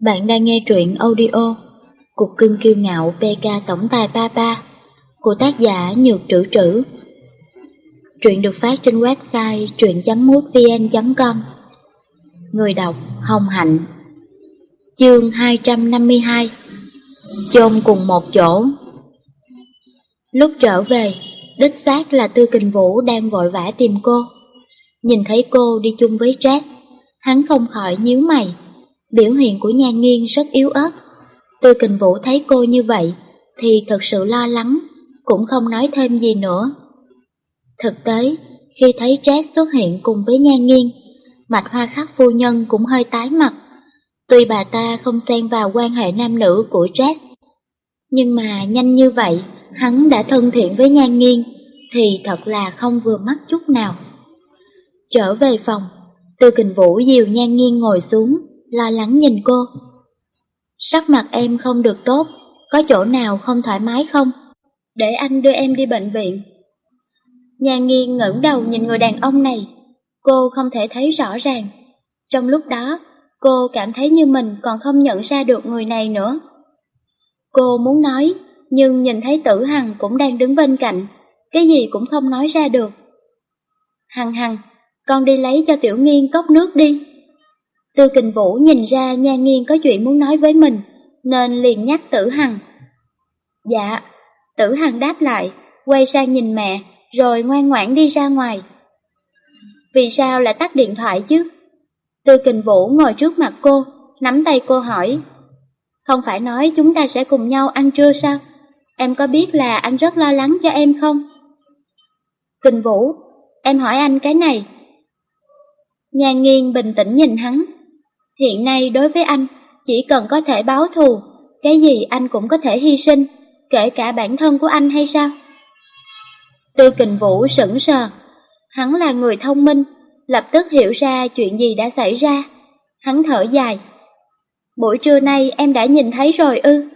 Bạn đang nghe truyện audio Cục cưng kiêu ngạo PK Tổng tài Papa của tác giả Nhược Trữ Trữ. Truyện được phát trên website truyện.mútvn.com Người đọc Hồng Hạnh Chương 252 Chôn cùng một chỗ Lúc trở về, đích xác là Tư Kình Vũ đang vội vã tìm cô. Nhìn thấy cô đi chung với Jess, hắn không khỏi nhíu mày. Biểu hiện của Nhan Nghiên rất yếu ớt. Tư Kình Vũ thấy cô như vậy thì thật sự lo lắng, cũng không nói thêm gì nữa. Thực tế, khi thấy Jess xuất hiện cùng với Nhan Nghiên, Mạch Hoa Khắc phu nhân cũng hơi tái mặt. Tuy bà ta không xen vào quan hệ nam nữ của Jess, nhưng mà nhanh như vậy, hắn đã thân thiện với Nhan Nghiên, thì thật là không vừa mắt chút nào. Trở về phòng, Tư Kình Vũ dìu Nhan Nghiên ngồi xuống, lo lắng nhìn cô. Sắc mặt em không được tốt, có chỗ nào không thoải mái không? Để anh đưa em đi bệnh viện. Nhà nghiêng ngẩng đầu nhìn người đàn ông này, cô không thể thấy rõ ràng. Trong lúc đó, cô cảm thấy như mình còn không nhận ra được người này nữa. Cô muốn nói, nhưng nhìn thấy tử Hằng cũng đang đứng bên cạnh, cái gì cũng không nói ra được. Hằng hằng, con đi lấy cho Tiểu Nghiên cốc nước đi. Tư Kình Vũ nhìn ra Nha Nghiên có chuyện muốn nói với mình, nên liền nhắc Tử Hằng. Dạ, Tử Hằng đáp lại, quay sang nhìn mẹ, rồi ngoan ngoãn đi ra ngoài. Vì sao lại tắt điện thoại chứ? Tư Kình Vũ ngồi trước mặt cô, nắm tay cô hỏi. Không phải nói chúng ta sẽ cùng nhau ăn trưa sao? Em có biết là anh rất lo lắng cho em không? Kình Vũ, em hỏi anh cái này. Nhà nghiên bình tĩnh nhìn hắn. Hiện nay đối với anh, chỉ cần có thể báo thù, cái gì anh cũng có thể hy sinh, kể cả bản thân của anh hay sao? Tư kình vũ sững sờ. Hắn là người thông minh, lập tức hiểu ra chuyện gì đã xảy ra. Hắn thở dài. Buổi trưa nay em đã nhìn thấy rồi ư.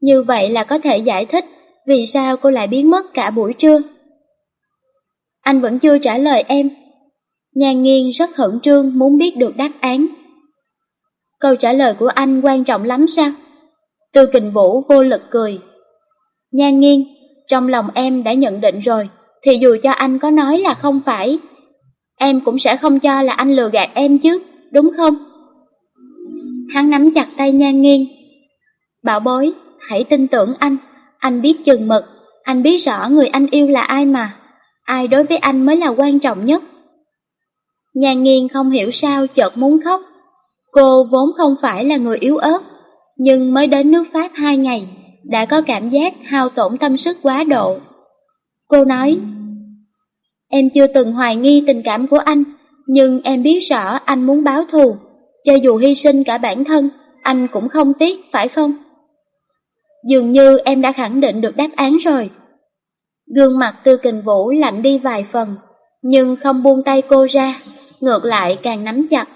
Như vậy là có thể giải thích vì sao cô lại biến mất cả buổi trưa. Anh vẫn chưa trả lời em. Nhan nghiên rất khẩn trương muốn biết được đáp án. Câu trả lời của anh quan trọng lắm sao? Tư kình vũ vô lực cười. Nhan nghiên, trong lòng em đã nhận định rồi, thì dù cho anh có nói là không phải, em cũng sẽ không cho là anh lừa gạt em chứ, đúng không? Hắn nắm chặt tay nhan nghiên. Bảo bối, hãy tin tưởng anh, anh biết chừng mực, anh biết rõ người anh yêu là ai mà, ai đối với anh mới là quan trọng nhất. Nhan nghiên không hiểu sao chợt muốn khóc. Cô vốn không phải là người yếu ớt, nhưng mới đến nước Pháp hai ngày, đã có cảm giác hao tổn tâm sức quá độ. Cô nói, em chưa từng hoài nghi tình cảm của anh, nhưng em biết rõ anh muốn báo thù, cho dù hy sinh cả bản thân, anh cũng không tiếc, phải không? Dường như em đã khẳng định được đáp án rồi. Gương mặt tư kình vũ lạnh đi vài phần, nhưng không buông tay cô ra, ngược lại càng nắm chặt.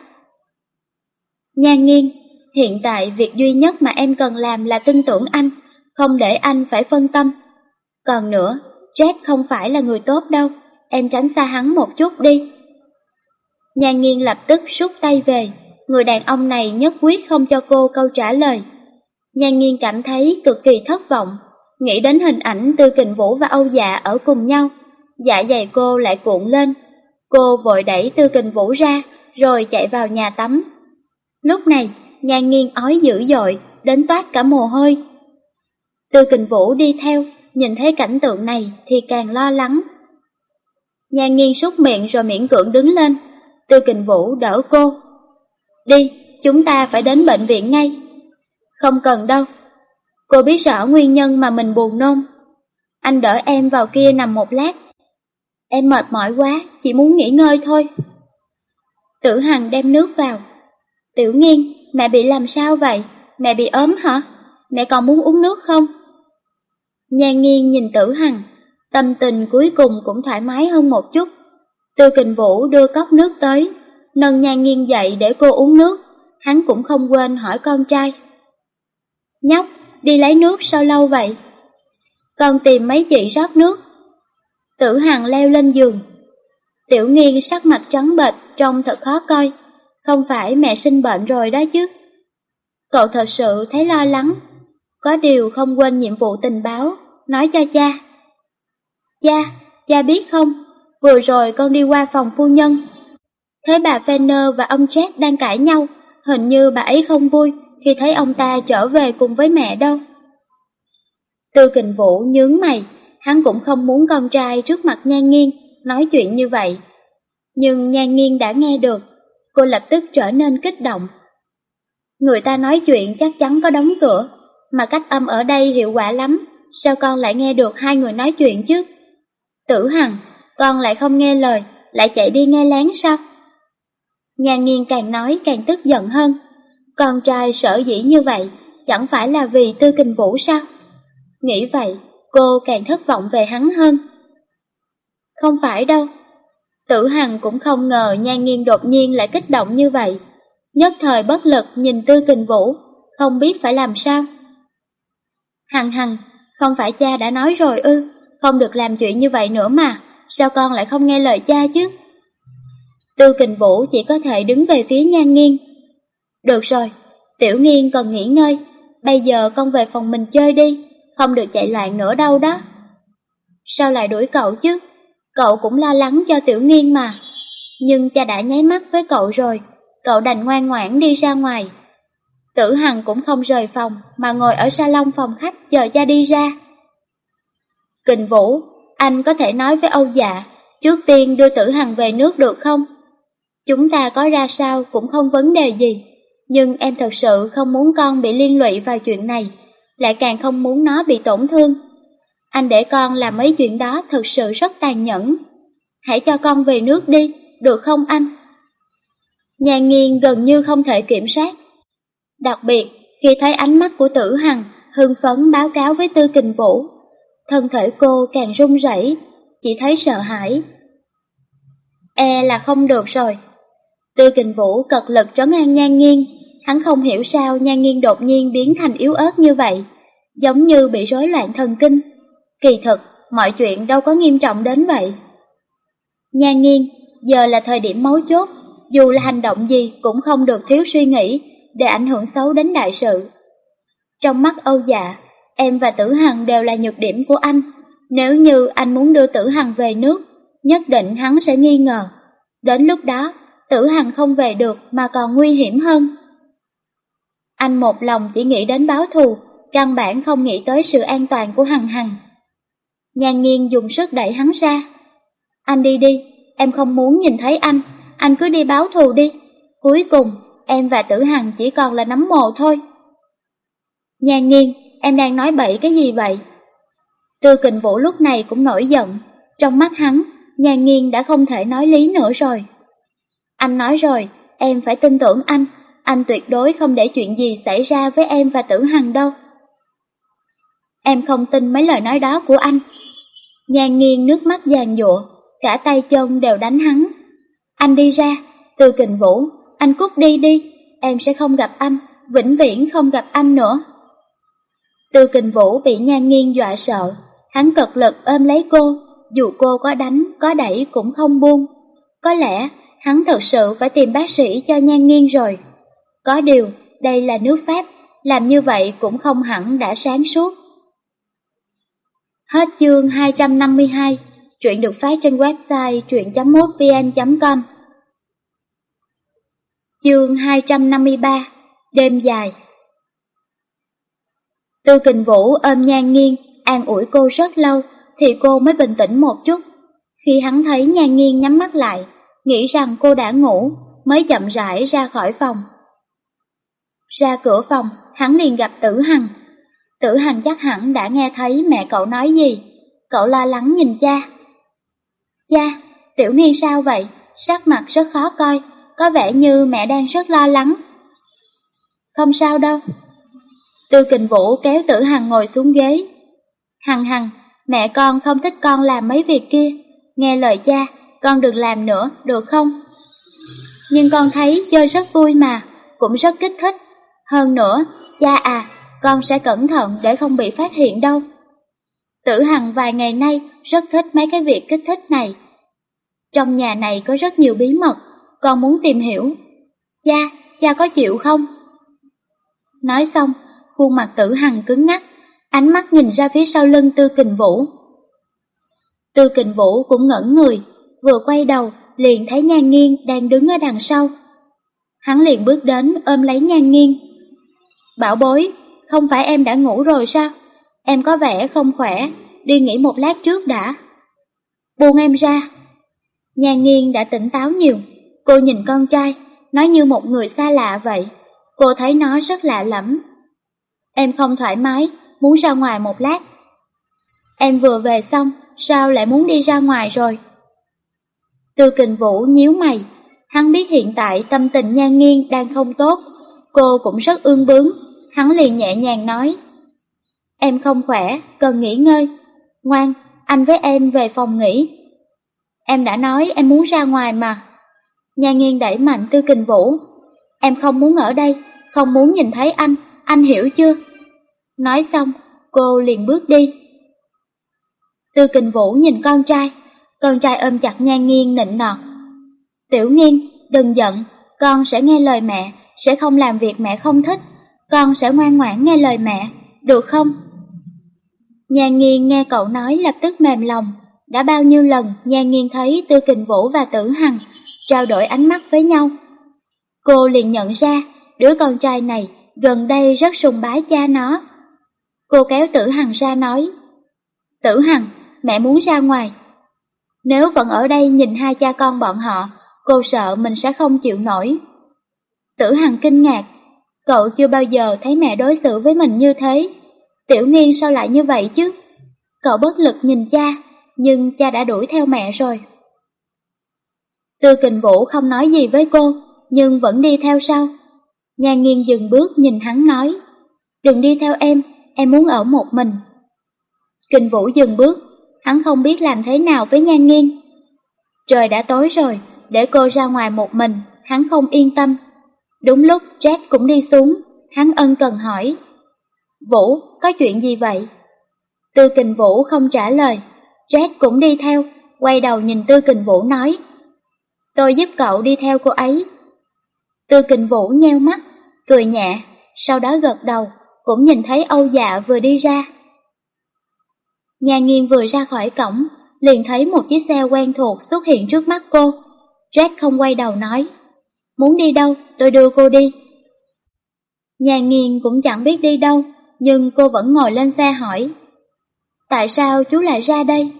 Nhan nghiêng, hiện tại việc duy nhất mà em cần làm là tin tưởng anh, không để anh phải phân tâm. Còn nữa, Jack không phải là người tốt đâu, em tránh xa hắn một chút đi. Nhan nghiêng lập tức rút tay về, người đàn ông này nhất quyết không cho cô câu trả lời. Nhan nghiêng cảm thấy cực kỳ thất vọng, nghĩ đến hình ảnh Tư Kình Vũ và Âu Dạ ở cùng nhau, dạ dày cô lại cuộn lên. Cô vội đẩy Tư Kình Vũ ra, rồi chạy vào nhà tắm. Lúc này, Nhan nghiêng ói dữ dội, đến toát cả mồ hôi. Tư Kình Vũ đi theo, nhìn thấy cảnh tượng này thì càng lo lắng. Nhan nghiêng súc miệng rồi miễn cưỡng đứng lên, Tư Kình Vũ đỡ cô. Đi, chúng ta phải đến bệnh viện ngay. Không cần đâu. Cô biết rõ nguyên nhân mà mình buồn nôn. Anh đỡ em vào kia nằm một lát. Em mệt mỏi quá, chỉ muốn nghỉ ngơi thôi. Tử Hằng đem nước vào. Tiểu nghiên, mẹ bị làm sao vậy? Mẹ bị ốm hả? Mẹ còn muốn uống nước không? Nhan nghiên nhìn tử hằng, tâm tình cuối cùng cũng thoải mái hơn một chút. Tư kình vũ đưa cốc nước tới, nâng nhan nghiên dậy để cô uống nước, hắn cũng không quên hỏi con trai. Nhóc, đi lấy nước sao lâu vậy? Con tìm mấy chị rót nước. Tử Hằng leo lên giường. Tiểu Nghiên sắc mặt trắng bệch trông thật khó coi. Không phải mẹ sinh bệnh rồi đó chứ. Cậu thật sự thấy lo lắng, có điều không quên nhiệm vụ tình báo, nói cho cha. Cha, cha biết không, vừa rồi con đi qua phòng phu nhân. Thấy bà Fenner và ông Jack đang cãi nhau, hình như bà ấy không vui khi thấy ông ta trở về cùng với mẹ đâu. Tư kình vũ nhướng mày, hắn cũng không muốn con trai trước mặt nhan nghiêng nói chuyện như vậy. Nhưng nhan nghiêng đã nghe được, cô lập tức trở nên kích động. Người ta nói chuyện chắc chắn có đóng cửa, mà cách âm ở đây hiệu quả lắm, sao con lại nghe được hai người nói chuyện chứ? Tử Hằng, con lại không nghe lời, lại chạy đi nghe lén sao? Nhà nghiên càng nói càng tức giận hơn. Con trai sở dĩ như vậy, chẳng phải là vì tư kình vũ sao? Nghĩ vậy, cô càng thất vọng về hắn hơn. Không phải đâu. Tử Hằng cũng không ngờ nhan nghiên đột nhiên lại kích động như vậy. Nhất thời bất lực nhìn tư kình vũ, không biết phải làm sao. Hằng hằng, không phải cha đã nói rồi ư, không được làm chuyện như vậy nữa mà, sao con lại không nghe lời cha chứ? Tư kình vũ chỉ có thể đứng về phía nhan Nghiên. Được rồi, tiểu nghiên cần nghỉ ngơi, bây giờ con về phòng mình chơi đi, không được chạy loạn nữa đâu đó. Sao lại đuổi cậu chứ? Cậu cũng lo lắng cho tiểu nghiên mà. Nhưng cha đã nháy mắt với cậu rồi, cậu đành ngoan ngoãn đi ra ngoài. Tử Hằng cũng không rời phòng, mà ngồi ở salon phòng khách chờ cha đi ra. Kình Vũ, anh có thể nói với Âu Dạ, trước tiên đưa Tử Hằng về nước được không? Chúng ta có ra sao cũng không vấn đề gì, nhưng em thật sự không muốn con bị liên lụy vào chuyện này, lại càng không muốn nó bị tổn thương. Anh để con làm mấy chuyện đó thật sự rất tàn nhẫn. Hãy cho con về nước đi, được không anh? Nhà nghiên gần như không thể kiểm soát. Đặc biệt, khi thấy ánh mắt của tử hằng, hưng phấn báo cáo với tư kình vũ, thân thể cô càng run rẩy, chỉ thấy sợ hãi. E là không được rồi. Tư kình vũ cật lực trấn an nhan nghiêng, hắn không hiểu sao nhan nghiêng đột nhiên biến thành yếu ớt như vậy, giống như bị rối loạn thần kinh. Kỳ thực, mọi chuyện đâu có nghiêm trọng đến vậy. Nhan nghiêng, giờ là thời điểm mấu chốt, dù là hành động gì cũng không được thiếu suy nghĩ để ảnh hưởng xấu đến đại sự. Trong mắt Âu Dạ, em và Tử Hằng đều là nhược điểm của anh. Nếu như anh muốn đưa Tử Hằng về nước, nhất định hắn sẽ nghi ngờ. Đến lúc đó, Tử Hằng không về được mà còn nguy hiểm hơn. Anh một lòng chỉ nghĩ đến báo thù, căn bản không nghĩ tới sự an toàn của Hằng Hằng. Nhan nghiên dùng sức đẩy hắn ra. Anh đi đi, em không muốn nhìn thấy anh, anh cứ đi báo thù đi. Cuối cùng, em và Tử Hằng chỉ còn là nấm mồ thôi. Nhan nghiên, em đang nói bậy cái gì vậy? Tư kình vũ lúc này cũng nổi giận, trong mắt hắn, nhan nghiên đã không thể nói lý nữa rồi. Anh nói rồi, em phải tin tưởng anh, anh tuyệt đối không để chuyện gì xảy ra với em và Tử Hằng đâu. Em không tin mấy lời nói đó của anh. Nhan nghiêng nước mắt giàn dụa, cả tay chân đều đánh hắn. Anh đi ra, từ kình vũ, anh cút đi đi, em sẽ không gặp anh, vĩnh viễn không gặp anh nữa. Từ kình vũ bị nhan nghiêng dọa sợ, hắn cực lực ôm lấy cô, dù cô có đánh, có đẩy cũng không buông. Có lẽ hắn thật sự phải tìm bác sĩ cho nhan nghiêng rồi. Có điều, đây là nước Pháp, làm như vậy cũng không hẳn đã sáng suốt. Hết chương 252, truyện được phát trên website truyện.mútvn.com Chương 253, đêm dài Tư kình vũ ôm nhan nghiêng, an ủi cô rất lâu, thì cô mới bình tĩnh một chút. Khi hắn thấy nhan nghiêng nhắm mắt lại, nghĩ rằng cô đã ngủ, mới chậm rãi ra khỏi phòng. Ra cửa phòng, hắn liền gặp Tử Hằng. Tử Hằng chắc hẳn đã nghe thấy mẹ cậu nói gì. Cậu lo lắng nhìn cha. Cha, Tiểu Niên sao vậy? Sắc mặt rất khó coi, có vẻ như mẹ đang rất lo lắng. Không sao đâu. Tư kình vũ kéo tử hằng ngồi xuống ghế. Hằng hằng, mẹ con không thích con làm mấy việc kia. Nghe lời cha, con đừng làm nữa, được không? Nhưng con thấy chơi rất vui mà, cũng rất kích thích. Hơn nữa, cha à, con sẽ cẩn thận để không bị phát hiện đâu. Tử Hằng vài ngày nay rất thích mấy cái việc kích thích này. Trong nhà này có rất nhiều bí mật, con muốn tìm hiểu. Cha, cha có chịu không? Nói xong, khuôn mặt tử hằng cứng ngắc, ánh mắt nhìn ra phía sau lưng Tư Kình Vũ. Tư Kình Vũ cũng ngẩn người, vừa quay đầu liền thấy Nhan Nghiên đang đứng ở đằng sau. Hắn liền bước đến ôm lấy Nhan Nghiên. Bảo bối, không phải em đã ngủ rồi sao? Em có vẻ không khỏe, đi nghỉ một lát trước đã. Buông em ra. Nhan Nghiên đã tỉnh táo nhiều, cô nhìn con trai, nói như một người xa lạ vậy. Cô thấy nó rất lạ lẫm. Em không thoải mái, muốn ra ngoài một lát. Em vừa về xong, sao lại muốn đi ra ngoài rồi? Tư kình vũ nhíu mày, hắn biết hiện tại tâm tình nhan nghiêng đang không tốt, cô cũng rất ương bướng, hắn liền nhẹ nhàng nói. Em không khỏe, cần nghỉ ngơi. Ngoan, anh với em về phòng nghỉ. Em đã nói em muốn ra ngoài mà. Nhan nghiêng đẩy mạnh tư kình vũ. Em không muốn ở đây, không muốn nhìn thấy anh, anh hiểu chưa? Nói xong, cô liền bước đi. Tư kình vũ nhìn con trai, con trai ôm chặt nhan nghiêng nịnh nọt. Tiểu nghiên, đừng giận, con sẽ nghe lời mẹ, sẽ không làm việc mẹ không thích, con sẽ ngoan ngoãn nghe lời mẹ, được không? nhà nghiên nghe cậu nói lập tức mềm lòng, đã bao nhiêu lần nhà nghiên thấy Tư Kình Vũ và Tử Hằng trao đổi ánh mắt với nhau. Cô liền nhận ra đứa con trai này gần đây rất sùng bái cha nó. Cô kéo Tử Hằng ra nói, Tử Hằng, mẹ muốn ra ngoài. Nếu vẫn ở đây nhìn hai cha con bọn họ, cô sợ mình sẽ không chịu nổi. Tử Hằng kinh ngạc, cậu chưa bao giờ thấy mẹ đối xử với mình như thế. Tiểu Nghiên sao lại như vậy chứ? Cậu bất lực nhìn cha, nhưng cha đã đuổi theo mẹ rồi. Tư kình vũ không nói gì với cô, nhưng vẫn đi theo sau. Nhà nghiên dừng bước nhìn hắn nói, đừng đi theo em, em muốn ở một mình. Kình vũ dừng bước, hắn không biết làm thế nào với nhan nghiên. Trời đã tối rồi, để cô ra ngoài một mình, hắn không yên tâm. Đúng lúc Jack cũng đi xuống, hắn ân cần hỏi. Vũ, có chuyện gì vậy? Tư kình Vũ không trả lời, Jack cũng đi theo, quay đầu nhìn Tư kình Vũ nói. Tôi giúp cậu đi theo cô ấy. Tư kình Vũ nheo mắt, cười nhẹ, sau đó gật đầu, cũng nhìn thấy Âu Dạ vừa đi ra. Nhà nghiên vừa ra khỏi cổng, liền thấy một chiếc xe quen thuộc xuất hiện trước mắt cô. Jack không quay đầu nói, muốn đi đâu, tôi đưa cô đi. Nhà nghiền cũng chẳng biết đi đâu, nhưng cô vẫn ngồi lên xe hỏi, tại sao chú lại ra đây?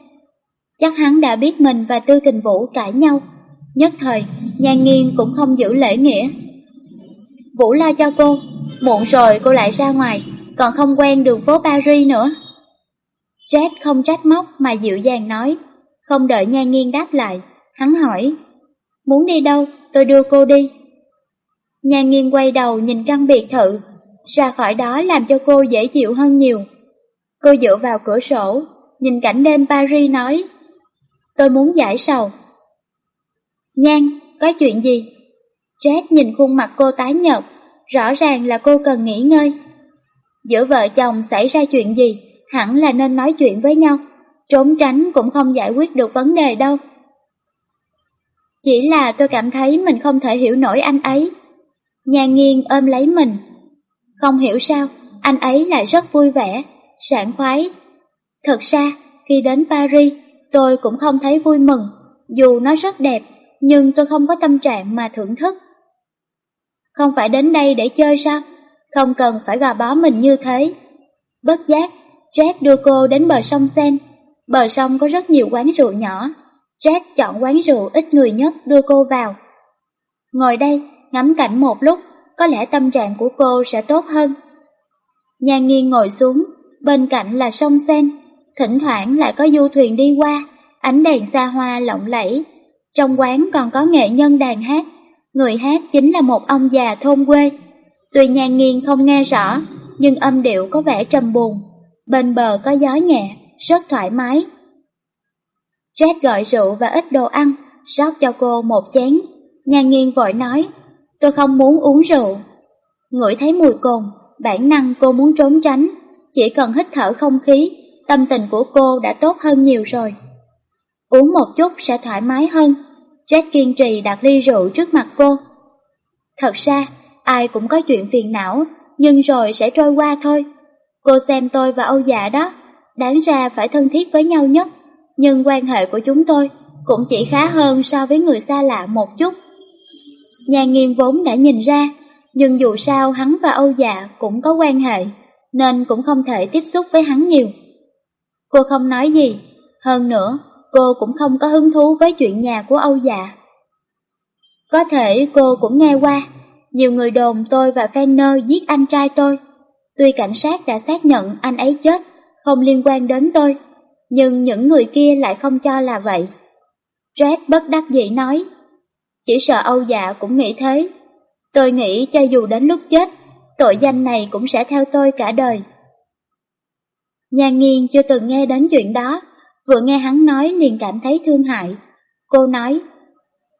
Chắc hắn đã biết mình và Tư Kình Vũ cãi nhau, nhất thời, nhà nghiên cũng không giữ lễ nghĩa. Vũ lo cho cô, muộn rồi cô lại ra ngoài, còn không quen đường phố Paris nữa. Jack không trách móc mà dịu dàng nói, không đợi Nha Nghiên đáp lại, hắn hỏi, muốn đi đâu, tôi đưa cô đi. Nhà Nghiên quay đầu nhìn căn biệt thự, ra khỏi đó làm cho cô dễ chịu hơn nhiều. Cô dựa vào cửa sổ, nhìn cảnh đêm Paris nói, tôi muốn giải sầu. Nhan, có chuyện gì? Jack nhìn khuôn mặt cô tái nhợt, rõ ràng là cô cần nghỉ ngơi. Giữa vợ chồng xảy ra chuyện gì, hẳn là nên nói chuyện với nhau, trốn tránh cũng không giải quyết được vấn đề đâu. Chỉ là tôi cảm thấy mình không thể hiểu nổi anh ấy. Nhà nghiêng ôm lấy mình. Không hiểu sao, anh ấy lại rất vui vẻ, sảng khoái. Thật ra, khi đến Paris, tôi cũng không thấy vui mừng, dù nó rất đẹp, nhưng tôi không có tâm trạng mà thưởng thức. Không phải đến đây để chơi sao? Không cần phải gò bó mình như thế. Bất giác, Jack đưa cô đến bờ sông Sen. Bờ sông có rất nhiều quán rượu nhỏ. Jack chọn quán rượu ít người nhất đưa cô vào. Ngồi đây, ngắm cảnh một lúc, có lẽ tâm trạng của cô sẽ tốt hơn. Nhà nghiêng ngồi xuống, bên cạnh là sông Sen. Thỉnh thoảng lại có du thuyền đi qua, ánh đèn xa hoa lộng lẫy. Trong quán còn có nghệ nhân đàn hát. Người hát chính là một ông già thôn quê. Tuy Nhan nghiêng không nghe rõ, nhưng âm điệu có vẻ trầm buồn. Bên bờ có gió nhẹ, rất thoải mái. Jack gọi rượu và ít đồ ăn, rót cho cô một chén. Nhà nghiên vội nói, tôi không muốn uống rượu. Ngửi thấy mùi cồn, bản năng cô muốn trốn tránh, chỉ cần hít thở không khí, tâm tình của cô đã tốt hơn nhiều rồi. Uống một chút sẽ thoải mái hơn. Jack kiên trì đặt ly rượu trước mặt cô. Thật ra, ai cũng có chuyện phiền não, nhưng rồi sẽ trôi qua thôi. Cô xem tôi và Âu Dạ đó, đáng ra phải thân thiết với nhau nhất, nhưng quan hệ của chúng tôi cũng chỉ khá hơn so với người xa lạ một chút. Nhà nghiên vốn đã nhìn ra, nhưng dù sao hắn và Âu Dạ cũng có quan hệ, nên cũng không thể tiếp xúc với hắn nhiều. Cô không nói gì, hơn nữa cô cũng không có hứng thú với chuyện nhà của Âu Dạ. Có thể cô cũng nghe qua, nhiều người đồn tôi và Fenner giết anh trai tôi. Tuy cảnh sát đã xác nhận anh ấy chết, không liên quan đến tôi, nhưng những người kia lại không cho là vậy. Red bất đắc dĩ nói, chỉ sợ Âu Dạ cũng nghĩ thế. Tôi nghĩ cho dù đến lúc chết, tội danh này cũng sẽ theo tôi cả đời. Nhà nghiên chưa từng nghe đến chuyện đó, vừa nghe hắn nói liền cảm thấy thương hại. Cô nói,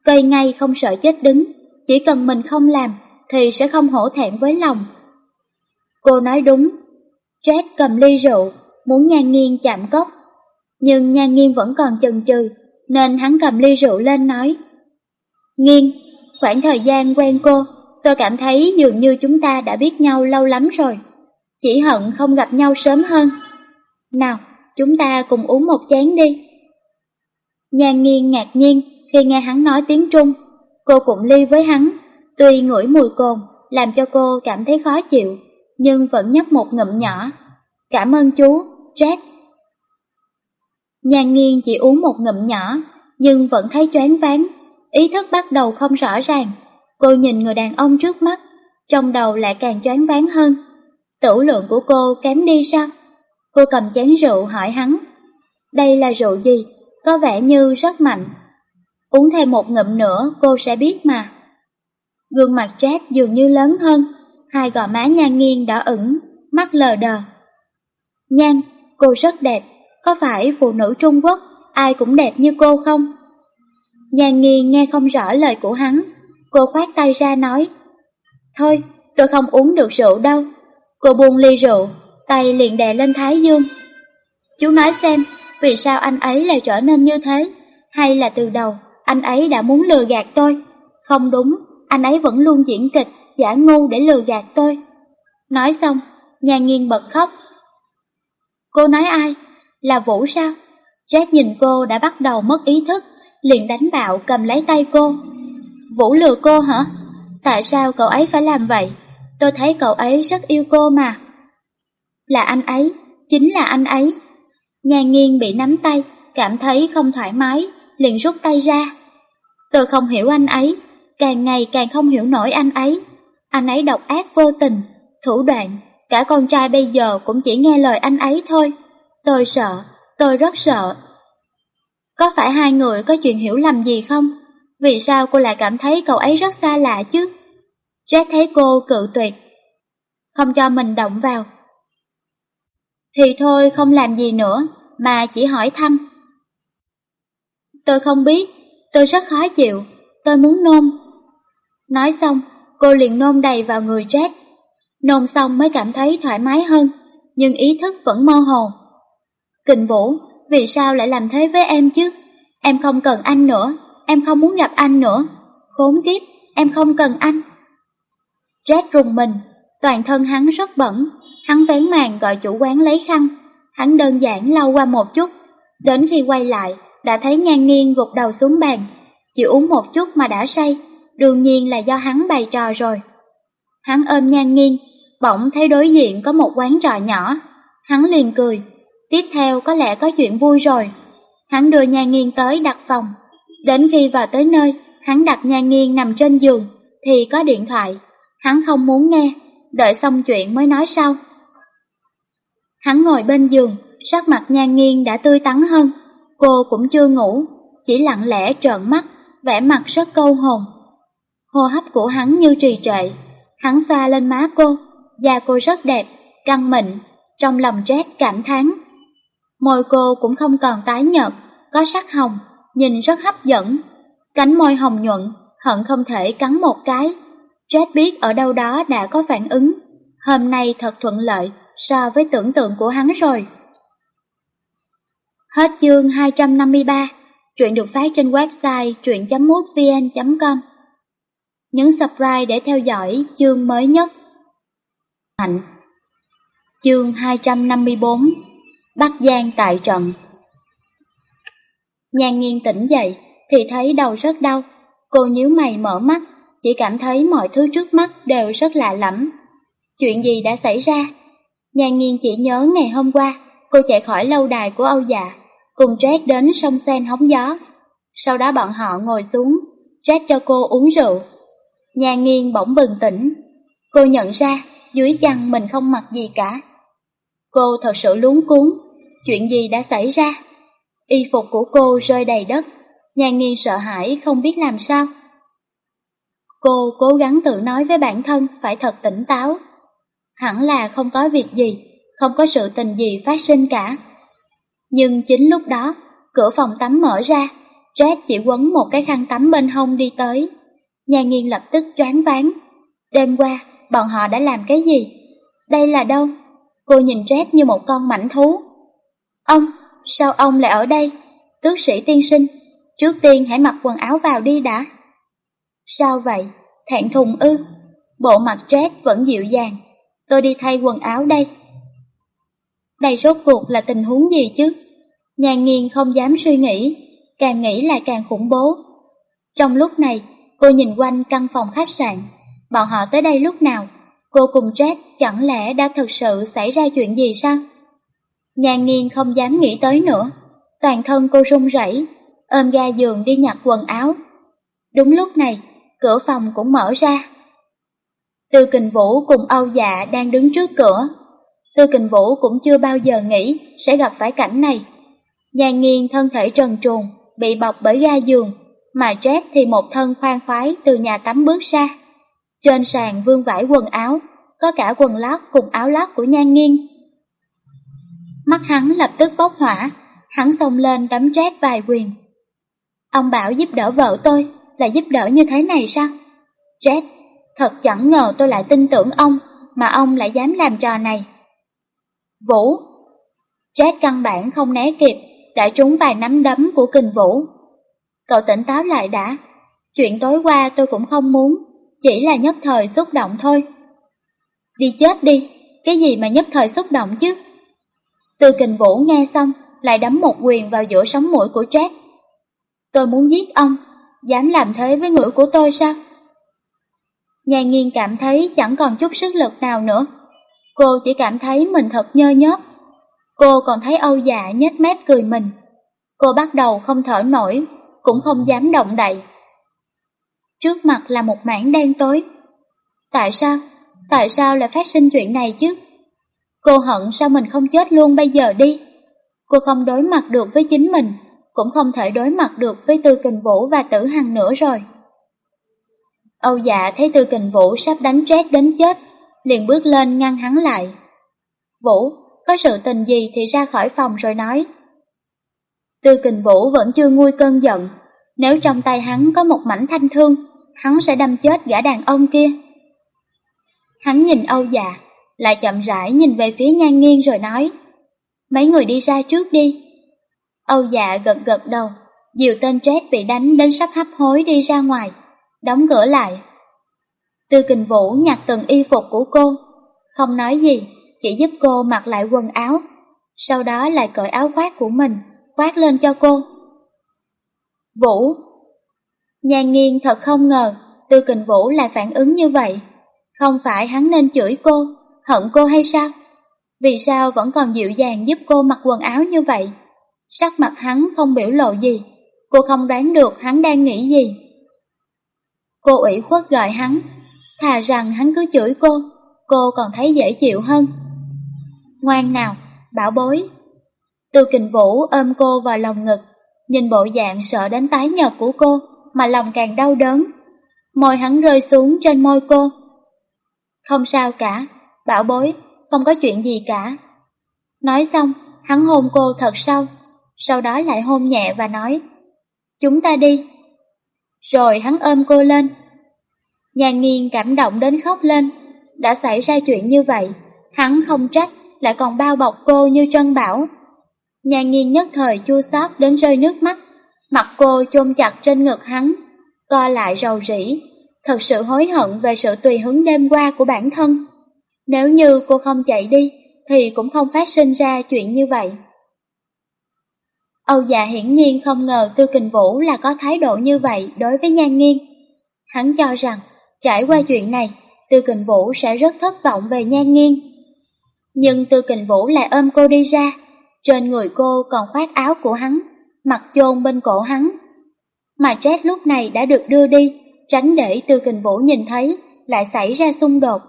cây ngay không sợ chết đứng, chỉ cần mình không làm thì sẽ không hổ thẹn với lòng. Cô nói đúng, Jack cầm ly rượu, muốn nhan Nghiên chạm cốc. Nhưng nhan nghiêng vẫn còn chần chừ, nên hắn cầm ly rượu lên nói. Nghiêng, khoảng thời gian quen cô, tôi cảm thấy dường như chúng ta đã biết nhau lâu lắm rồi. Chỉ hận không gặp nhau sớm hơn. Nào, chúng ta cùng uống một chén đi. Nhan nghiêng ngạc nhiên khi nghe hắn nói tiếng Trung. Cô cũng ly với hắn, tuy ngửi mùi cồn làm cho cô cảm thấy khó chịu, nhưng vẫn nhấp một ngụm nhỏ. Cảm ơn chú, Jack. Nhan nghiêng chỉ uống một ngụm nhỏ, nhưng vẫn thấy choáng váng, ý thức bắt đầu không rõ ràng. Cô nhìn người đàn ông trước mắt, trong đầu lại càng choáng váng hơn. Tửu lượng của cô kém đi sao? Cô cầm chén rượu hỏi hắn. Đây là rượu gì? Có vẻ như rất mạnh. Uống thêm một ngụm nữa cô sẽ biết mà. Gương mặt Jack dường như lớn hơn, hai gò má nhan nghiêng đỏ ửng, mắt lờ đờ. Nhan, cô rất đẹp, có phải phụ nữ Trung Quốc ai cũng đẹp như cô không? Nhan Nghi nghe không rõ lời của hắn, cô khoát tay ra nói. Thôi, tôi không uống được rượu đâu. Cô buông ly rượu, tay liền đè lên thái dương. Chú nói xem, vì sao anh ấy lại trở nên như thế? Hay là từ đầu, anh ấy đã muốn lừa gạt tôi? Không đúng, anh ấy vẫn luôn diễn kịch, giả ngu để lừa gạt tôi. Nói xong, nhà nghiêng bật khóc. Cô nói ai? Là Vũ sao? Jack nhìn cô đã bắt đầu mất ý thức, liền đánh bạo cầm lấy tay cô. Vũ lừa cô hả? Tại sao cậu ấy phải làm vậy? Tôi thấy cậu ấy rất yêu cô mà. Là anh ấy, chính là anh ấy. Nhà nghiêng bị nắm tay, cảm thấy không thoải mái, liền rút tay ra. Tôi không hiểu anh ấy, càng ngày càng không hiểu nổi anh ấy. Anh ấy độc ác vô tình, thủ đoạn, cả con trai bây giờ cũng chỉ nghe lời anh ấy thôi. Tôi sợ, tôi rất sợ. Có phải hai người có chuyện hiểu lầm gì không? Vì sao cô lại cảm thấy cậu ấy rất xa lạ chứ? Jack thấy cô cự tuyệt, không cho mình động vào. Thì thôi không làm gì nữa, mà chỉ hỏi thăm. Tôi không biết, tôi rất khó chịu, tôi muốn nôn. Nói xong, cô liền nôn đầy vào người Jack. Nôn xong mới cảm thấy thoải mái hơn, nhưng ý thức vẫn mơ hồ. Kình Vũ, vì sao lại làm thế với em chứ? Em không cần anh nữa, em không muốn gặp anh nữa. Khốn kiếp, em không cần anh. Jack rùng mình, toàn thân hắn rất bẩn, hắn vén màn gọi chủ quán lấy khăn. Hắn đơn giản lau qua một chút, đến khi quay lại, đã thấy nhan nghiêng gục đầu xuống bàn. Chỉ uống một chút mà đã say, đương nhiên là do hắn bày trò rồi. Hắn ôm nhan nghiêng, bỗng thấy đối diện có một quán trò nhỏ. Hắn liền cười, tiếp theo có lẽ có chuyện vui rồi. Hắn đưa nhan nghiêng tới đặt phòng. Đến khi vào tới nơi, hắn đặt nhan nghiêng nằm trên giường, thì có điện thoại. Hắn không muốn nghe, đợi xong chuyện mới nói sau. Hắn ngồi bên giường, sắc mặt nhan nghiêng đã tươi tắn hơn. Cô cũng chưa ngủ, chỉ lặng lẽ trợn mắt, vẻ mặt rất câu hồn. Hô hấp của hắn như trì trệ, hắn xoa lên má cô, da cô rất đẹp, căng mịn, trong lòng Jack cảm thán. Môi cô cũng không còn tái nhợt, có sắc hồng, nhìn rất hấp dẫn. Cánh môi hồng nhuận, hận không thể cắn một cái. Jet biết ở đâu đó đã có phản ứng. Hôm nay thật thuận lợi so với tưởng tượng của hắn rồi. Hết chương 253, truyện được phát trên website truyện.mútvn.com. Nhấn subscribe để theo dõi chương mới nhất. hạnh. Chương 254 Bắc Giang tại trận Nhan nghiêng tỉnh dậy thì thấy đầu rất đau. Cô nhíu mày mở mắt, chỉ cảm thấy mọi thứ trước mắt đều rất lạ lẫm. Chuyện gì đã xảy ra? Nhan nghiêng chỉ nhớ ngày hôm qua, cô chạy khỏi lâu đài của Âu Dạ, cùng Jack đến sông Sen hóng gió. Sau đó bọn họ ngồi xuống, Jack cho cô uống rượu. Nhan nghiêng bỗng bừng tỉnh. Cô nhận ra dưới chăn mình không mặc gì cả. Cô thật sự luống cuốn, chuyện gì đã xảy ra? Y phục của cô rơi đầy đất, nhan nghiên sợ hãi không biết làm sao. Cô cố gắng tự nói với bản thân phải thật tỉnh táo. Hẳn là không có việc gì, không có sự tình gì phát sinh cả. Nhưng chính lúc đó, cửa phòng tắm mở ra, Jack chỉ quấn một cái khăn tắm bên hông đi tới. Nhà nghiên lập tức choáng váng. Đêm qua, bọn họ đã làm cái gì? Đây là đâu? Cô nhìn Jack như một con mảnh thú. Ông, sao ông lại ở đây? Tước sĩ tiên sinh, trước tiên hãy mặc quần áo vào đi đã. Sao vậy? Thẹn thùng ư? Bộ mặt Jack vẫn dịu dàng. Tôi đi thay quần áo đây. Đây rốt cuộc là tình huống gì chứ? Nhàn nghiền không dám suy nghĩ, càng nghĩ lại càng khủng bố. Trong lúc này, cô nhìn quanh căn phòng khách sạn. Bọn họ tới đây lúc nào? Cô cùng Jack chẳng lẽ đã thực sự xảy ra chuyện gì sao? Nhan Nghiên không dám nghĩ tới nữa. Toàn thân cô run rẩy, ôm ga giường đi nhặt quần áo. Đúng lúc này, cửa phòng cũng mở ra. Tư Kình Vũ cùng Âu Dạ đang đứng trước cửa. Tư Kình Vũ cũng chưa bao giờ nghĩ sẽ gặp phải cảnh này. Nhan nghiêng thân thể trần truồng, bị bọc bởi ga giường, mà Jack thì một thân khoan khoái từ nhà tắm bước ra. Trên sàn vương vải quần áo, có cả quần lót cùng áo lót của Nhan nghiêng. Mắt hắn lập tức bốc hỏa, hắn xông lên đấm Jack vài quyền. Ông bảo giúp đỡ vợ tôi, là giúp đỡ như thế này sao? Jack, thật chẳng ngờ tôi lại tin tưởng ông, mà ông lại dám làm trò này. Vũ Jack căn bản không né kịp, đã trúng vài nắm đấm của kình Vũ. Cậu tỉnh táo lại đã, chuyện tối qua tôi cũng không muốn, chỉ là nhất thời xúc động thôi. Đi chết đi, cái gì mà nhất thời xúc động chứ? Từ kình Vũ nghe xong, lại đấm một quyền vào giữa sống mũi của Jack. Tôi muốn giết ông, dám làm thế với ngữ của tôi sao? Nhà nghiên cảm thấy chẳng còn chút sức lực nào nữa. Cô chỉ cảm thấy mình thật nhơ nhớp. Cô còn thấy Âu dạ nhếch mép cười mình. Cô bắt đầu không thở nổi, cũng không dám động đậy. Trước mặt là một mảng đen tối. Tại sao? Tại sao lại phát sinh chuyện này chứ? Cô hận sao mình không chết luôn bây giờ đi? Cô không đối mặt được với chính mình, cũng không thể đối mặt được với Tư Kình Vũ và Tử Hằng nữa rồi. Âu dạ thấy Tư Kình Vũ sắp đánh chết đến chết, liền bước lên ngăn hắn lại. Vũ, có sự tình gì thì ra khỏi phòng rồi nói. Tư Kình Vũ vẫn chưa nguôi cơn giận, nếu trong tay hắn có một mảnh thanh thương, hắn sẽ đâm chết gã đàn ông kia. Hắn nhìn Âu dạ, lại chậm rãi nhìn về phía nhan nghiêng rồi nói, mấy người đi ra trước đi. Âu dạ gật gật đầu, dìu tên Jet bị đánh đến sắp hấp hối đi ra ngoài, đóng cửa lại. Tư kình vũ nhặt từng y phục của cô, không nói gì, chỉ giúp cô mặc lại quần áo, sau đó lại cởi áo khoác của mình, khoác lên cho cô. Vũ Nhan nghiêng thật không ngờ, Tư kình vũ lại phản ứng như vậy. Không phải hắn nên chửi cô, hận cô hay sao? Vì sao vẫn còn dịu dàng giúp cô mặc quần áo như vậy? Sắc mặt hắn không biểu lộ gì, cô không đoán được hắn đang nghĩ gì. Cô ủy khuất gọi hắn, thà rằng hắn cứ chửi cô, cô còn thấy dễ chịu hơn. Ngoan nào, bảo bối. Từ kình vũ ôm cô vào lòng ngực, nhìn bộ dạng sợ đến tái nhợt của cô, mà lòng càng đau đớn. Môi hắn rơi xuống trên môi cô. Không sao cả, bảo bối, không có chuyện gì cả. Nói xong, hắn hôn cô thật sâu, sau đó lại hôn nhẹ và nói, chúng ta đi. Rồi hắn ôm cô lên. Nhà nghiên cảm động đến khóc lên, đã xảy ra chuyện như vậy, hắn không trách, lại còn bao bọc cô như trân bảo. Nhà nghiên nhất thời chua xót đến rơi nước mắt, mặt cô chôn chặt trên ngực hắn, co lại rầu rĩ, thật sự hối hận về sự tùy hứng đêm qua của bản thân. Nếu như cô không chạy đi, thì cũng không phát sinh ra chuyện như vậy. Âu dạ hiển nhiên không ngờ Tư Kình Vũ là có thái độ như vậy đối với Nhan Nghiên. Hắn cho rằng, trải qua chuyện này, Tư Kình Vũ sẽ rất thất vọng về Nhan Nghiên. Nhưng Tư Kình Vũ lại ôm cô đi ra, trên người cô còn khoác áo của hắn, mặt chôn bên cổ hắn. Mà Jet lúc này đã được đưa đi, tránh để Tư Kình Vũ nhìn thấy, lại xảy ra xung đột.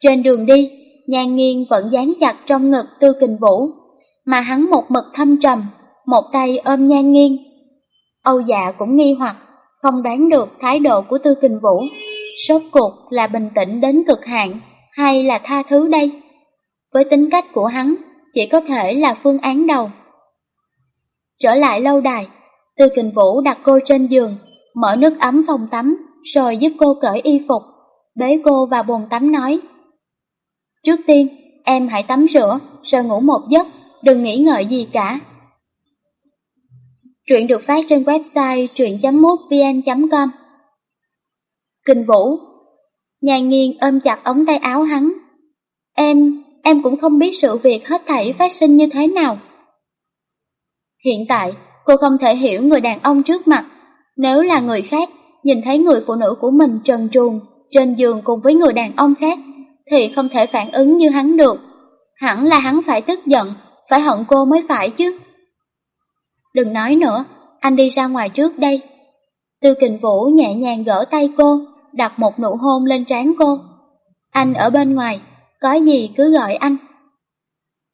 Trên đường đi, Nhan nghiêng vẫn dán chặt trong ngực Tư Kình Vũ, mà hắn một mực thâm trầm, một tay ôm Nhan nghiêng Âu dạ cũng nghi hoặc, không đoán được thái độ của Tư Kình Vũ. Sốt cuộc là bình tĩnh đến cực hạn, hay là tha thứ đây? Với tính cách của hắn, chỉ có thể là phương án đầu. Trở lại lâu đài, Tư Kình Vũ đặt cô trên giường, mở nước ấm phòng tắm, rồi giúp cô cởi y phục, bế cô vào bồn tắm nói. Trước tiên, em hãy tắm rửa, rồi ngủ một giấc, đừng nghĩ ngợi gì cả. Truyện được phát trên website truyện.mútvn.com Kinh Vũ Nhàn nghiêng ôm chặt ống tay áo hắn. Em, em cũng không biết sự việc hết thảy phát sinh như thế nào. Hiện tại, cô không thể hiểu người đàn ông trước mặt. Nếu là người khác, nhìn thấy người phụ nữ của mình trần truồng trên giường cùng với người đàn ông khác, thì không thể phản ứng như hắn được. Hẳn là hắn phải tức giận, phải hận cô mới phải chứ. Đừng nói nữa, anh đi ra ngoài trước đây. Tư kình vũ nhẹ nhàng gỡ tay cô, đặt một nụ hôn lên trán cô. Anh ở bên ngoài, có gì cứ gọi anh.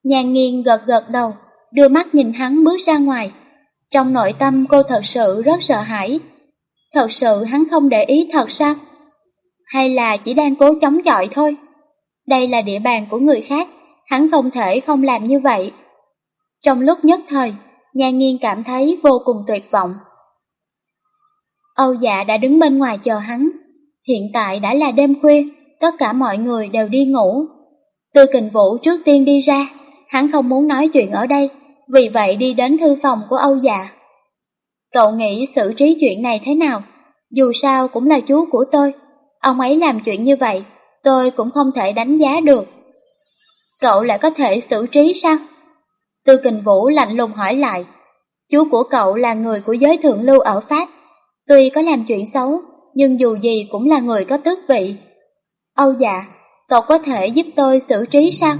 Nhàn nghiêng gật gật đầu, đưa mắt nhìn hắn bước ra ngoài. Trong nội tâm cô thật sự rất sợ hãi. Thật sự hắn không để ý thật sao? Hay là chỉ đang cố chống chọi thôi? Đây là địa bàn của người khác, hắn không thể không làm như vậy. Trong lúc nhất thời, nhà nghiên cảm thấy vô cùng tuyệt vọng. Âu dạ đã đứng bên ngoài chờ hắn. Hiện tại đã là đêm khuya, tất cả mọi người đều đi ngủ. Tư kình vũ trước tiên đi ra, hắn không muốn nói chuyện ở đây, vì vậy đi đến thư phòng của Âu dạ. Cậu nghĩ xử trí chuyện này thế nào? Dù sao cũng là chú của tôi, ông ấy làm chuyện như vậy, tôi cũng không thể đánh giá được. Cậu lại có thể xử trí sao? Tư kình vũ lạnh lùng hỏi lại. Chú của cậu là người của giới thượng lưu ở Pháp. Tuy có làm chuyện xấu, nhưng dù gì cũng là người có tước vị. Âu dạ, cậu có thể giúp tôi xử trí sao?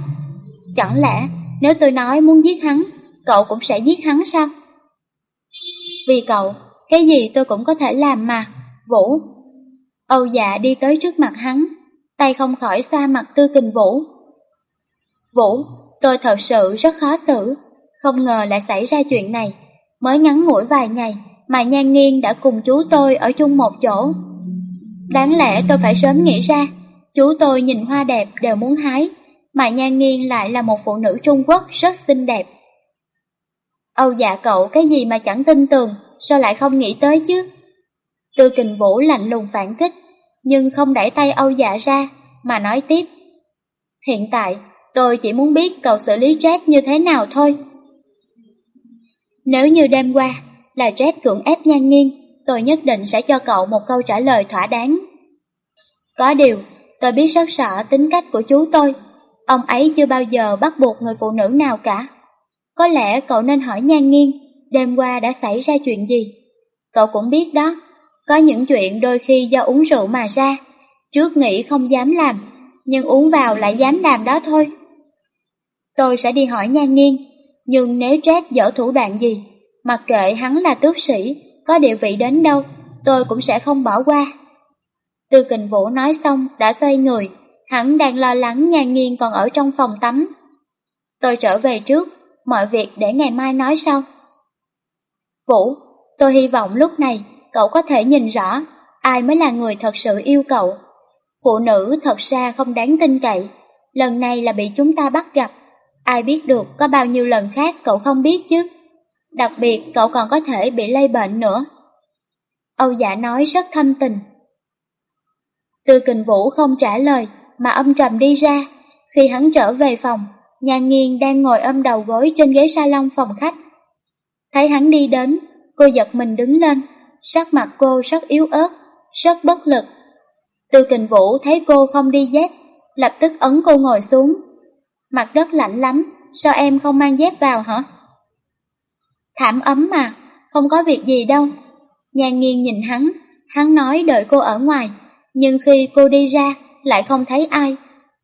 Chẳng lẽ nếu tôi nói muốn giết hắn, cậu cũng sẽ giết hắn sao? Vì cậu, cái gì tôi cũng có thể làm mà, Vũ. Âu dạ đi tới trước mặt hắn, tay không khỏi xa mặt tư kình Vũ. Vũ, tôi thật sự rất khó xử, không ngờ lại xảy ra chuyện này. Mới ngắn ngủi vài ngày mà Nhan Nghiên đã cùng chú tôi ở chung một chỗ. Đáng lẽ tôi phải sớm nghĩ ra, chú tôi nhìn hoa đẹp đều muốn hái, mà Nhan Nghiên lại là một phụ nữ Trung Quốc rất xinh đẹp. Âu dạ cậu cái gì mà chẳng tin tưởng, sao lại không nghĩ tới chứ? Tư kình vũ lạnh lùng phản kích, nhưng không đẩy tay Âu dạ ra, mà nói tiếp. Hiện tại, tôi chỉ muốn biết cậu xử lý Jet như thế nào thôi. Nếu như đêm qua là Jet cưỡng ép nhan nghiêng, tôi nhất định sẽ cho cậu một câu trả lời thỏa đáng. Có điều, tôi biết rất sợ tính cách của chú tôi. Ông ấy chưa bao giờ bắt buộc người phụ nữ nào cả. Có lẽ cậu nên hỏi nhan nghiêng, đêm qua đã xảy ra chuyện gì. Cậu cũng biết đó, có những chuyện đôi khi do uống rượu mà ra. Trước nghĩ không dám làm, nhưng uống vào lại dám làm đó thôi. Tôi sẽ đi hỏi nhan Nghiên, nhưng nếu Jack dở thủ đoạn gì, mặc kệ hắn là tước sĩ, có địa vị đến đâu, tôi cũng sẽ không bỏ qua. Tư kình vũ nói xong đã xoay người, hắn đang lo lắng nhan Nghiên còn ở trong phòng tắm. Tôi trở về trước, mọi việc để ngày mai nói sau. Vũ, tôi hy vọng lúc này cậu có thể nhìn rõ ai mới là người thật sự yêu cậu. Phụ nữ thật ra không đáng tin cậy, lần này là bị chúng ta bắt gặp. Ai biết được có bao nhiêu lần khác cậu không biết chứ. Đặc biệt cậu còn có thể bị lây bệnh nữa. Âu giả nói rất thâm tình. Tư kình vũ không trả lời mà âm trầm đi ra. Khi hắn trở về phòng, nhà nghiên đang ngồi ôm đầu gối trên ghế salon phòng khách. Thấy hắn đi đến, cô giật mình đứng lên, sắc mặt cô rất yếu ớt, rất bất lực. Tư kình vũ thấy cô không đi dép, lập tức ấn cô ngồi xuống. Mặt đất lạnh lắm, sao em không mang dép vào hả? Thảm ấm mà, không có việc gì đâu. nhàn nghiêng nhìn hắn, hắn nói đợi cô ở ngoài, nhưng khi cô đi ra lại không thấy ai.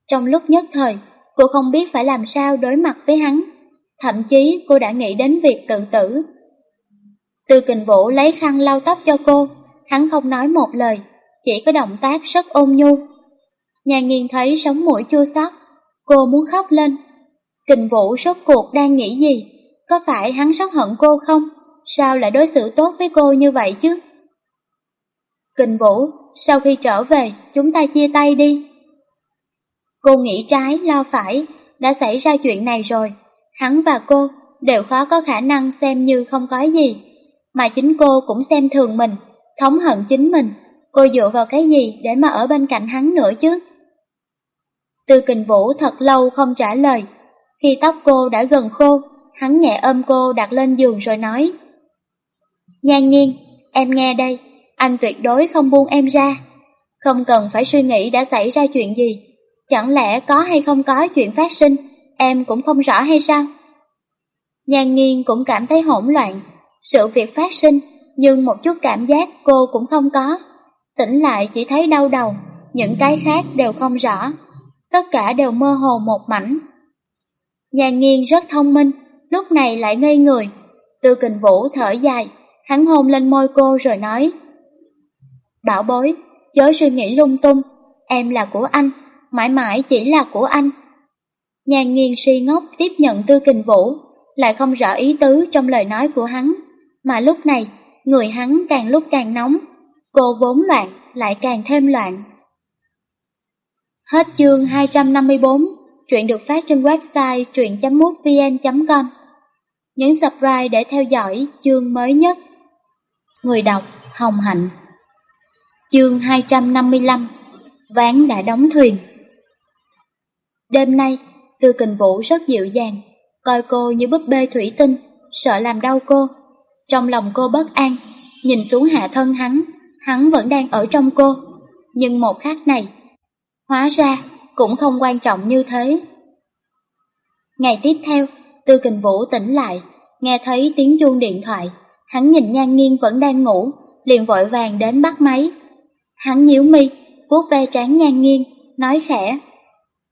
Trong lúc nhất thời, cô không biết phải làm sao đối mặt với hắn. Thậm chí cô đã nghĩ đến việc tự tử. Từ kình vũ lấy khăn lau tóc cho cô, hắn không nói một lời, chỉ có động tác rất ôn nhu. Nhà nghiền thấy sống mũi chua xót, cô muốn khóc lên. Kình vũ sốt cuộc đang nghĩ gì? Có phải hắn rất hận cô không? Sao lại đối xử tốt với cô như vậy chứ? Kình vũ, sau khi trở về, chúng ta chia tay đi. Cô nghĩ trái, lo phải, đã xảy ra chuyện này rồi. Hắn và cô đều khó có khả năng xem như không có gì, mà chính cô cũng xem thường mình, thống hận chính mình. Cô dựa vào cái gì để mà ở bên cạnh hắn nữa chứ? Tư kình vũ thật lâu không trả lời. Khi tóc cô đã gần khô, hắn nhẹ ôm cô đặt lên giường rồi nói. Nhan nghiêng, em nghe đây, anh tuyệt đối không buông em ra. Không cần phải suy nghĩ đã xảy ra chuyện gì. Chẳng lẽ có hay không có chuyện phát sinh, em cũng không rõ hay sao? Nhan nghiêng cũng cảm thấy hỗn loạn. Sự việc phát sinh, nhưng một chút cảm giác cô cũng không có. Tỉnh lại chỉ thấy đau đầu, những cái khác đều không rõ. Tất cả đều mơ hồ một mảnh. Nhà nghiêng rất thông minh, lúc này lại ngây người. Tư kình vũ thở dài, hắn hôn lên môi cô rồi nói. Bảo bối, chớ suy nghĩ lung tung, em là của anh, mãi mãi chỉ là của anh. Nhàn nghiêng si ngốc tiếp nhận tư kình vũ, lại không rõ ý tứ trong lời nói của hắn, mà lúc này, người hắn càng lúc càng nóng, cô vốn loạn, lại càng thêm loạn. Hết chương 254, chuyện được phát trên website truyện.mútvn.com. Nhấn subscribe để theo dõi chương mới nhất. Người đọc Hồng Hạnh Chương 255 Ván đã đóng thuyền Đêm nay, Tư Kình Vũ rất dịu dàng, coi cô như búp bê thủy tinh, sợ làm đau cô. Trong lòng cô bất an, nhìn xuống hạ thân hắn, hắn vẫn đang ở trong cô. Nhưng một khắc này, hóa ra cũng không quan trọng như thế. Ngày tiếp theo, Tư Kình Vũ tỉnh lại, nghe thấy tiếng chuông điện thoại. Hắn nhìn Nhan Nghiên vẫn đang ngủ, liền vội vàng đến bắt máy. Hắn nhíu mi, vuốt ve trán Nhan Nghiên, nói khẽ.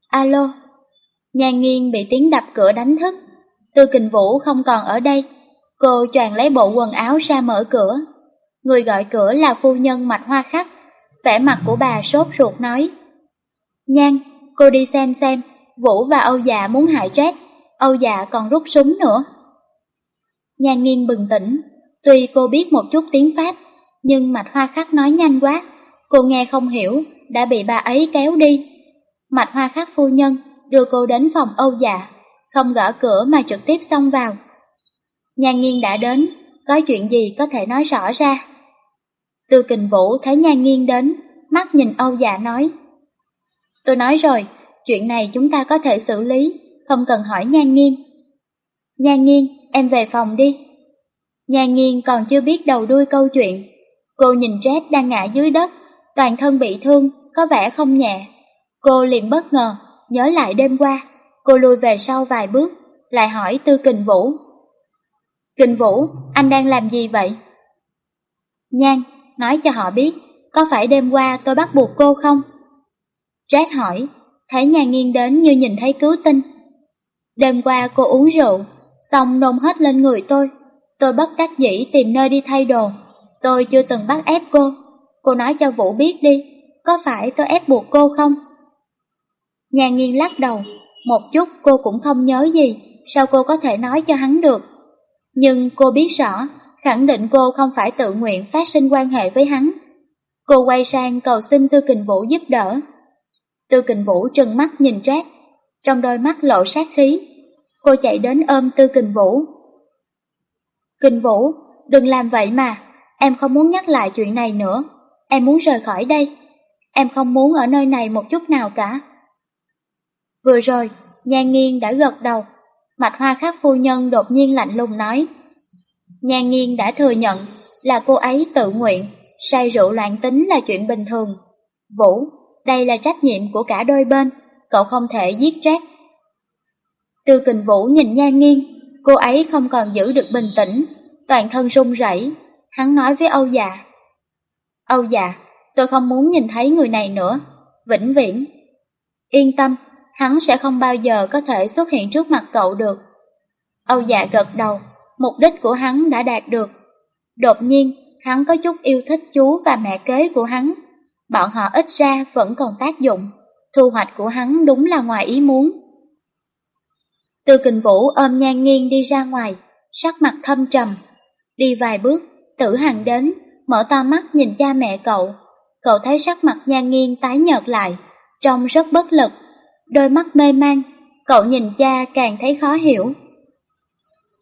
Alo. Nhan Nghiên bị tiếng đập cửa đánh thức. Tư Kình Vũ không còn ở đây. Cô choàng lấy bộ quần áo ra mở cửa. Người gọi cửa là phu nhân mạch hoa khắc. Vẻ mặt của bà sốt ruột nói. Nhan, cô đi xem xem, Vũ và Âu Dạ muốn hại Jack, Âu Dạ còn rút súng nữa. Nhan nghiêng bừng tỉnh, tuy cô biết một chút tiếng Pháp, nhưng mạch hoa khắc nói nhanh quá, cô nghe không hiểu, đã bị bà ấy kéo đi. Mạch hoa khắc phu nhân đưa cô đến phòng Âu Dạ, không gõ cửa mà trực tiếp xông vào. Nhan Nghiên đã đến, có chuyện gì có thể nói rõ ra. Tư kình vũ thấy nhan Nghiên đến, mắt nhìn Âu Dạ nói. Tôi nói rồi, chuyện này chúng ta có thể xử lý, không cần hỏi nhan Nghiên. Nhan Nghiên, em về phòng đi. Nhan Nghiên còn chưa biết đầu đuôi câu chuyện. Cô nhìn Jet đang ngã dưới đất, toàn thân bị thương, có vẻ không nhẹ. Cô liền bất ngờ, nhớ lại đêm qua, cô lùi về sau vài bước, lại hỏi Tư Kình Vũ. Kình Vũ, anh đang làm gì vậy? Nhan, nói cho họ biết, có phải đêm qua tôi bắt buộc cô không? Jack hỏi, thấy nhà nghiêng đến như nhìn thấy cứu tinh. Đêm qua cô uống rượu, xong nôn hết lên người tôi. Tôi bất đắc dĩ tìm nơi đi thay đồ. Tôi chưa từng bắt ép cô. Cô nói cho Vũ biết đi, có phải tôi ép buộc cô không? Nhà nghiêng lắc đầu, một chút cô cũng không nhớ gì, sao cô có thể nói cho hắn được. Nhưng cô biết rõ, khẳng định cô không phải tự nguyện phát sinh quan hệ với hắn. Cô quay sang cầu xin Tư Kình Vũ giúp đỡ. Tư Kình Vũ trừng mắt nhìn Jack, trong đôi mắt lộ sát khí. Cô chạy đến ôm Tư Kình Vũ. Kình Vũ, đừng làm vậy mà, em không muốn nhắc lại chuyện này nữa, em muốn rời khỏi đây. Em không muốn ở nơi này một chút nào cả. Vừa rồi, Nhan Nghiên đã gật đầu, Mạch Hoa Khắc phu nhân đột nhiên lạnh lùng nói. Nhan Nghiên đã thừa nhận là cô ấy tự nguyện, say rượu loạn tính là chuyện bình thường. Vũ, đây là trách nhiệm của cả đôi bên, cậu không thể giết Jack. Tư kình vũ nhìn nhan nghiên cô ấy không còn giữ được bình tĩnh, toàn thân run rẩy. Hắn nói với Âu dạ. Âu dạ, tôi không muốn nhìn thấy người này nữa, vĩnh viễn. Yên tâm, hắn sẽ không bao giờ có thể xuất hiện trước mặt cậu được. Âu dạ gật đầu, mục đích của hắn đã đạt được. Đột nhiên, hắn có chút yêu thích chú và mẹ kế của hắn. Bọn họ ít ra vẫn còn tác dụng, thu hoạch của hắn đúng là ngoài ý muốn. Từ kình vũ ôm nhan nghiêng đi ra ngoài, sắc mặt thâm trầm. Đi vài bước, tử hằng đến, mở to mắt nhìn cha mẹ cậu. Cậu thấy sắc mặt nhan nghiêng tái nhợt lại, trông rất bất lực, đôi mắt mê man, cậu nhìn cha càng thấy khó hiểu.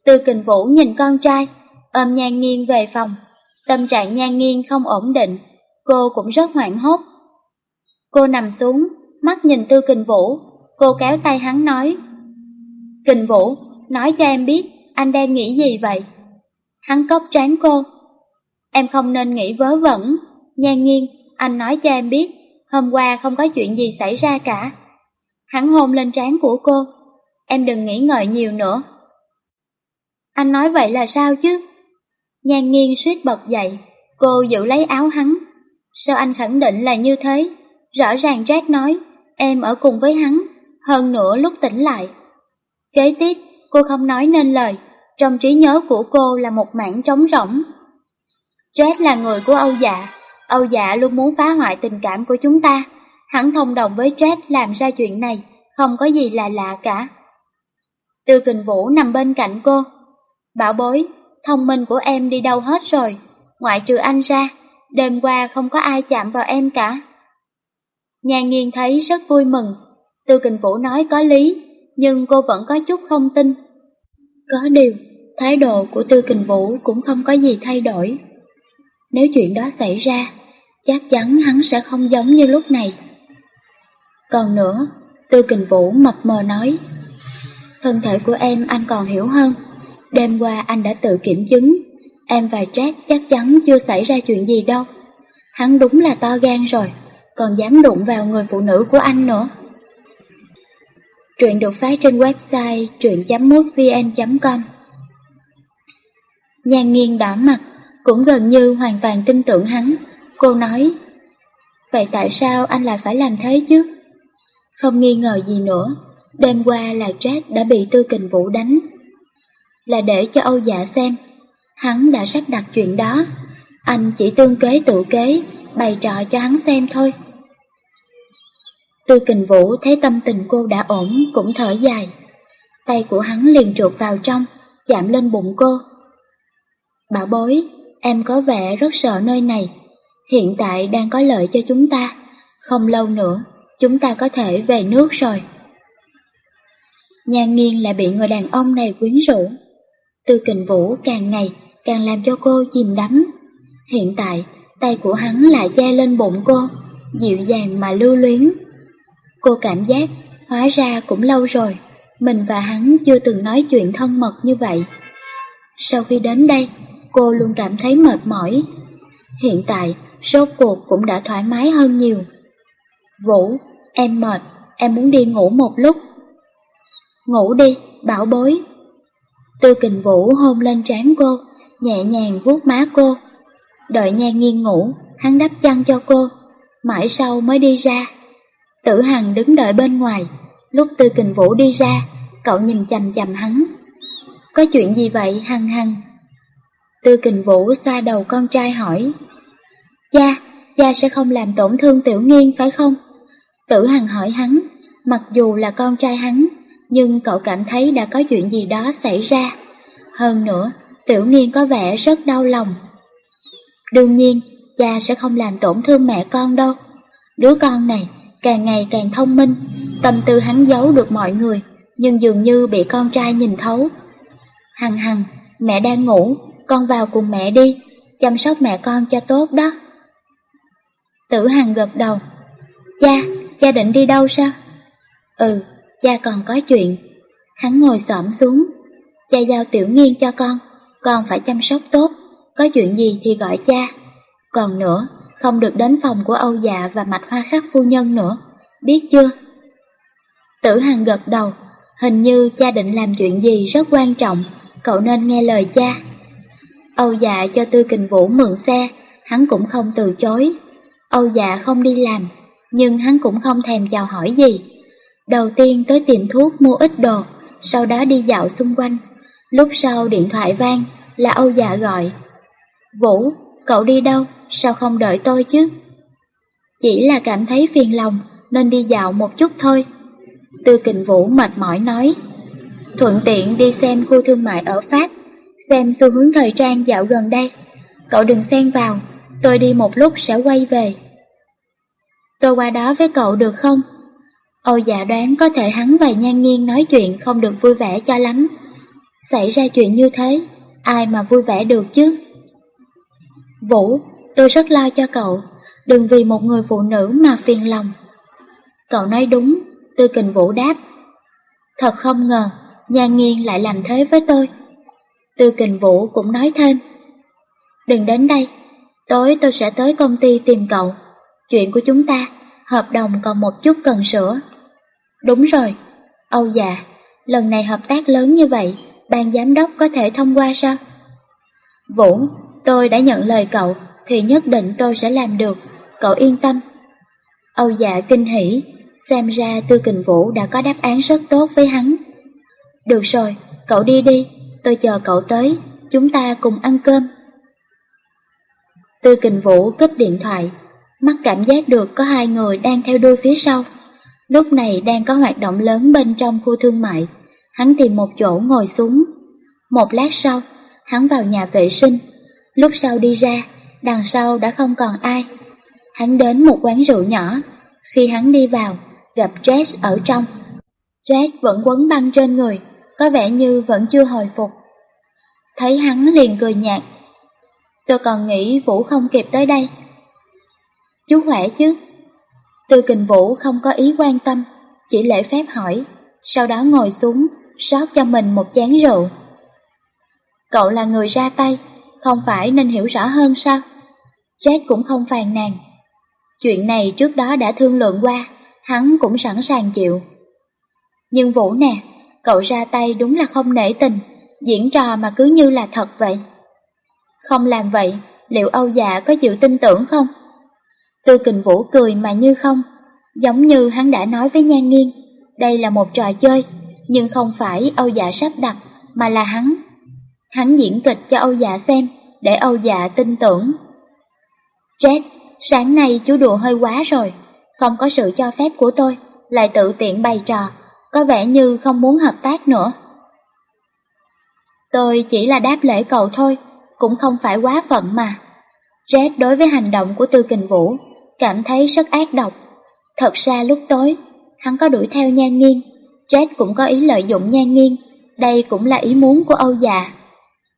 Tư kình vũ nhìn con trai, ôm nhan nghiêng về phòng. Tâm trạng nhan nghiêng không ổn định, cô cũng rất hoảng hốt. Cô nằm xuống, mắt nhìn tư kình vũ, cô kéo tay hắn nói. Kình vũ, nói cho em biết, anh đang nghĩ gì vậy? Hắn cốc trán cô. Em không nên nghĩ vớ vẩn, nhan nghiêng, anh nói cho em biết, hôm qua không có chuyện gì xảy ra cả. Hắn hôn lên trán của cô, em đừng nghĩ ngợi nhiều nữa. Anh nói vậy là sao chứ? Nhan nghiêng suýt bật dậy, cô giữ lấy áo hắn. Sao anh khẳng định là như thế? Rõ ràng Jack nói, em ở cùng với hắn, hơn nữa lúc tỉnh lại. Kế tiếp, cô không nói nên lời, trong trí nhớ của cô là một mảng trống rỗng. Jack là người của Âu Dạ, Âu Dạ luôn muốn phá hoại tình cảm của chúng ta. Hắn thông đồng với Jack làm ra chuyện này, không có gì là lạ cả. Tư kình vũ nằm bên cạnh cô. Bảo bối, thông minh của em đi đâu hết rồi, ngoại trừ anh ra, đêm qua không có ai chạm vào em cả. Nhà nghiên thấy rất vui mừng, Tư kình vũ nói có lý, nhưng cô vẫn có chút không tin. Có điều, thái độ của Tư kình vũ cũng không có gì thay đổi. Nếu chuyện đó xảy ra, chắc chắn hắn sẽ không giống như lúc này. Còn nữa, Tư kình vũ mập mờ nói, thân thể của em anh còn hiểu hơn. Đêm qua anh đã tự kiểm chứng, em và Jack chắc chắn chưa xảy ra chuyện gì đâu. Hắn đúng là to gan rồi, còn dám đụng vào người phụ nữ của anh nữa. Truyện được phát trên website truyện.mútvn.com Nhan nghiêng đỏ mặt, cũng gần như hoàn toàn tin tưởng hắn. Cô nói, vậy tại sao anh lại phải làm thế chứ? Không nghi ngờ gì nữa, đêm qua là Jack đã bị tư kình vũ đánh. Là để cho Âu dạ xem, hắn đã sắp đặt chuyện đó, anh chỉ tương kế tự kế, bày trò cho hắn xem thôi. Tư kình vũ thấy tâm tình cô đã ổn cũng thở dài. Tay của hắn liền trượt vào trong, chạm lên bụng cô. Bảo bối, em có vẻ rất sợ nơi này. Hiện tại đang có lợi cho chúng ta. Không lâu nữa, chúng ta có thể về nước rồi. Nhan nghiên lại bị người đàn ông này quyến rũ. Tư kình vũ càng ngày càng làm cho cô chìm đắm. Hiện tại, tay của hắn lại che lên bụng cô, dịu dàng mà lưu luyến. Cô cảm giác, hóa ra cũng lâu rồi, mình và hắn chưa từng nói chuyện thân mật như vậy. Sau khi đến đây, cô luôn cảm thấy mệt mỏi. Hiện tại, rốt cuộc cũng đã thoải mái hơn nhiều. Vũ, em mệt, em muốn đi ngủ một lúc. Ngủ đi, bảo bối. Tư kình vũ hôn lên trán cô, nhẹ nhàng vuốt má cô. Đợi nhan nghiêng ngủ, hắn đắp chăn cho cô, mãi sau mới đi ra. Tử Hằng đứng đợi bên ngoài, lúc Tư Kình Vũ đi ra, cậu nhìn chằm chằm hắn. Có chuyện gì vậy Hằng Hằng? Tư Kình Vũ xoa đầu con trai hỏi. Cha, cha sẽ không làm tổn thương Tiểu Nghiên phải không? Tử Hằng hỏi hắn, mặc dù là con trai hắn, nhưng cậu cảm thấy đã có chuyện gì đó xảy ra. Hơn nữa, Tiểu Nghiên có vẻ rất đau lòng. Đương nhiên, cha sẽ không làm tổn thương mẹ con đâu. Đứa con này càng ngày càng thông minh, tâm tư hắn giấu được mọi người, nhưng dường như bị con trai nhìn thấu. Hằng hằng, mẹ đang ngủ, con vào cùng mẹ đi, chăm sóc mẹ con cho tốt đó. Tử Hằng gật đầu. Cha, cha định đi đâu sao? Ừ, cha còn có chuyện. Hắn ngồi xổm xuống. Cha giao tiểu nghiên cho con, con phải chăm sóc tốt, có chuyện gì thì gọi cha. Còn nữa, không được đến phòng của Âu Dạ và Mạch Hoa Khắc phu nhân nữa, biết chưa? Tử Hằng gật đầu, hình như cha định làm chuyện gì rất quan trọng, cậu nên nghe lời cha. Âu dạ cho Tư Kình Vũ mượn xe, hắn cũng không từ chối. Âu dạ không đi làm, nhưng hắn cũng không thèm chào hỏi gì. Đầu tiên tới tiệm thuốc mua ít đồ, sau đó đi dạo xung quanh. Lúc sau điện thoại vang là Âu dạ gọi. Vũ, cậu đi đâu, sao không đợi tôi chứ? Chỉ là cảm thấy phiền lòng nên đi dạo một chút thôi. Tư Kình Vũ mệt mỏi nói. Thuận tiện đi xem khu thương mại ở Pháp, xem xu hướng thời trang dạo gần đây. Cậu đừng xen vào, tôi đi một lúc sẽ quay về. Tôi qua đó với cậu được không? Âu dạ đoán có thể hắn và Nhan Nghiên nói chuyện không được vui vẻ cho lắm. Xảy ra chuyện như thế, ai mà vui vẻ được chứ? Vũ, tôi rất lo cho cậu, đừng vì một người phụ nữ mà phiền lòng. Cậu nói đúng, Tư Kình Vũ đáp. Thật không ngờ, Nhan Nghiên lại làm thế với tôi. Tư Kình Vũ cũng nói thêm. Đừng đến đây, tối tôi sẽ tới công ty tìm cậu. Chuyện của chúng ta, hợp đồng còn một chút cần sửa. Đúng rồi, Âu dạ, lần này hợp tác lớn như vậy, ban giám đốc có thể thông qua sao? Vũ, tôi đã nhận lời cậu, thì nhất định tôi sẽ làm được, cậu yên tâm. Âu dạ kinh hỉ, xem ra Tư Kình Vũ đã có đáp án rất tốt với hắn. Được rồi, cậu đi đi, tôi chờ cậu tới, chúng ta cùng ăn cơm. Tư Kình Vũ cúp điện thoại, mắt cảm giác được có hai người đang theo đuôi phía sau. Lúc này đang có hoạt động lớn bên trong khu thương mại, hắn tìm một chỗ ngồi xuống. Một lát sau, hắn vào nhà vệ sinh, lúc sau đi ra, đằng sau đã không còn ai. Hắn đến một quán rượu nhỏ, khi hắn đi vào, gặp Jess ở trong. Jess vẫn quấn băng trên người, có vẻ như vẫn chưa hồi phục. Thấy hắn liền cười nhạt. Tôi còn nghĩ Vũ không kịp tới đây. Chú khỏe chứ? Tư kình Vũ không có ý quan tâm, chỉ lễ phép hỏi, sau đó ngồi xuống, rót cho mình một chén rượu. Cậu là người ra tay, không phải nên hiểu rõ hơn sao? Jack cũng không phàn nàn. Chuyện này trước đó đã thương lượng qua, hắn cũng sẵn sàng chịu. Nhưng Vũ nè, cậu ra tay đúng là không nể tình, diễn trò mà cứ như là thật vậy. Không làm vậy, liệu Âu Dạ có chịu tin tưởng không? Tư kình Vũ cười mà như không, giống như hắn đã nói với Nhan Nghiên, đây là một trò chơi, nhưng không phải Âu Dạ sắp đặt, mà là hắn. Hắn diễn kịch cho Âu Dạ xem, để Âu Dạ tin tưởng. Jet, sáng nay chú đùa hơi quá rồi, không có sự cho phép của tôi, lại tự tiện bày trò, có vẻ như không muốn hợp tác nữa. Tôi chỉ là đáp lễ cậu thôi, cũng không phải quá phận mà. Jet đối với hành động của Tư Kình Vũ cảm thấy rất ác độc. Thật ra lúc tối, hắn có đuổi theo Nhan Nghiên, Jack cũng có ý lợi dụng Nhan Nghiên, đây cũng là ý muốn của Âu Dạ.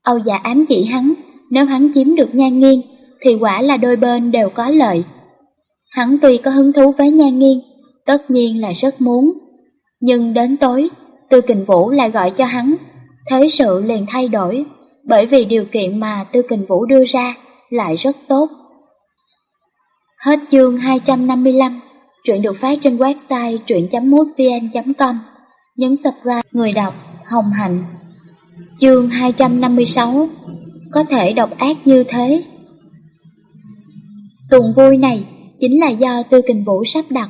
Âu Dạ ám chỉ hắn, nếu hắn chiếm được Nhan Nghiên, thì quả là đôi bên đều có lợi. Hắn tuy có hứng thú với Nhan Nghiên, tất nhiên là rất muốn. Nhưng đến tối, Tư Kình Vũ lại gọi cho hắn, thế sự liền thay đổi, bởi vì điều kiện mà Tư Kình Vũ đưa ra lại rất tốt. Hết chương 255, truyện được phát trên website truyện.mútvn.com. Nhấn subscribe người đọc Hồng Hạnh. Chương 256, có thể độc ác như thế. Tuần vui này chính là do Tư Kình Vũ sắp đặt.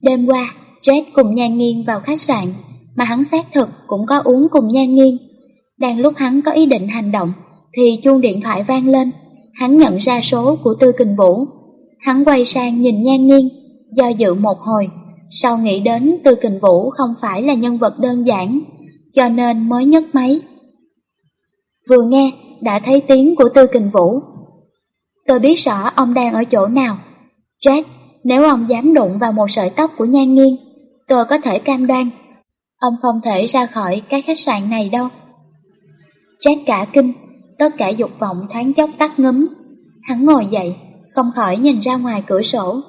Đêm qua, Red cùng Nhan Nghiên vào khách sạn, mà hắn xác thực cũng có uống cùng Nhan Nghiên. Đang lúc hắn có ý định hành động, thì chuông điện thoại vang lên. Hắn nhận ra số của Tư Kình Vũ. Hắn quay sang nhìn Nhan nghiêng, do dự một hồi, sau nghĩ đến Tư Kình Vũ không phải là nhân vật đơn giản, cho nên mới nhấc máy. Vừa nghe, đã thấy tiếng của Tư Kình Vũ. Tôi biết rõ ông đang ở chỗ nào. Jack, nếu ông dám đụng vào một sợi tóc của Nhan nghiêng, tôi có thể cam đoan. Ông không thể ra khỏi cái khách sạn này đâu. Jack cả kinh, tất cả dục vọng thoáng chốc tắt ngấm. Hắn ngồi dậy, không khỏi nhìn ra ngoài cửa sổ,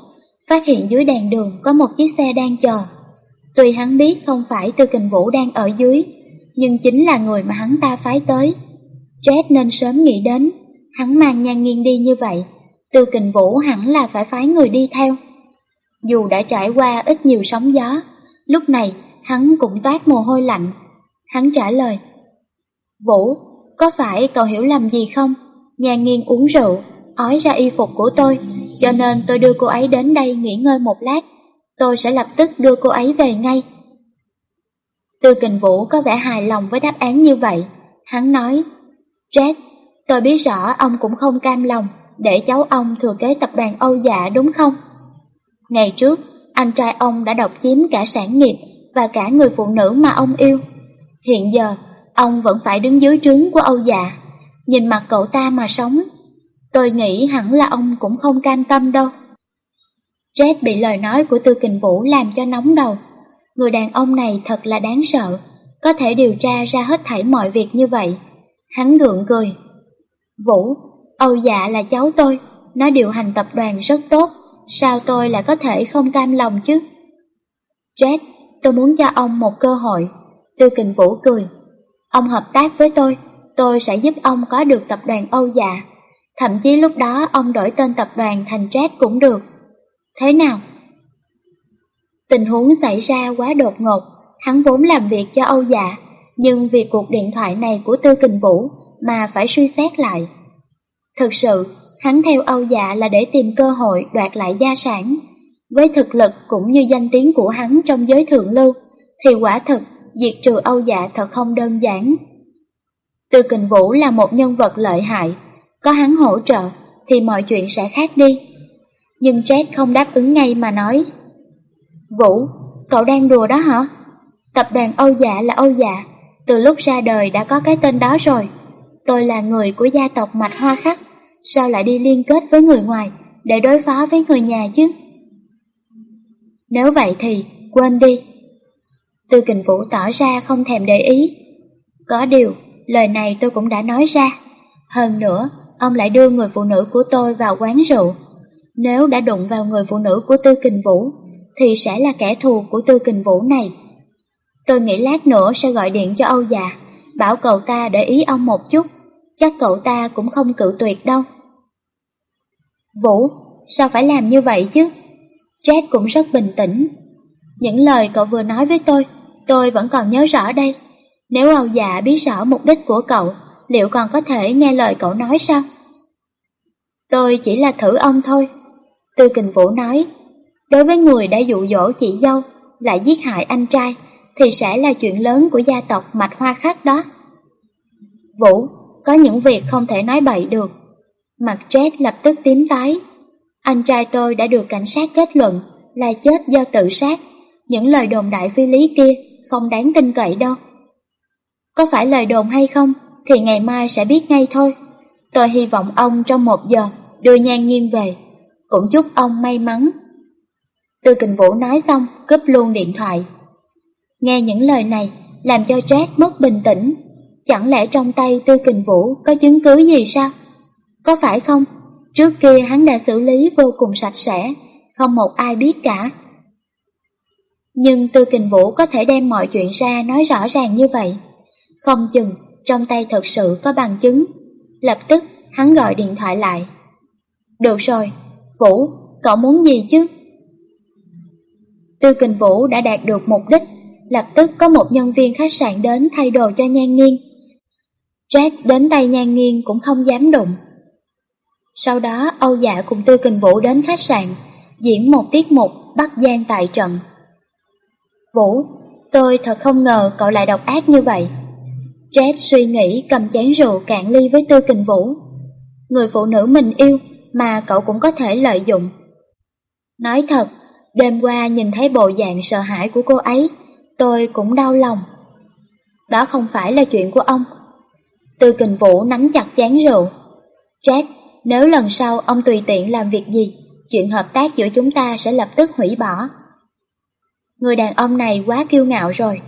phát hiện dưới đèn đường có một chiếc xe đang chờ. Tuy hắn biết không phải Tư Kình Vũ đang ở dưới, nhưng chính là người mà hắn ta phái tới. Jet nên sớm nghĩ đến, hắn mang nhan nghiêng đi như vậy, Tư Kình Vũ hẳn là phải phái người đi theo. Dù đã trải qua ít nhiều sóng gió, lúc này hắn cũng toát mồ hôi lạnh. Hắn trả lời, Vũ, có phải cậu hiểu lầm gì không? Nhà nghiêng uống rượu, ói ra y phục của tôi, cho nên tôi đưa cô ấy đến đây nghỉ ngơi một lát. Tôi sẽ lập tức đưa cô ấy về ngay. Tư kình vũ có vẻ hài lòng với đáp án như vậy. Hắn nói, Jack, tôi biết rõ ông cũng không cam lòng để cháu ông thừa kế tập đoàn Âu Dạ đúng không? Ngày trước, anh trai ông đã độc chiếm cả sản nghiệp và cả người phụ nữ mà ông yêu. Hiện giờ, ông vẫn phải đứng dưới trướng của Âu Dạ, nhìn mặt cậu ta mà sống. Tôi nghĩ hẳn là ông cũng không cam tâm đâu. Jet bị lời nói của Tư Kình Vũ làm cho nóng đầu. Người đàn ông này thật là đáng sợ, có thể điều tra ra hết thảy mọi việc như vậy. Hắn gượng cười. Vũ, Âu Dạ là cháu tôi, nó điều hành tập đoàn rất tốt, sao tôi lại có thể không cam lòng chứ? Jet, tôi muốn cho ông một cơ hội. Tư Kình Vũ cười. Ông hợp tác với tôi, tôi sẽ giúp ông có được tập đoàn Âu Dạ. Thậm chí lúc đó ông đổi tên tập đoàn thành Jet cũng được. Thế nào? Tình huống xảy ra quá đột ngột, hắn vốn làm việc cho Âu Dạ, nhưng vì cuộc điện thoại này của Tư Kình Vũ mà phải suy xét lại. Thực sự, hắn theo Âu Dạ là để tìm cơ hội đoạt lại gia sản. Với thực lực cũng như danh tiếng của hắn trong giới thượng lưu, thì quả thực diệt trừ Âu Dạ thật không đơn giản. Tư Kình Vũ là một nhân vật lợi hại, có hắn hỗ trợ thì mọi chuyện sẽ khác đi. Nhưng Jet không đáp ứng ngay mà nói. Vũ, cậu đang đùa đó hả? Tập đoàn Âu Dạ là Âu Dạ, từ lúc ra đời đã có cái tên đó rồi. Tôi là người của gia tộc Mạch Hoa Khắc, sao lại đi liên kết với người ngoài để đối phó với người nhà chứ? Nếu vậy thì quên đi. Tư kình vũ tỏ ra không thèm để ý. Có điều, lời này tôi cũng đã nói ra. Hơn nữa, ông lại đưa người phụ nữ của tôi vào quán rượu. Nếu đã đụng vào người phụ nữ của Tư Kình Vũ, thì sẽ là kẻ thù của Tư Kình Vũ này. Tôi nghĩ lát nữa sẽ gọi điện cho Âu già, bảo cậu ta để ý ông một chút, chắc cậu ta cũng không cự tuyệt đâu. Vũ, sao phải làm như vậy chứ? Jack cũng rất bình tĩnh. Những lời cậu vừa nói với tôi, tôi vẫn còn nhớ rõ đây. Nếu Âu già biết rõ mục đích của cậu, liệu còn có thể nghe lời cậu nói sao? Tôi chỉ là thử ông thôi. Tư Kình Vũ nói, đối với người đã dụ dỗ chị dâu, lại giết hại anh trai, thì sẽ là chuyện lớn của gia tộc Mạch Hoa Khắc đó. Vũ, có những việc không thể nói bậy được. Mặt Jet lập tức tím tái. Anh trai tôi đã được cảnh sát kết luận là chết do tự sát. Những lời đồn đại phi lý kia không đáng tin cậy đâu. Có phải lời đồn hay không thì ngày mai sẽ biết ngay thôi. Tôi hy vọng ông trong một giờ đưa nhan nghiêm về. Cũng chúc ông may mắn. Tư kình vũ nói xong, cướp luôn điện thoại. Nghe những lời này, làm cho Jack mất bình tĩnh. Chẳng lẽ trong tay Tư Kình Vũ có chứng cứ gì sao? Có phải không? Trước kia hắn đã xử lý vô cùng sạch sẽ, không một ai biết cả. Nhưng Tư Kình Vũ có thể đem mọi chuyện ra nói rõ ràng như vậy. Không chừng, trong tay thật sự có bằng chứng. Lập tức, hắn gọi điện thoại lại. Được rồi, Vũ, cậu muốn gì chứ? Tư Kình Vũ đã đạt được mục đích lập tức có một nhân viên khách sạn đến thay đồ cho Nhan Nghiên. Jack đến tay Nhan Nghiên cũng không dám đụng. Sau đó Âu Dạ cùng Tư Kình Vũ đến khách sạn, diễn một tiết mục bắt gian tại trận. Vũ, tôi thật không ngờ cậu lại độc ác như vậy. Jet suy nghĩ cầm chén rượu cạn ly với Tư Kình Vũ. Người phụ nữ mình yêu mà cậu cũng có thể lợi dụng. Nói thật, đêm qua nhìn thấy bộ dạng sợ hãi của cô ấy, tôi cũng đau lòng. Đó không phải là chuyện của ông. Tư kình vũ nắm chặt chén rượu. Jack, nếu lần sau ông tùy tiện làm việc gì, chuyện hợp tác giữa chúng ta sẽ lập tức hủy bỏ. Người đàn ông này quá kiêu ngạo rồi.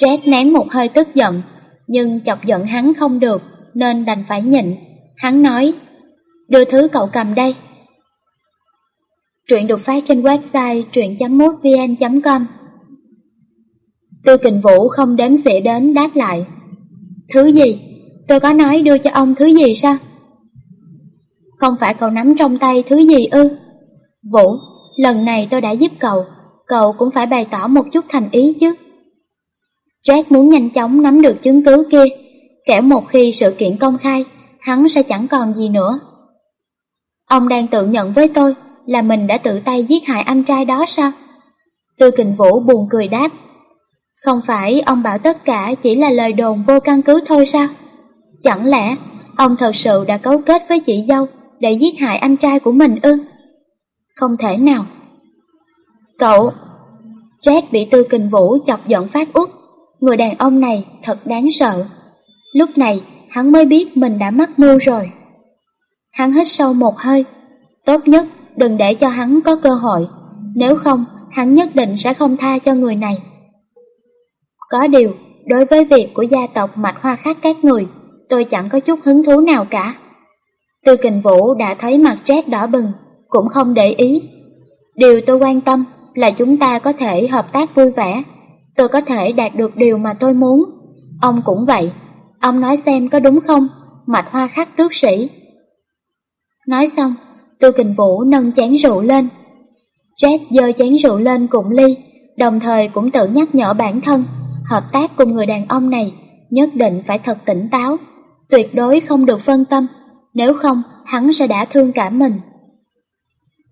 Jack nén một hơi tức giận, nhưng chọc giận hắn không được, nên đành phải nhịn. Hắn nói, đưa thứ cậu cầm đây. Truyện được phát trên website truyện.mútvn.com Tư kình vũ không đếm xỉa đến đáp lại. Thứ gì? Tôi có nói đưa cho ông thứ gì sao? Không phải cậu nắm trong tay thứ gì ư? Vũ, lần này tôi đã giúp cậu, cậu cũng phải bày tỏ một chút thành ý chứ. Jack muốn nhanh chóng nắm được chứng cứ kia, Kể một khi sự kiện công khai, hắn sẽ chẳng còn gì nữa. Ông đang tự nhận với tôi là mình đã tự tay giết hại anh trai đó sao? Tư kình vũ buồn cười đáp. Không phải ông bảo tất cả chỉ là lời đồn vô căn cứ thôi sao? Chẳng lẽ ông thật sự đã cấu kết với chị dâu để giết hại anh trai của mình ư? Không thể nào. Cậu... Jack bị Tư Kình Vũ chọc giận phát út. Người đàn ông này thật đáng sợ. Lúc này hắn mới biết mình đã mắc mưu rồi. Hắn hít sâu một hơi. Tốt nhất đừng để cho hắn có cơ hội. Nếu không, hắn nhất định sẽ không tha cho người này. Có điều, đối với việc của gia tộc mạch hoa khác các người, tôi chẳng có chút hứng thú nào cả. Tư kình vũ đã thấy mặt Jack đỏ bừng, cũng không để ý. Điều tôi quan tâm là chúng ta có thể hợp tác vui vẻ, tôi có thể đạt được điều mà tôi muốn. Ông cũng vậy, ông nói xem có đúng không, mạch hoa khắc tước sĩ. Nói xong, Tư kình vũ nâng chén rượu lên. Jack dơ chén rượu lên cùng ly, đồng thời cũng tự nhắc nhở bản thân, hợp tác cùng người đàn ông này nhất định phải thật tỉnh táo, tuyệt đối không được phân tâm, nếu không hắn sẽ đã thương cả mình.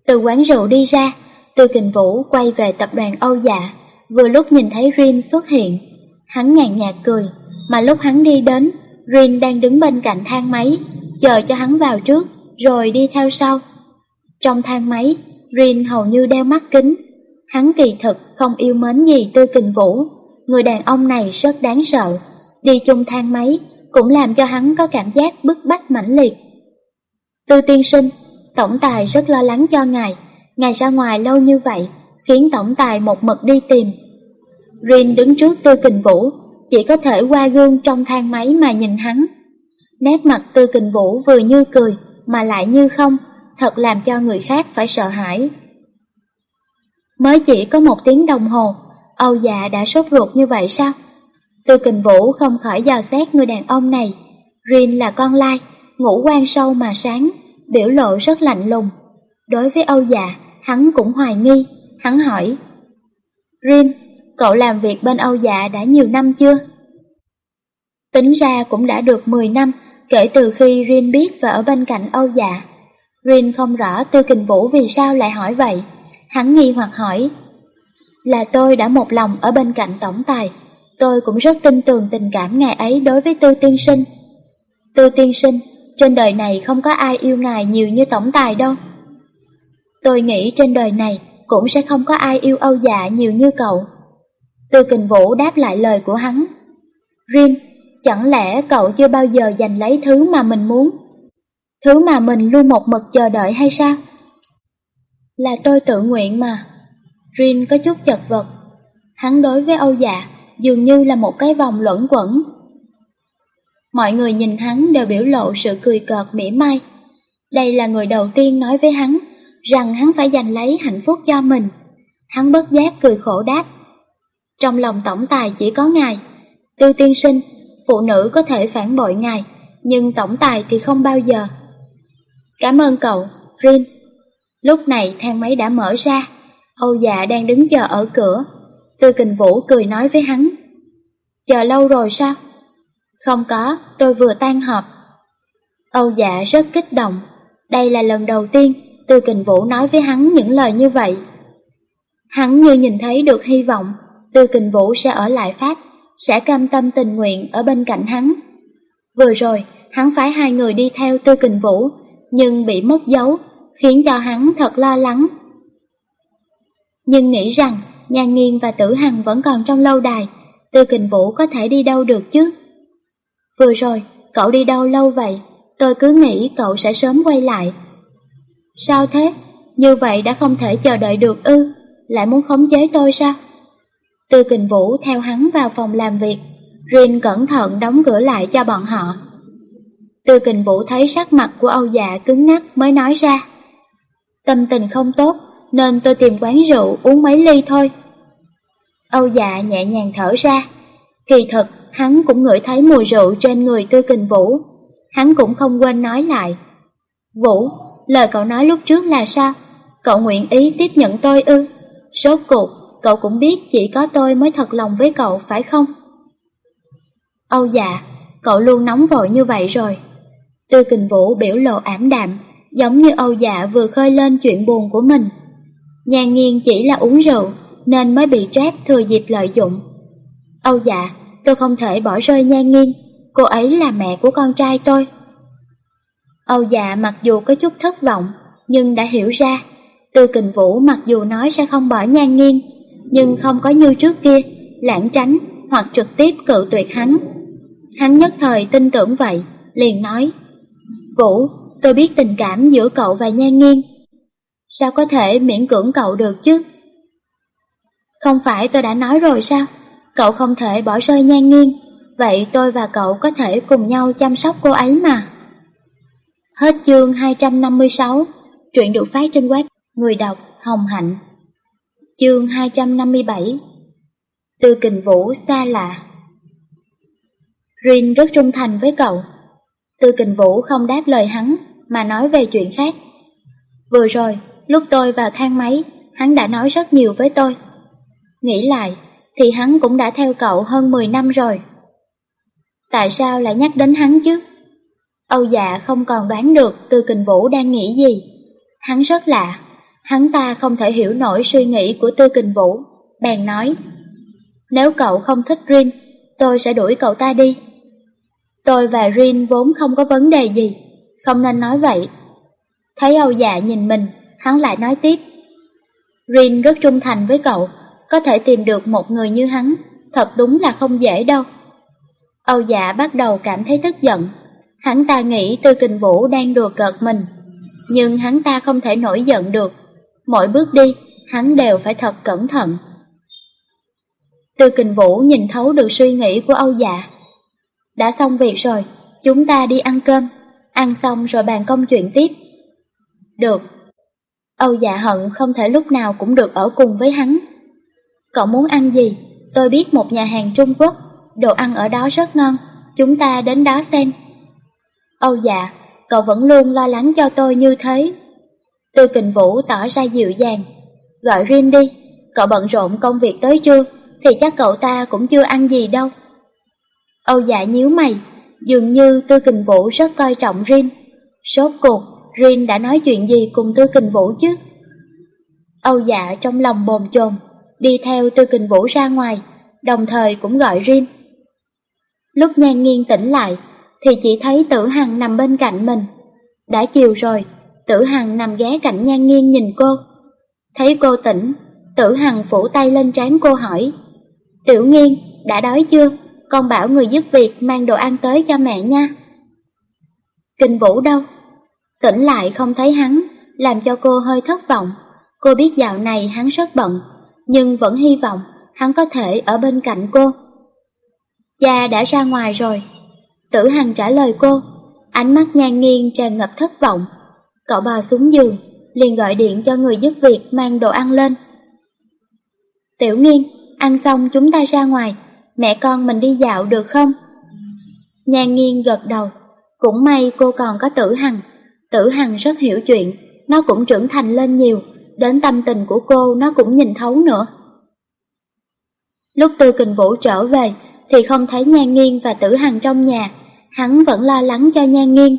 Từ quán rượu đi ra, Tư Kình Vũ quay về tập đoàn Âu Dạ, vừa lúc nhìn thấy Rin xuất hiện. Hắn nhàn nhạt cười, mà lúc hắn đi đến, Rin đang đứng bên cạnh thang máy, chờ cho hắn vào trước, rồi đi theo sau. Trong thang máy, Rin hầu như đeo mắt kính. Hắn kỳ thực không yêu mến gì Tư Kình Vũ. Người đàn ông này rất đáng sợ. Đi chung thang máy cũng làm cho hắn có cảm giác bức bách mãnh liệt. Tư tiên sinh, tổng tài rất lo lắng cho ngài. Ngài ra ngoài lâu như vậy, khiến tổng tài một mực đi tìm. Rin đứng trước Tư Kình Vũ, chỉ có thể qua gương trong thang máy mà nhìn hắn. Nét mặt Tư Kình Vũ vừa như cười, mà lại như không, thật làm cho người khác phải sợ hãi. Mới chỉ có một tiếng đồng hồ, Âu dạ đã sốt ruột như vậy sao? Tư kình vũ không khỏi dò xét người đàn ông này. Rin là con lai, ngủ quan sâu mà sáng, biểu lộ rất lạnh lùng. Đối với Âu dạ, hắn cũng hoài nghi, hắn hỏi. Rin, cậu làm việc bên Âu dạ đã nhiều năm chưa? Tính ra cũng đã được 10 năm kể từ khi Rin biết và ở bên cạnh Âu dạ. Rin không rõ Tư Kình Vũ vì sao lại hỏi vậy. Hắn nghi hoặc hỏi. Là tôi đã một lòng ở bên cạnh tổng tài. Tôi cũng rất tin tưởng tình cảm ngài ấy đối với Tư Tiên Sinh. Tư Tiên Sinh, trên đời này không có ai yêu ngài nhiều như tổng tài đâu. Tôi nghĩ trên đời này cũng sẽ không có ai yêu Âu Dạ nhiều như cậu. Tư Kình Vũ đáp lại lời của hắn. Rin, chẳng lẽ cậu chưa bao giờ giành lấy thứ mà mình muốn? Thứ mà mình luôn một mực chờ đợi hay sao? Là tôi tự nguyện mà. Rin có chút chật vật. Hắn đối với Âu Dạ dường như là một cái vòng luẩn quẩn. Mọi người nhìn hắn đều biểu lộ sự cười cợt mỉa mai. Đây là người đầu tiên nói với hắn rằng hắn phải giành lấy hạnh phúc cho mình. Hắn bất giác cười khổ đáp. Trong lòng tổng tài chỉ có ngài. Tư tiên sinh, phụ nữ có thể phản bội ngài, nhưng tổng tài thì không bao giờ. Cảm ơn cậu, Rin. Lúc này thang máy đã mở ra, Âu dạ đang đứng chờ ở cửa. Tư kình vũ cười nói với hắn. Chờ lâu rồi sao? Không có, tôi vừa tan họp. Âu dạ rất kích động. Đây là lần đầu tiên Tư kình vũ nói với hắn những lời như vậy. Hắn như nhìn thấy được hy vọng Tư kình vũ sẽ ở lại Pháp, sẽ cam tâm tình nguyện ở bên cạnh hắn. Vừa rồi, hắn phái hai người đi theo Tư kình vũ nhưng bị mất dấu, khiến cho hắn thật lo lắng. Nhưng nghĩ rằng nhà Nghiên và Tử Hằng vẫn còn trong lâu đài, Tư Kình Vũ có thể đi đâu được chứ? Vừa rồi, cậu đi đâu lâu vậy? Tôi cứ nghĩ cậu sẽ sớm quay lại. Sao thế? Như vậy đã không thể chờ đợi được ư? Lại muốn khống chế tôi sao? Tư Kình Vũ theo hắn vào phòng làm việc, Rin cẩn thận đóng cửa lại cho bọn họ. Tư kình vũ thấy sắc mặt của Âu dạ cứng ngắc mới nói ra. Tâm tình không tốt, nên tôi tìm quán rượu uống mấy ly thôi. Âu dạ nhẹ nhàng thở ra. Kỳ thật hắn cũng ngửi thấy mùi rượu trên người tư kình vũ. Hắn cũng không quên nói lại. Vũ, lời cậu nói lúc trước là sao? Cậu nguyện ý tiếp nhận tôi ư? Số cuộc, cậu cũng biết chỉ có tôi mới thật lòng với cậu phải không? Âu dạ, cậu luôn nóng vội như vậy rồi. Tư kình vũ biểu lộ ảm đạm, giống như Âu dạ vừa khơi lên chuyện buồn của mình. Nhà nghiêng chỉ là uống rượu, nên mới bị Jack thừa dịp lợi dụng. Âu dạ, tôi không thể bỏ rơi nhan nghiêng, cô ấy là mẹ của con trai tôi. Âu dạ mặc dù có chút thất vọng, nhưng đã hiểu ra, Tư Kình Vũ mặc dù nói sẽ không bỏ nhan nghiêng, nhưng không có như trước kia, lãng tránh hoặc trực tiếp cự tuyệt hắn. Hắn nhất thời tin tưởng vậy, liền nói, Vũ, tôi biết tình cảm giữa cậu và nhan nghiêng. Sao có thể miễn cưỡng cậu được chứ? Không phải tôi đã nói rồi sao? Cậu không thể bỏ rơi nhan nghiêng, vậy tôi và cậu có thể cùng nhau chăm sóc cô ấy mà. Hết chương 256, truyện được phát trên web Người đọc Hồng Hạnh. Chương 257 Từ kình vũ xa lạ Rin rất trung thành với cậu. Từ kình vũ không đáp lời hắn, mà nói về chuyện khác. Vừa rồi, lúc tôi vào thang máy, hắn đã nói rất nhiều với tôi. Nghĩ lại, thì hắn cũng đã theo cậu hơn 10 năm rồi. Tại sao lại nhắc đến hắn chứ? Âu dạ không còn đoán được Tư Kình Vũ đang nghĩ gì. Hắn rất lạ, hắn ta không thể hiểu nổi suy nghĩ của Tư Kình Vũ, bèn nói. Nếu cậu không thích Rin, tôi sẽ đuổi cậu ta đi. Tôi và Rin vốn không có vấn đề gì, không nên nói vậy. Thấy Âu dạ nhìn mình, hắn lại nói tiếp. Rin rất trung thành với cậu, có thể tìm được một người như hắn, thật đúng là không dễ đâu. Âu dạ bắt đầu cảm thấy tức giận. Hắn ta nghĩ Tư Kình Vũ đang đùa cợt mình, nhưng hắn ta không thể nổi giận được. Mỗi bước đi, hắn đều phải thật cẩn thận. Tư Kình Vũ nhìn thấu được suy nghĩ của Âu dạ. Đã xong việc rồi, chúng ta đi ăn cơm, ăn xong rồi bàn công chuyện tiếp. Được. Âu dạ hận không thể lúc nào cũng được ở cùng với hắn. Cậu muốn ăn gì? Tôi biết một nhà hàng Trung Quốc, đồ ăn ở đó rất ngon, chúng ta đến đó xem. Âu dạ, cậu vẫn luôn lo lắng cho tôi như thế. Tư kình vũ tỏ ra dịu dàng. Gọi Rin đi, cậu bận rộn công việc tới trưa, thì chắc cậu ta cũng chưa ăn gì đâu. Âu dạ nhíu mày, dường như Tư Kình Vũ rất coi trọng Rin. Sốt cuộc, Rin đã nói chuyện gì cùng Tư Kình Vũ chứ? Âu dạ trong lòng bồn chồn, đi theo Tư Kình Vũ ra ngoài, đồng thời cũng gọi Rin. Lúc nhan nghiêng tỉnh lại, thì chỉ thấy tử hằng nằm bên cạnh mình. Đã chiều rồi, tử hằng nằm ghé cạnh nhan nghiêng nhìn cô. Thấy cô tỉnh, tử hằng phủ tay lên trán cô hỏi. Tiểu nghiêng, đã đói chưa? Con bảo người giúp việc mang đồ ăn tới cho mẹ nha. Kinh vũ đâu? Tỉnh lại không thấy hắn, làm cho cô hơi thất vọng. Cô biết dạo này hắn rất bận, nhưng vẫn hy vọng hắn có thể ở bên cạnh cô. Cha đã ra ngoài rồi. Tử Hằng trả lời cô, ánh mắt nhan nghiêng tràn ngập thất vọng. Cậu bò xuống giường, liền gọi điện cho người giúp việc mang đồ ăn lên. Tiểu nghiên, ăn xong chúng ta ra ngoài, mẹ con mình đi dạo được không? Nhan nghiêng gật đầu, cũng may cô còn có tử hằng. Tử hằng rất hiểu chuyện, nó cũng trưởng thành lên nhiều, đến tâm tình của cô nó cũng nhìn thấu nữa. Lúc Tư Kình Vũ trở về thì không thấy Nhan Nghiên và Tử Hằng trong nhà, hắn vẫn lo lắng cho Nhan Nghiên.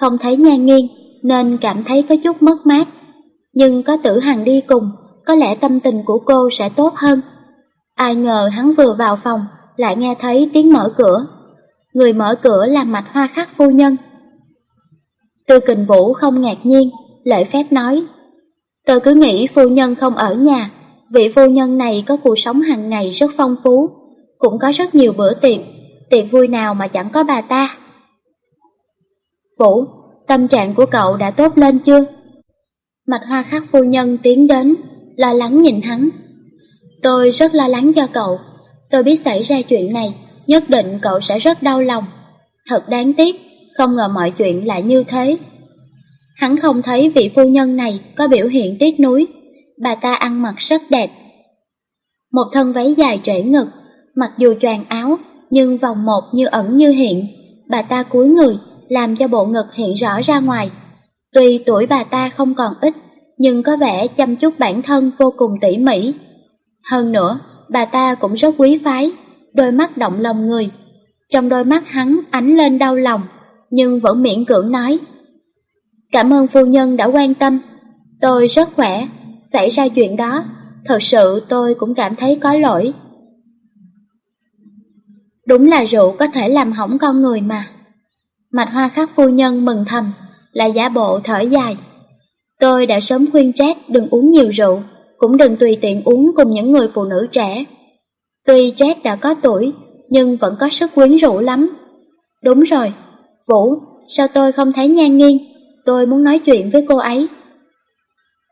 Không thấy Nhan Nghiên nên cảm thấy có chút mất mát, nhưng có Tử Hằng đi cùng, có lẽ tâm tình của cô sẽ tốt hơn. Ai ngờ hắn vừa vào phòng lại nghe thấy tiếng mở cửa. Người mở cửa là mạch hoa khắc phu nhân. Tư Kình Vũ không ngạc nhiên, lễ phép nói. Tôi cứ nghĩ phu nhân không ở nhà, vị phu nhân này có cuộc sống hàng ngày rất phong phú, cũng có rất nhiều bữa tiệc, tiệc vui nào mà chẳng có bà ta. Vũ, tâm trạng của cậu đã tốt lên chưa? Mạch hoa khắc phu nhân tiến đến, lo lắng nhìn hắn. Tôi rất lo lắng cho cậu, tôi biết xảy ra chuyện này, nhất định cậu sẽ rất đau lòng. Thật đáng tiếc, không ngờ mọi chuyện lại như thế. Hắn không thấy vị phu nhân này có biểu hiện tiếc nuối, bà ta ăn mặc rất đẹp. Một thân váy dài trễ ngực, mặc dù choàng áo, nhưng vòng một như ẩn như hiện, bà ta cúi người, làm cho bộ ngực hiện rõ ra ngoài. Tuy tuổi bà ta không còn ít, nhưng có vẻ chăm chút bản thân vô cùng tỉ mỉ. Hơn nữa, bà ta cũng rất quý phái, đôi mắt động lòng người. Trong đôi mắt hắn ánh lên đau lòng, nhưng vẫn miễn cưỡng nói. Cảm ơn phu nhân đã quan tâm, tôi rất khỏe, xảy ra chuyện đó, thật sự tôi cũng cảm thấy có lỗi. Đúng là rượu có thể làm hỏng con người mà. Mạch hoa khắc phu nhân mừng thầm, lại giả bộ thở dài. Tôi đã sớm khuyên Trác đừng uống nhiều rượu, cũng đừng tùy tiện uống cùng những người phụ nữ trẻ. Tuy Jack đã có tuổi, nhưng vẫn có sức quyến rũ lắm. Đúng rồi, Vũ, sao tôi không thấy nhan nghiêng? Tôi muốn nói chuyện với cô ấy.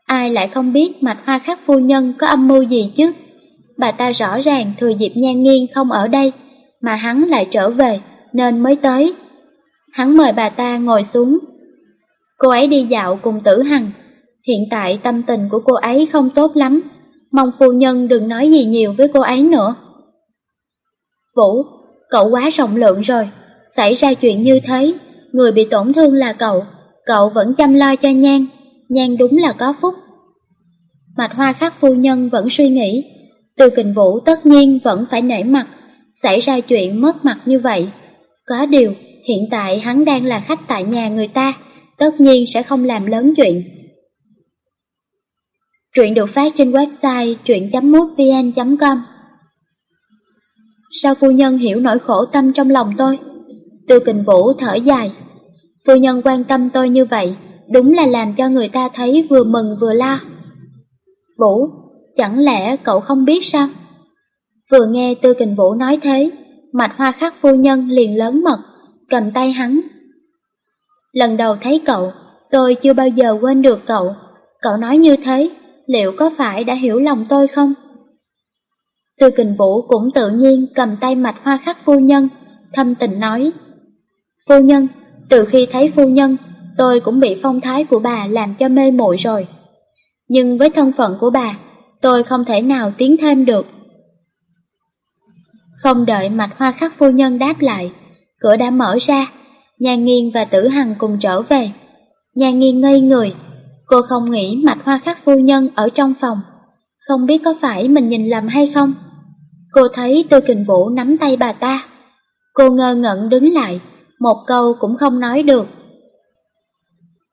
Ai lại không biết mạch hoa khắc phu nhân có âm mưu gì chứ? Bà ta rõ ràng thừa dịp nhan nghiêng không ở đây, mà hắn lại trở về, nên mới tới. Hắn mời bà ta ngồi xuống. Cô ấy đi dạo cùng tử hằng. Hiện tại tâm tình của cô ấy không tốt lắm, mong phu nhân đừng nói gì nhiều với cô ấy nữa. Vũ, cậu quá rộng lượng rồi, xảy ra chuyện như thế, người bị tổn thương là cậu, cậu vẫn chăm lo cho Nhan, Nhan đúng là có phúc. Mạch hoa khắc phu nhân vẫn suy nghĩ, từ kình vũ tất nhiên vẫn phải nể mặt, xảy ra chuyện mất mặt như vậy. Có điều, hiện tại hắn đang là khách tại nhà người ta, tất nhiên sẽ không làm lớn chuyện. Truyện được phát trên website truyện.mútvn.com Sao phu nhân hiểu nỗi khổ tâm trong lòng tôi? Tư kình vũ thở dài. Phu nhân quan tâm tôi như vậy, đúng là làm cho người ta thấy vừa mừng vừa la. Vũ, chẳng lẽ cậu không biết sao? Vừa nghe Tư Kình Vũ nói thế, mạch hoa khắc phu nhân liền lớn mật, cầm tay hắn. Lần đầu thấy cậu, tôi chưa bao giờ quên được cậu. Cậu nói như thế, liệu có phải đã hiểu lòng tôi không? Tư Kình Vũ cũng tự nhiên cầm tay mạch hoa khắc phu nhân, thâm tình nói. Phu nhân, từ khi thấy phu nhân, tôi cũng bị phong thái của bà làm cho mê muội rồi. Nhưng với thân phận của bà, tôi không thể nào tiến thêm được. Không đợi mạch hoa khắc phu nhân đáp lại, cửa đã mở ra, nhà nghiên và tử hằng cùng trở về. Nhà nghiên ngây người, cô không nghĩ mạch hoa khắc phu nhân ở trong phòng, không biết có phải mình nhìn lầm hay không. Cô thấy Tư Kình Vũ nắm tay bà ta. Cô ngơ ngẩn đứng lại, một câu cũng không nói được.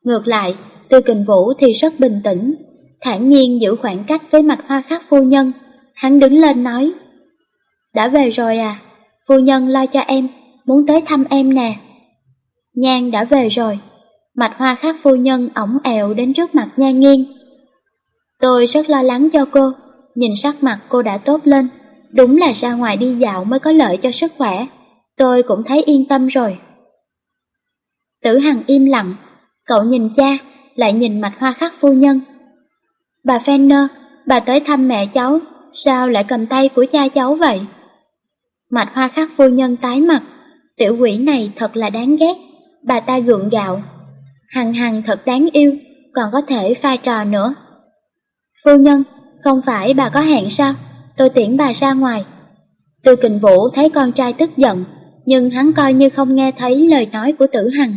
Ngược lại, Tư Kình Vũ thì rất bình tĩnh, thản nhiên giữ khoảng cách với mạch hoa khắc phu nhân. Hắn đứng lên nói, đã về rồi à, phu nhân lo cho em, muốn tới thăm em nè. Nhan đã về rồi, mạch hoa khắc phu nhân ổng ẹo đến trước mặt Nhan nghiêng. Tôi rất lo lắng cho cô, nhìn sắc mặt cô đã tốt lên, đúng là ra ngoài đi dạo mới có lợi cho sức khỏe, tôi cũng thấy yên tâm rồi. Tử Hằng im lặng, cậu nhìn cha, lại nhìn mạch hoa khắc phu nhân. Bà Fenner, bà tới thăm mẹ cháu, sao lại cầm tay của cha cháu vậy? Mạch hoa khắc phu nhân tái mặt, tiểu quỷ này thật là đáng ghét, bà ta gượng gạo. Hằng hằng thật đáng yêu, còn có thể pha trò nữa. Phu nhân, không phải bà có hẹn sao? Tôi tiễn bà ra ngoài. Từ kình vũ thấy con trai tức giận, nhưng hắn coi như không nghe thấy lời nói của tử hằng.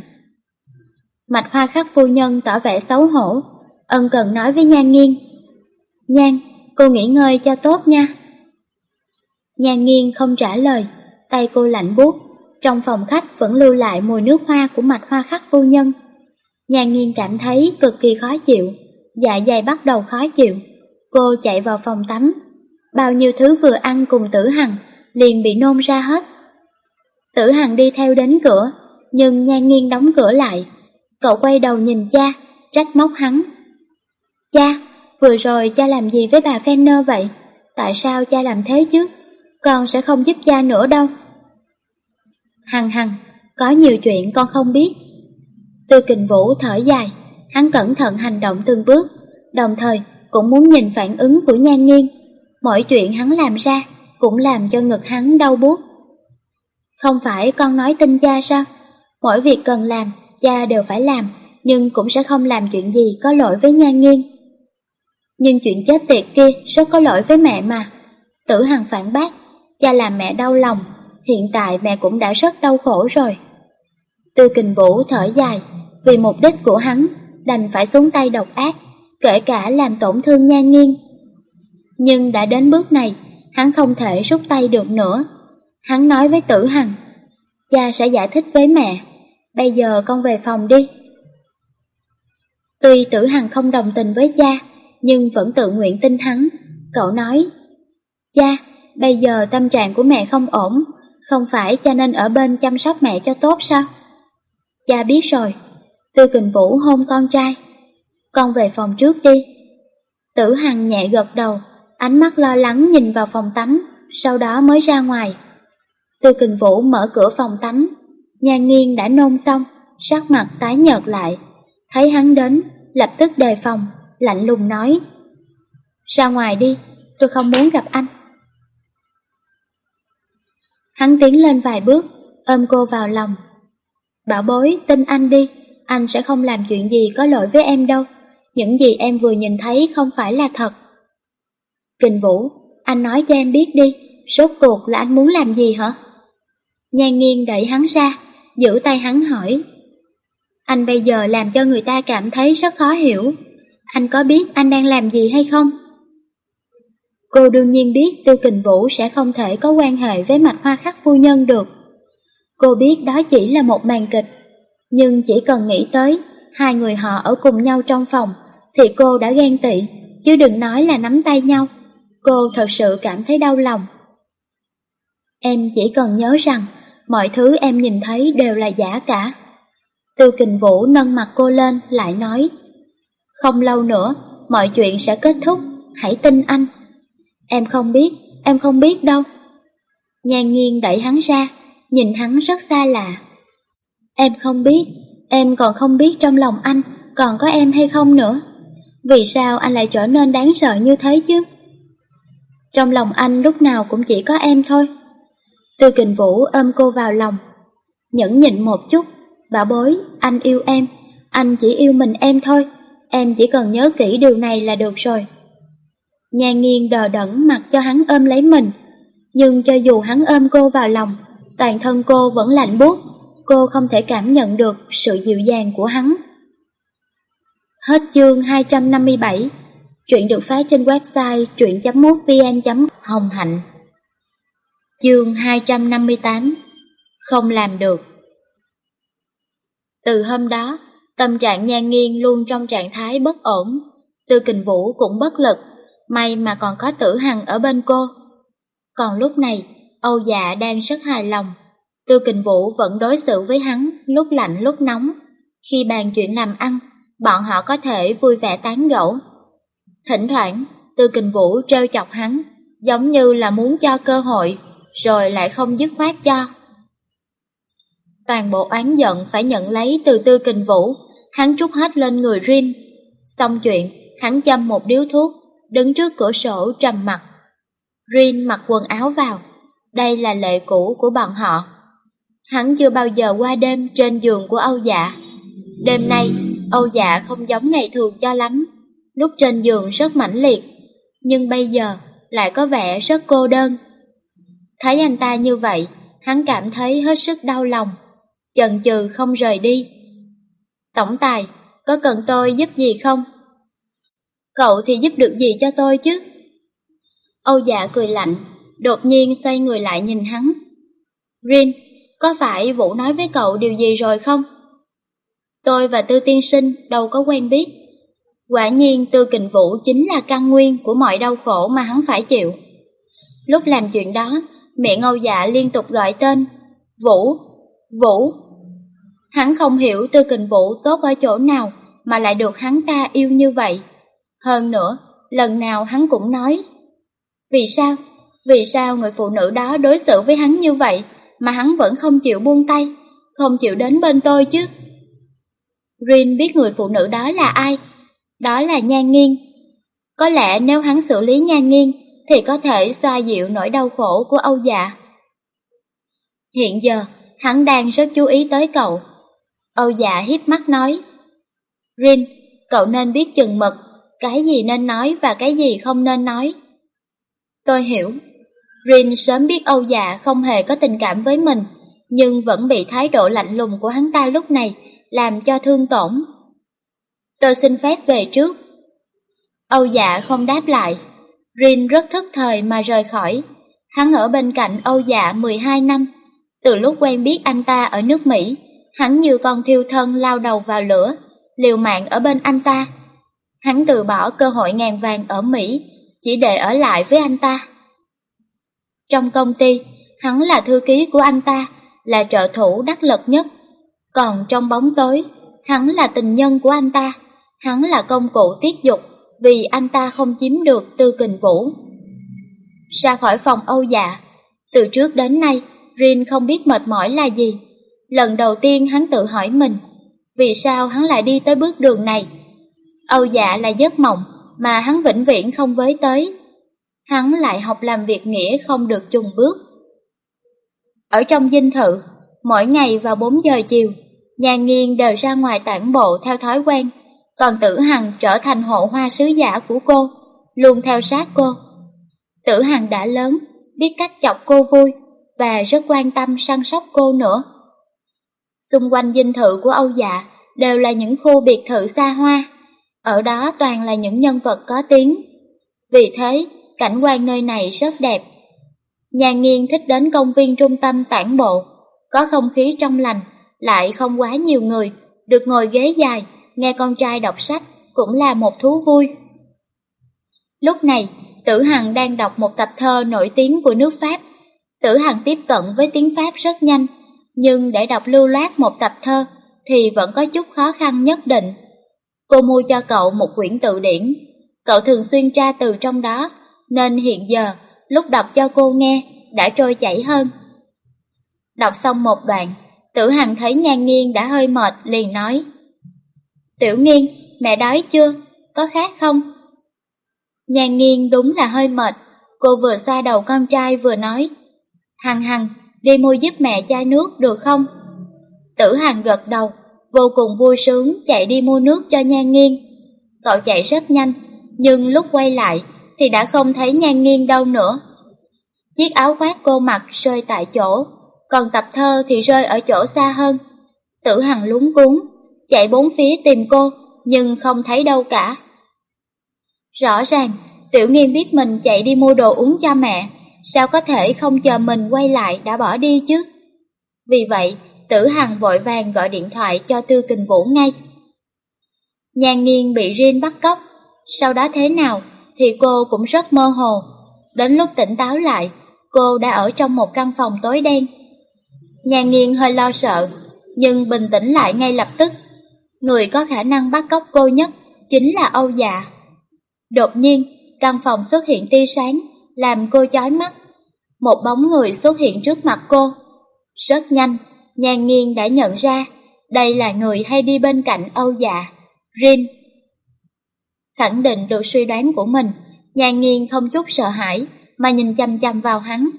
Mạch hoa khắc phu nhân tỏ vẻ xấu hổ, ân cần nói với Nhan Nghiên. Nhan, cô nghỉ ngơi cho tốt nha. Nhan nghiêng không trả lời, tay cô lạnh buốt, trong phòng khách vẫn lưu lại mùi nước hoa của mạch hoa khắc phu nhân. Nhan nghiêng cảm thấy cực kỳ khó chịu, dạ dày bắt đầu khó chịu. Cô chạy vào phòng tắm, bao nhiêu thứ vừa ăn cùng tử hằng liền bị nôn ra hết. Tử hằng đi theo đến cửa, nhưng Nhan nghiêng đóng cửa lại, Cậu quay đầu nhìn cha, trách móc hắn. Cha, vừa rồi cha làm gì với bà Fenner vậy? Tại sao cha làm thế chứ? Con sẽ không giúp cha nữa đâu. Hằng hằng, có nhiều chuyện con không biết. Tư kình vũ thở dài, hắn cẩn thận hành động từng bước, đồng thời cũng muốn nhìn phản ứng của nhan nghiêng. Mọi chuyện hắn làm ra cũng làm cho ngực hắn đau buốt. Không phải con nói tin cha sao? Mỗi việc cần làm cha đều phải làm, nhưng cũng sẽ không làm chuyện gì có lỗi với nhan nghiêng. Nhưng chuyện chết tiệt kia rất có lỗi với mẹ mà. Tử Hằng phản bác, cha làm mẹ đau lòng, hiện tại mẹ cũng đã rất đau khổ rồi. Tư kình vũ thở dài, vì mục đích của hắn, đành phải xuống tay độc ác, kể cả làm tổn thương nhan nghiêng. Nhưng đã đến bước này, hắn không thể rút tay được nữa. Hắn nói với tử hằng, cha sẽ giải thích với mẹ. Bây giờ con về phòng đi. Tuy tử hằng không đồng tình với cha, nhưng vẫn tự nguyện tin hắn. Cậu nói, Cha, bây giờ tâm trạng của mẹ không ổn, không phải cha nên ở bên chăm sóc mẹ cho tốt sao? Cha biết rồi, Tư Kình Vũ hôn con trai. Con về phòng trước đi. Tử Hằng nhẹ gật đầu, ánh mắt lo lắng nhìn vào phòng tắm, sau đó mới ra ngoài. Tư Kình Vũ mở cửa phòng tắm, nhà nghiên đã nôn xong, sắc mặt tái nhợt lại. Thấy hắn đến, lập tức đề phòng, lạnh lùng nói. Ra ngoài đi, tôi không muốn gặp anh. Hắn tiến lên vài bước, ôm cô vào lòng. Bảo bối, tin anh đi, anh sẽ không làm chuyện gì có lỗi với em đâu. Những gì em vừa nhìn thấy không phải là thật. Kình Vũ, anh nói cho em biết đi, sốt cuộc là anh muốn làm gì hả? Nhan nghiêng đẩy hắn ra, giữ tay hắn hỏi. Anh bây giờ làm cho người ta cảm thấy rất khó hiểu. Anh có biết anh đang làm gì hay không? Cô đương nhiên biết tiêu Kình Vũ sẽ không thể có quan hệ với mạch hoa khắc phu nhân được. Cô biết đó chỉ là một màn kịch, nhưng chỉ cần nghĩ tới hai người họ ở cùng nhau trong phòng thì cô đã ghen tị, chứ đừng nói là nắm tay nhau. Cô thật sự cảm thấy đau lòng. Em chỉ cần nhớ rằng mọi thứ em nhìn thấy đều là giả cả. tiêu Kình Vũ nâng mặt cô lên lại nói Không lâu nữa, mọi chuyện sẽ kết thúc, hãy tin anh. Em không biết, em không biết đâu. Nhan nghiêng đẩy hắn ra, nhìn hắn rất xa lạ. Em không biết, em còn không biết trong lòng anh còn có em hay không nữa. Vì sao anh lại trở nên đáng sợ như thế chứ? Trong lòng anh lúc nào cũng chỉ có em thôi. Tư kình vũ ôm cô vào lòng. Nhẫn nhịn một chút, bảo bối, anh yêu em, anh chỉ yêu mình em thôi. Em chỉ cần nhớ kỹ điều này là được rồi. Nhà nghiêng đờ đẫn mặc cho hắn ôm lấy mình. Nhưng cho dù hắn ôm cô vào lòng, toàn thân cô vẫn lạnh buốt. Cô không thể cảm nhận được sự dịu dàng của hắn. Hết chương 257 Chuyện được phát trên website truyện.mútvn.hồng hạnh Chương 258 Không làm được Từ hôm đó, tâm trạng nhan nghiêng luôn trong trạng thái bất ổn. Tư kình vũ cũng bất lực may mà còn có tử hằng ở bên cô. Còn lúc này, Âu dạ đang rất hài lòng. Tư kình vũ vẫn đối xử với hắn lúc lạnh lúc nóng. Khi bàn chuyện làm ăn, bọn họ có thể vui vẻ tán gẫu. Thỉnh thoảng, Tư kình vũ trêu chọc hắn, giống như là muốn cho cơ hội, rồi lại không dứt khoát cho. Toàn bộ oán giận phải nhận lấy từ tư kình vũ, hắn trút hết lên người Rin. Xong chuyện, hắn châm một điếu thuốc, đứng trước cửa sổ trầm mặt. Rin mặc quần áo vào, đây là lệ cũ của bọn họ. Hắn chưa bao giờ qua đêm trên giường của Âu Dạ. Đêm nay, Âu Dạ không giống ngày thường cho lắm, lúc trên giường rất mãnh liệt, nhưng bây giờ lại có vẻ rất cô đơn. Thấy anh ta như vậy, hắn cảm thấy hết sức đau lòng, chần chừ không rời đi. Tổng tài, có cần tôi giúp gì không? Cậu thì giúp được gì cho tôi chứ? Âu dạ cười lạnh, đột nhiên xoay người lại nhìn hắn. Rin, có phải Vũ nói với cậu điều gì rồi không? Tôi và Tư Tiên Sinh đâu có quen biết. Quả nhiên Tư Kình Vũ chính là căn nguyên của mọi đau khổ mà hắn phải chịu. Lúc làm chuyện đó, miệng Âu dạ liên tục gọi tên Vũ, Vũ. Hắn không hiểu Tư Kình Vũ tốt ở chỗ nào mà lại được hắn ta yêu như vậy. Hơn nữa, lần nào hắn cũng nói. Vì sao? Vì sao người phụ nữ đó đối xử với hắn như vậy mà hắn vẫn không chịu buông tay, không chịu đến bên tôi chứ? Rin biết người phụ nữ đó là ai? Đó là Nhan Nghiên. Có lẽ nếu hắn xử lý Nhan Nghiên thì có thể xoa dịu nỗi đau khổ của Âu Dạ. Hiện giờ, hắn đang rất chú ý tới cậu. Âu Dạ hiếp mắt nói. Rin, cậu nên biết chừng mực cái gì nên nói và cái gì không nên nói. Tôi hiểu, Rin sớm biết Âu Dạ không hề có tình cảm với mình, nhưng vẫn bị thái độ lạnh lùng của hắn ta lúc này làm cho thương tổn. Tôi xin phép về trước. Âu Dạ không đáp lại, Rin rất thức thời mà rời khỏi. Hắn ở bên cạnh Âu Dạ 12 năm, Từ lúc quen biết anh ta ở nước Mỹ, hắn như con thiêu thân lao đầu vào lửa, liều mạng ở bên anh ta. Hắn từ bỏ cơ hội ngàn vàng ở Mỹ, chỉ để ở lại với anh ta. Trong công ty, hắn là thư ký của anh ta, là trợ thủ đắc lực nhất. Còn trong bóng tối, hắn là tình nhân của anh ta, hắn là công cụ tiết dục vì anh ta không chiếm được tư kình vũ. Ra khỏi phòng Âu dạ, từ trước đến nay, Rin không biết mệt mỏi là gì. Lần đầu tiên hắn tự hỏi mình, vì sao hắn lại đi tới bước đường này? Âu dạ là giấc mộng mà hắn vĩnh viễn không với tới. Hắn lại học làm việc nghĩa không được chung bước. Ở trong dinh thự, mỗi ngày vào 4 giờ chiều, nhà nghiên đều ra ngoài tản bộ theo thói quen, còn tử hằng trở thành hộ hoa sứ giả của cô, luôn theo sát cô. Tử hằng đã lớn, biết cách chọc cô vui, và rất quan tâm săn sóc cô nữa. Xung quanh dinh thự của Âu Dạ đều là những khu biệt thự xa hoa, ở đó toàn là những nhân vật có tiếng. Vì thế, cảnh quan nơi này rất đẹp. Nhà nghiên thích đến công viên trung tâm tản bộ, có không khí trong lành, lại không quá nhiều người, được ngồi ghế dài, nghe con trai đọc sách cũng là một thú vui. Lúc này, Tử Hằng đang đọc một tập thơ nổi tiếng của nước Pháp. Tử Hằng tiếp cận với tiếng Pháp rất nhanh, nhưng để đọc lưu loát một tập thơ thì vẫn có chút khó khăn nhất định. Cô mua cho cậu một quyển tự điển, cậu thường xuyên tra từ trong đó, nên hiện giờ lúc đọc cho cô nghe đã trôi chảy hơn. Đọc xong một đoạn, tử hằng thấy nhan nghiêng đã hơi mệt liền nói Tiểu nghiêng, mẹ đói chưa? Có khác không? Nhan nghiêng đúng là hơi mệt, cô vừa xoa đầu con trai vừa nói Hằng hằng, đi mua giúp mẹ chai nước được không? Tử Hằng gật đầu, vô cùng vui sướng chạy đi mua nước cho Nhan Nghiên. Cậu chạy rất nhanh, nhưng lúc quay lại thì đã không thấy Nhan Nghiên đâu nữa. Chiếc áo khoác cô mặc rơi tại chỗ, còn tập thơ thì rơi ở chỗ xa hơn. Tử Hằng lúng cuốn, chạy bốn phía tìm cô, nhưng không thấy đâu cả. Rõ ràng, Tiểu Nghiên biết mình chạy đi mua đồ uống cho mẹ, sao có thể không chờ mình quay lại đã bỏ đi chứ? Vì vậy, Tử Hằng vội vàng gọi điện thoại cho Tư Kình Vũ ngay. Nhan nghiên bị Rin bắt cóc, sau đó thế nào thì cô cũng rất mơ hồ. Đến lúc tỉnh táo lại, cô đã ở trong một căn phòng tối đen. Nhan nghiên hơi lo sợ, nhưng bình tĩnh lại ngay lập tức. Người có khả năng bắt cóc cô nhất chính là Âu Dạ. Đột nhiên, căn phòng xuất hiện tia sáng, làm cô chói mắt. Một bóng người xuất hiện trước mặt cô. Rất nhanh, Nhan nghiên đã nhận ra đây là người hay đi bên cạnh Âu dạ, Rin. Khẳng định được suy đoán của mình, Nhan nghiên không chút sợ hãi mà nhìn chăm chăm vào hắn.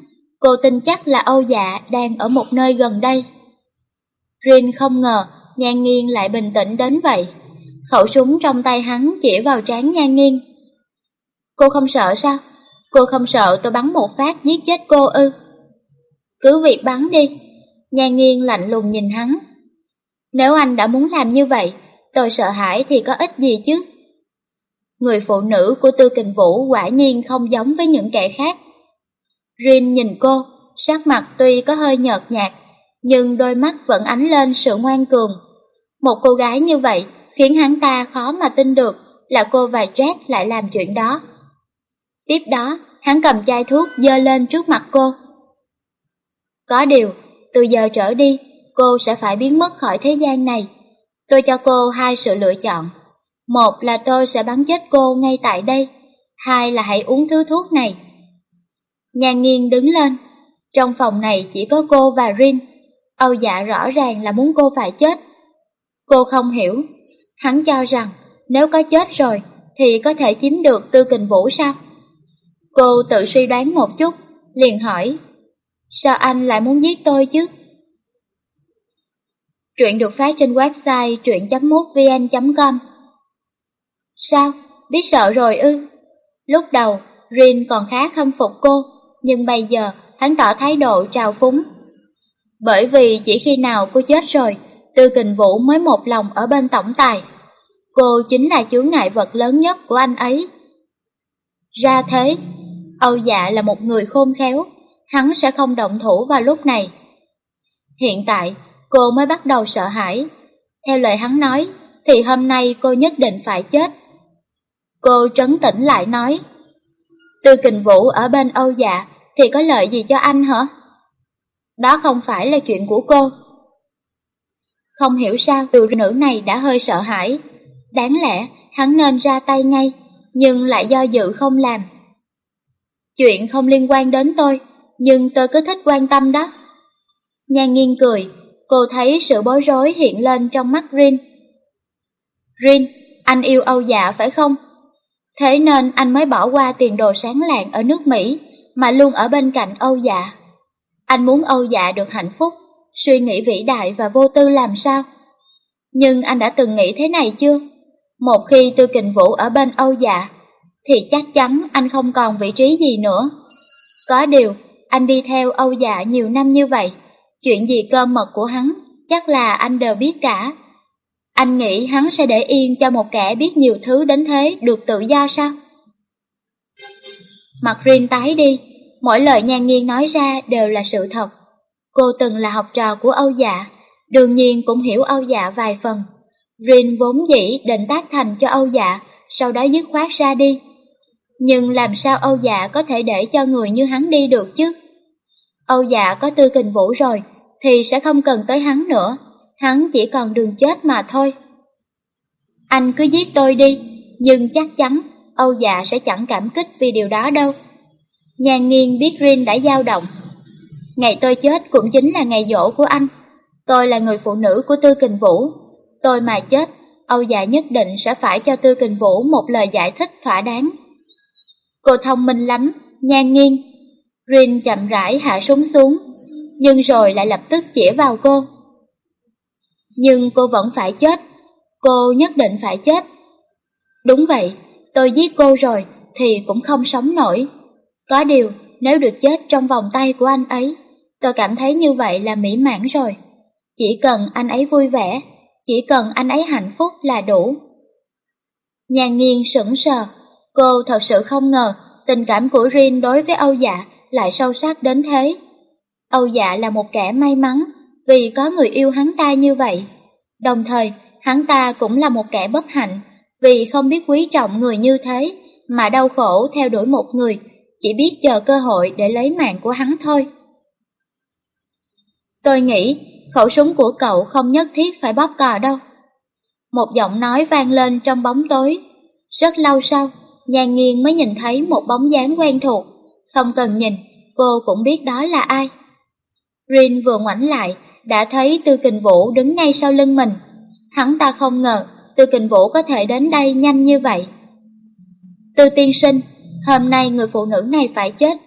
Cô tin chắc là Âu dạ đang ở một nơi gần đây. Rin không ngờ Nhan nghiên lại bình tĩnh đến vậy. Khẩu súng trong tay hắn chỉ vào trán Nhan nghiên. Cô không sợ sao? Cô không sợ tôi bắn một phát giết chết cô ư? Cứ việc bắn đi, Nhan nghiêng lạnh lùng nhìn hắn. Nếu anh đã muốn làm như vậy, tôi sợ hãi thì có ích gì chứ? Người phụ nữ của Tư Kình Vũ quả nhiên không giống với những kẻ khác. Rin nhìn cô, sắc mặt tuy có hơi nhợt nhạt, nhưng đôi mắt vẫn ánh lên sự ngoan cường. Một cô gái như vậy khiến hắn ta khó mà tin được là cô và Jack lại làm chuyện đó. Tiếp đó, hắn cầm chai thuốc dơ lên trước mặt cô. Có điều, từ giờ trở đi, cô sẽ phải biến mất khỏi thế gian này. Tôi cho cô hai sự lựa chọn. Một là tôi sẽ bắn chết cô ngay tại đây, hai là hãy uống thứ thuốc này. Nhan nghiêng đứng lên, trong phòng này chỉ có cô và Rin. Âu dạ rõ ràng là muốn cô phải chết. Cô không hiểu, hắn cho rằng nếu có chết rồi thì có thể chiếm được tư kình vũ sao? Cô tự suy đoán một chút, liền hỏi Sao anh lại muốn giết tôi chứ? Truyện được phát trên website truyện.mútvn.com Sao? Biết sợ rồi ư? Lúc đầu, Rin còn khá khâm phục cô, nhưng bây giờ hắn tỏ thái độ trào phúng. Bởi vì chỉ khi nào cô chết rồi, Tư Kình Vũ mới một lòng ở bên tổng tài. Cô chính là chướng ngại vật lớn nhất của anh ấy. Ra thế, Âu Dạ là một người khôn khéo, hắn sẽ không động thủ vào lúc này. Hiện tại, cô mới bắt đầu sợ hãi. Theo lời hắn nói, thì hôm nay cô nhất định phải chết. Cô trấn tĩnh lại nói, Tư kình vũ ở bên Âu dạ thì có lợi gì cho anh hả? Đó không phải là chuyện của cô. Không hiểu sao từ nữ này đã hơi sợ hãi. Đáng lẽ hắn nên ra tay ngay, nhưng lại do dự không làm. Chuyện không liên quan đến tôi, nhưng tôi cứ thích quan tâm đó. Nhan nghiêng cười, cô thấy sự bối rối hiện lên trong mắt Rin. Rin, anh yêu Âu dạ phải không? Thế nên anh mới bỏ qua tiền đồ sáng lạng ở nước Mỹ, mà luôn ở bên cạnh Âu dạ. Anh muốn Âu dạ được hạnh phúc, suy nghĩ vĩ đại và vô tư làm sao? Nhưng anh đã từng nghĩ thế này chưa? Một khi Tư Kình Vũ ở bên Âu dạ, thì chắc chắn anh không còn vị trí gì nữa. Có điều, anh đi theo Âu dạ nhiều năm như vậy, chuyện gì cơ mật của hắn, chắc là anh đều biết cả. Anh nghĩ hắn sẽ để yên cho một kẻ biết nhiều thứ đến thế được tự do sao? Mặt Rin tái đi, mỗi lời nhan nghiêng nói ra đều là sự thật. Cô từng là học trò của Âu Dạ, đương nhiên cũng hiểu Âu Dạ vài phần. Rin vốn dĩ định tác thành cho Âu Dạ, sau đó dứt khoát ra đi. Nhưng làm sao Âu Dạ có thể để cho người như hắn đi được chứ? Âu Dạ có tư kình vũ rồi, thì sẽ không cần tới hắn nữa, hắn chỉ còn đường chết mà thôi. Anh cứ giết tôi đi, nhưng chắc chắn Âu Dạ sẽ chẳng cảm kích vì điều đó đâu. Nhan nghiêng biết Rin đã dao động. Ngày tôi chết cũng chính là ngày dỗ của anh. Tôi là người phụ nữ của Tư Kình Vũ. Tôi mà chết, Âu Dạ nhất định sẽ phải cho Tư Kình Vũ một lời giải thích thỏa đáng. Cô thông minh lắm, nhan nghiêng. Rin chậm rãi hạ súng xuống, nhưng rồi lại lập tức chỉ vào cô. Nhưng cô vẫn phải chết, cô nhất định phải chết. Đúng vậy, tôi giết cô rồi thì cũng không sống nổi. Có điều, nếu được chết trong vòng tay của anh ấy, tôi cảm thấy như vậy là mỹ mãn rồi. Chỉ cần anh ấy vui vẻ, chỉ cần anh ấy hạnh phúc là đủ. Nhà nghiêng sững sờ, cô thật sự không ngờ tình cảm của Rin đối với Âu Dạ lại sâu sắc đến thế. Âu Dạ là một kẻ may mắn vì có người yêu hắn ta như vậy. Đồng thời, hắn ta cũng là một kẻ bất hạnh vì không biết quý trọng người như thế mà đau khổ theo đuổi một người chỉ biết chờ cơ hội để lấy mạng của hắn thôi. Tôi nghĩ khẩu súng của cậu không nhất thiết phải bóp cò đâu. Một giọng nói vang lên trong bóng tối. Rất lâu sau, Nhan Nghiên mới nhìn thấy một bóng dáng quen thuộc. Không cần nhìn, cô cũng biết đó là ai. Rin vừa ngoảnh lại, đã thấy Tư Kình Vũ đứng ngay sau lưng mình. Hắn ta không ngờ Tư Kình Vũ có thể đến đây nhanh như vậy. Tư tiên sinh, hôm nay người phụ nữ này phải chết.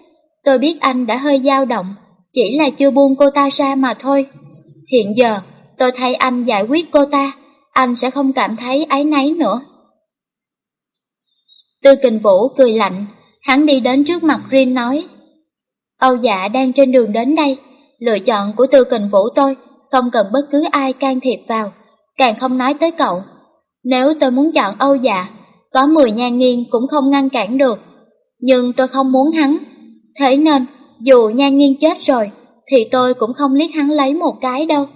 Tôi biết anh đã hơi dao động, chỉ là chưa buông cô ta ra mà thôi. Hiện giờ, tôi thay anh giải quyết cô ta, anh sẽ không cảm thấy ái náy nữa. Tư Kình Vũ cười lạnh, hắn đi đến trước mặt Rin nói. Âu dạ đang trên đường đến đây, lựa chọn của Tư Kình Vũ tôi, không cần bất cứ ai can thiệp vào, càng không nói tới cậu. Nếu tôi muốn chọn Âu dạ, có 10 nhan nghiên cũng không ngăn cản được, nhưng tôi không muốn hắn. Thế nên, dù nhan nghiên chết rồi, thì tôi cũng không liếc hắn lấy một cái đâu.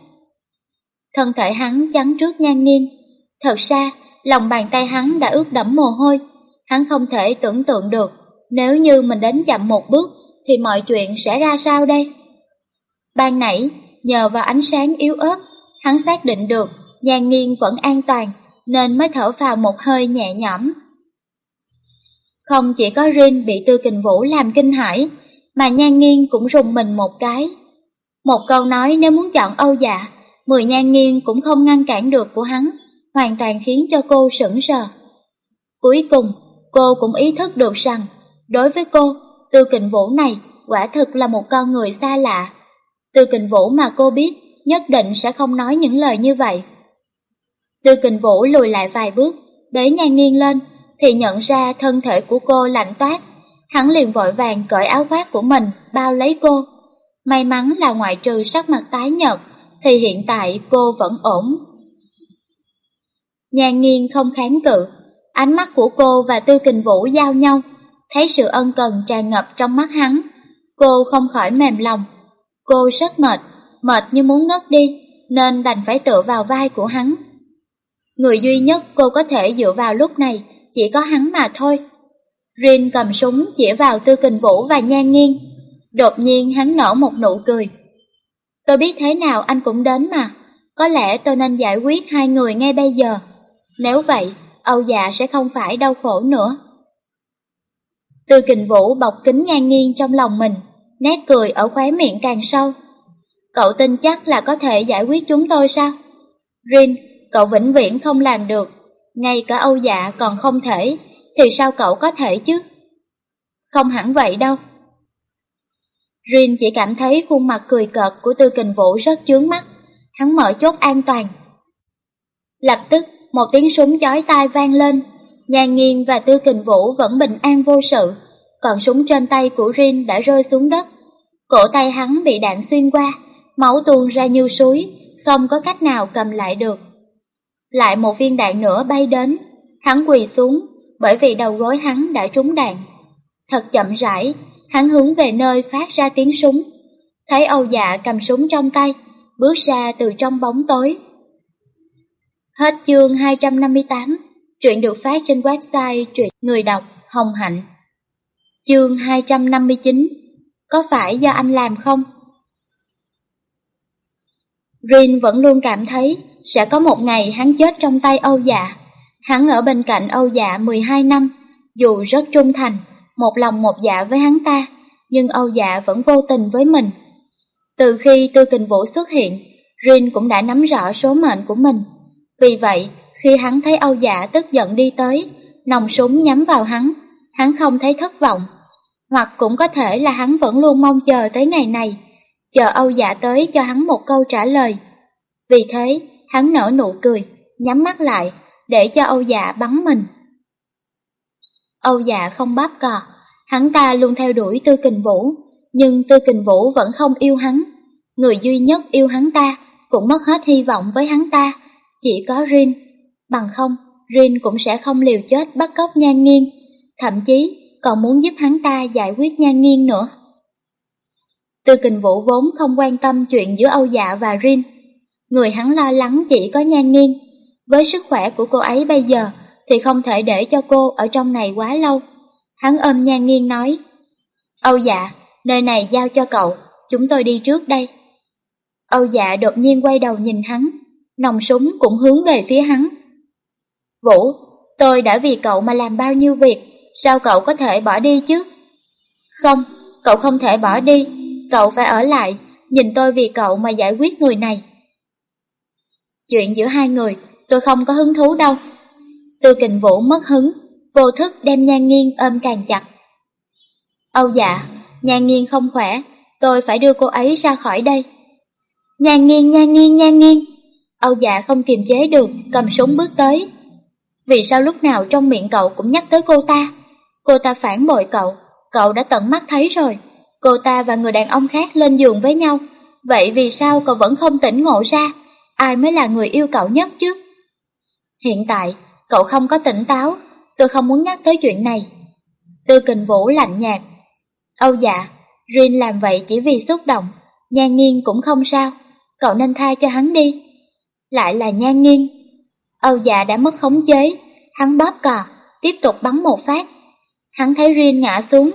Thân thể hắn chắn trước nhan nghiên. Thật ra, lòng bàn tay hắn đã ướt đẫm mồ hôi. Hắn không thể tưởng tượng được, nếu như mình đến chậm một bước, thì mọi chuyện sẽ ra sao đây? Ban nãy, nhờ vào ánh sáng yếu ớt, hắn xác định được nhan nghiêng vẫn an toàn, nên mới thở vào một hơi nhẹ nhõm. Không chỉ có Rin bị Tư Kình Vũ làm kinh hãi, mà Nhan Nghiên cũng rùng mình một cái. Một câu nói nếu muốn chọn Âu Dạ, mười Nhan Nghiên cũng không ngăn cản được của hắn, hoàn toàn khiến cho cô sững sờ. Cuối cùng, cô cũng ý thức được rằng, đối với cô, Tư Kình Vũ này quả thực là một con người xa lạ. Tư Kình Vũ mà cô biết nhất định sẽ không nói những lời như vậy. Tư Kình Vũ lùi lại vài bước, bế Nhan nghiêng lên, thì nhận ra thân thể của cô lạnh toát. Hắn liền vội vàng cởi áo khoác của mình, bao lấy cô. May mắn là ngoại trừ sắc mặt tái nhợt, thì hiện tại cô vẫn ổn. Nhan nghiêng không kháng cự, ánh mắt của cô và Tư Kình Vũ giao nhau, thấy sự ân cần tràn ngập trong mắt hắn. Cô không khỏi mềm lòng. Cô rất mệt, mệt như muốn ngất đi, nên đành phải tựa vào vai của hắn. Người duy nhất cô có thể dựa vào lúc này chỉ có hắn mà thôi. Rin cầm súng chỉ vào Tư Kình Vũ và Nhan Nghiên. Đột nhiên hắn nở một nụ cười. Tôi biết thế nào anh cũng đến mà. Có lẽ tôi nên giải quyết hai người ngay bây giờ. Nếu vậy, Âu dạ sẽ không phải đau khổ nữa. Tư Kình Vũ bọc kính Nhan nghiêng trong lòng mình, nét cười ở khóe miệng càng sâu. Cậu tin chắc là có thể giải quyết chúng tôi sao? Rin, cậu vĩnh viễn không làm được. Ngay cả Âu dạ còn không thể, thì sao cậu có thể chứ? Không hẳn vậy đâu. Rin chỉ cảm thấy khuôn mặt cười cợt của Tư Kình Vũ rất chướng mắt, hắn mở chốt an toàn. Lập tức, một tiếng súng chói tai vang lên, Nhan Nghiên và Tư Kình Vũ vẫn bình an vô sự, còn súng trên tay của Rin đã rơi xuống đất. Cổ tay hắn bị đạn xuyên qua, máu tuôn ra như suối, không có cách nào cầm lại được. Lại một viên đạn nữa bay đến, hắn quỳ xuống, bởi vì đầu gối hắn đã trúng đạn. Thật chậm rãi, hắn hướng về nơi phát ra tiếng súng. Thấy Âu Dạ cầm súng trong tay, bước ra từ trong bóng tối. Hết chương 258, truyện được phát trên website truyện người đọc Hồng Hạnh. Chương 259, có phải do anh làm không? Rin vẫn luôn cảm thấy sẽ có một ngày hắn chết trong tay Âu Dạ. Hắn ở bên cạnh Âu Dạ 12 năm, dù rất trung thành, một lòng một dạ với hắn ta, nhưng Âu Dạ vẫn vô tình với mình. Từ khi Tư Kình Vũ xuất hiện, Rin cũng đã nắm rõ số mệnh của mình. Vì vậy, khi hắn thấy Âu Dạ tức giận đi tới, nòng súng nhắm vào hắn, hắn không thấy thất vọng. Hoặc cũng có thể là hắn vẫn luôn mong chờ tới ngày này, chờ Âu Dạ tới cho hắn một câu trả lời. Vì thế, hắn nở nụ cười, nhắm mắt lại, để cho Âu Dạ bắn mình. Âu Dạ không bắp cò, hắn ta luôn theo đuổi Tư Kình Vũ, nhưng Tư Kình Vũ vẫn không yêu hắn. Người duy nhất yêu hắn ta cũng mất hết hy vọng với hắn ta, chỉ có Rin. Bằng không, Rin cũng sẽ không liều chết bắt cóc nhan nghiêng, thậm chí còn muốn giúp hắn ta giải quyết nhan nghiêng nữa. Tư Kình Vũ vốn không quan tâm chuyện giữa Âu Dạ và Rin. Người hắn lo lắng chỉ có nhan nghiêng. Với sức khỏe của cô ấy bây giờ thì không thể để cho cô ở trong này quá lâu. Hắn ôm nhan nghiêng nói, Âu dạ, nơi này giao cho cậu, chúng tôi đi trước đây. Âu dạ đột nhiên quay đầu nhìn hắn, nòng súng cũng hướng về phía hắn. Vũ, tôi đã vì cậu mà làm bao nhiêu việc, sao cậu có thể bỏ đi chứ? Không, cậu không thể bỏ đi, cậu phải ở lại, nhìn tôi vì cậu mà giải quyết người này. Chuyện giữa hai người, tôi không có hứng thú đâu. Tư kình vũ mất hứng, vô thức đem nhan nghiêng ôm càng chặt. Âu dạ, nhan nghiêng không khỏe, tôi phải đưa cô ấy ra khỏi đây. Nhan nghiêng, nhan nghiêng, nhan nghiêng. Âu dạ không kiềm chế được, cầm súng bước tới. Vì sao lúc nào trong miệng cậu cũng nhắc tới cô ta? Cô ta phản bội cậu, cậu đã tận mắt thấy rồi. Cô ta và người đàn ông khác lên giường với nhau. Vậy vì sao cậu vẫn không tỉnh ngộ ra? Ai mới là người yêu cậu nhất chứ? Hiện tại, cậu không có tỉnh táo, tôi không muốn nhắc tới chuyện này. Tư kình vũ lạnh nhạt. Âu dạ, Rin làm vậy chỉ vì xúc động, nhan nghiêng cũng không sao, cậu nên tha cho hắn đi. Lại là nhan nghiêng. Âu dạ đã mất khống chế, hắn bóp cò, tiếp tục bắn một phát. Hắn thấy Rin ngã xuống,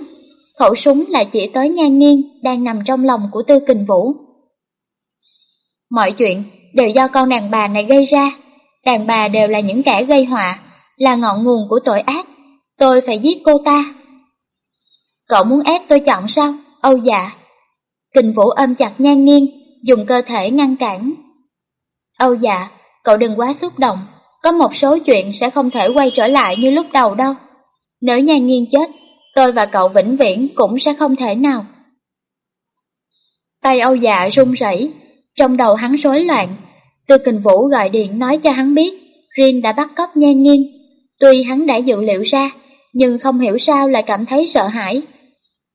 khẩu súng là chỉ tới nhan nghiêng đang nằm trong lòng của tư kình vũ. Mọi chuyện đều do con đàn bà này gây ra, đàn bà đều là những kẻ gây họa, là ngọn nguồn của tội ác, tôi phải giết cô ta. Cậu muốn ép tôi chọn sao? Âu dạ. Kình vũ ôm chặt nhan nghiêng, dùng cơ thể ngăn cản. Âu dạ, cậu đừng quá xúc động, có một số chuyện sẽ không thể quay trở lại như lúc đầu đâu. Nếu nhan Nghiên chết, tôi và cậu vĩnh viễn cũng sẽ không thể nào. Tay Âu dạ run rẩy, trong đầu hắn rối loạn. Tư kình vũ gọi điện nói cho hắn biết, Rin đã bắt cóc nhan Nghiên. Tuy hắn đã dự liệu ra, nhưng không hiểu sao lại cảm thấy sợ hãi.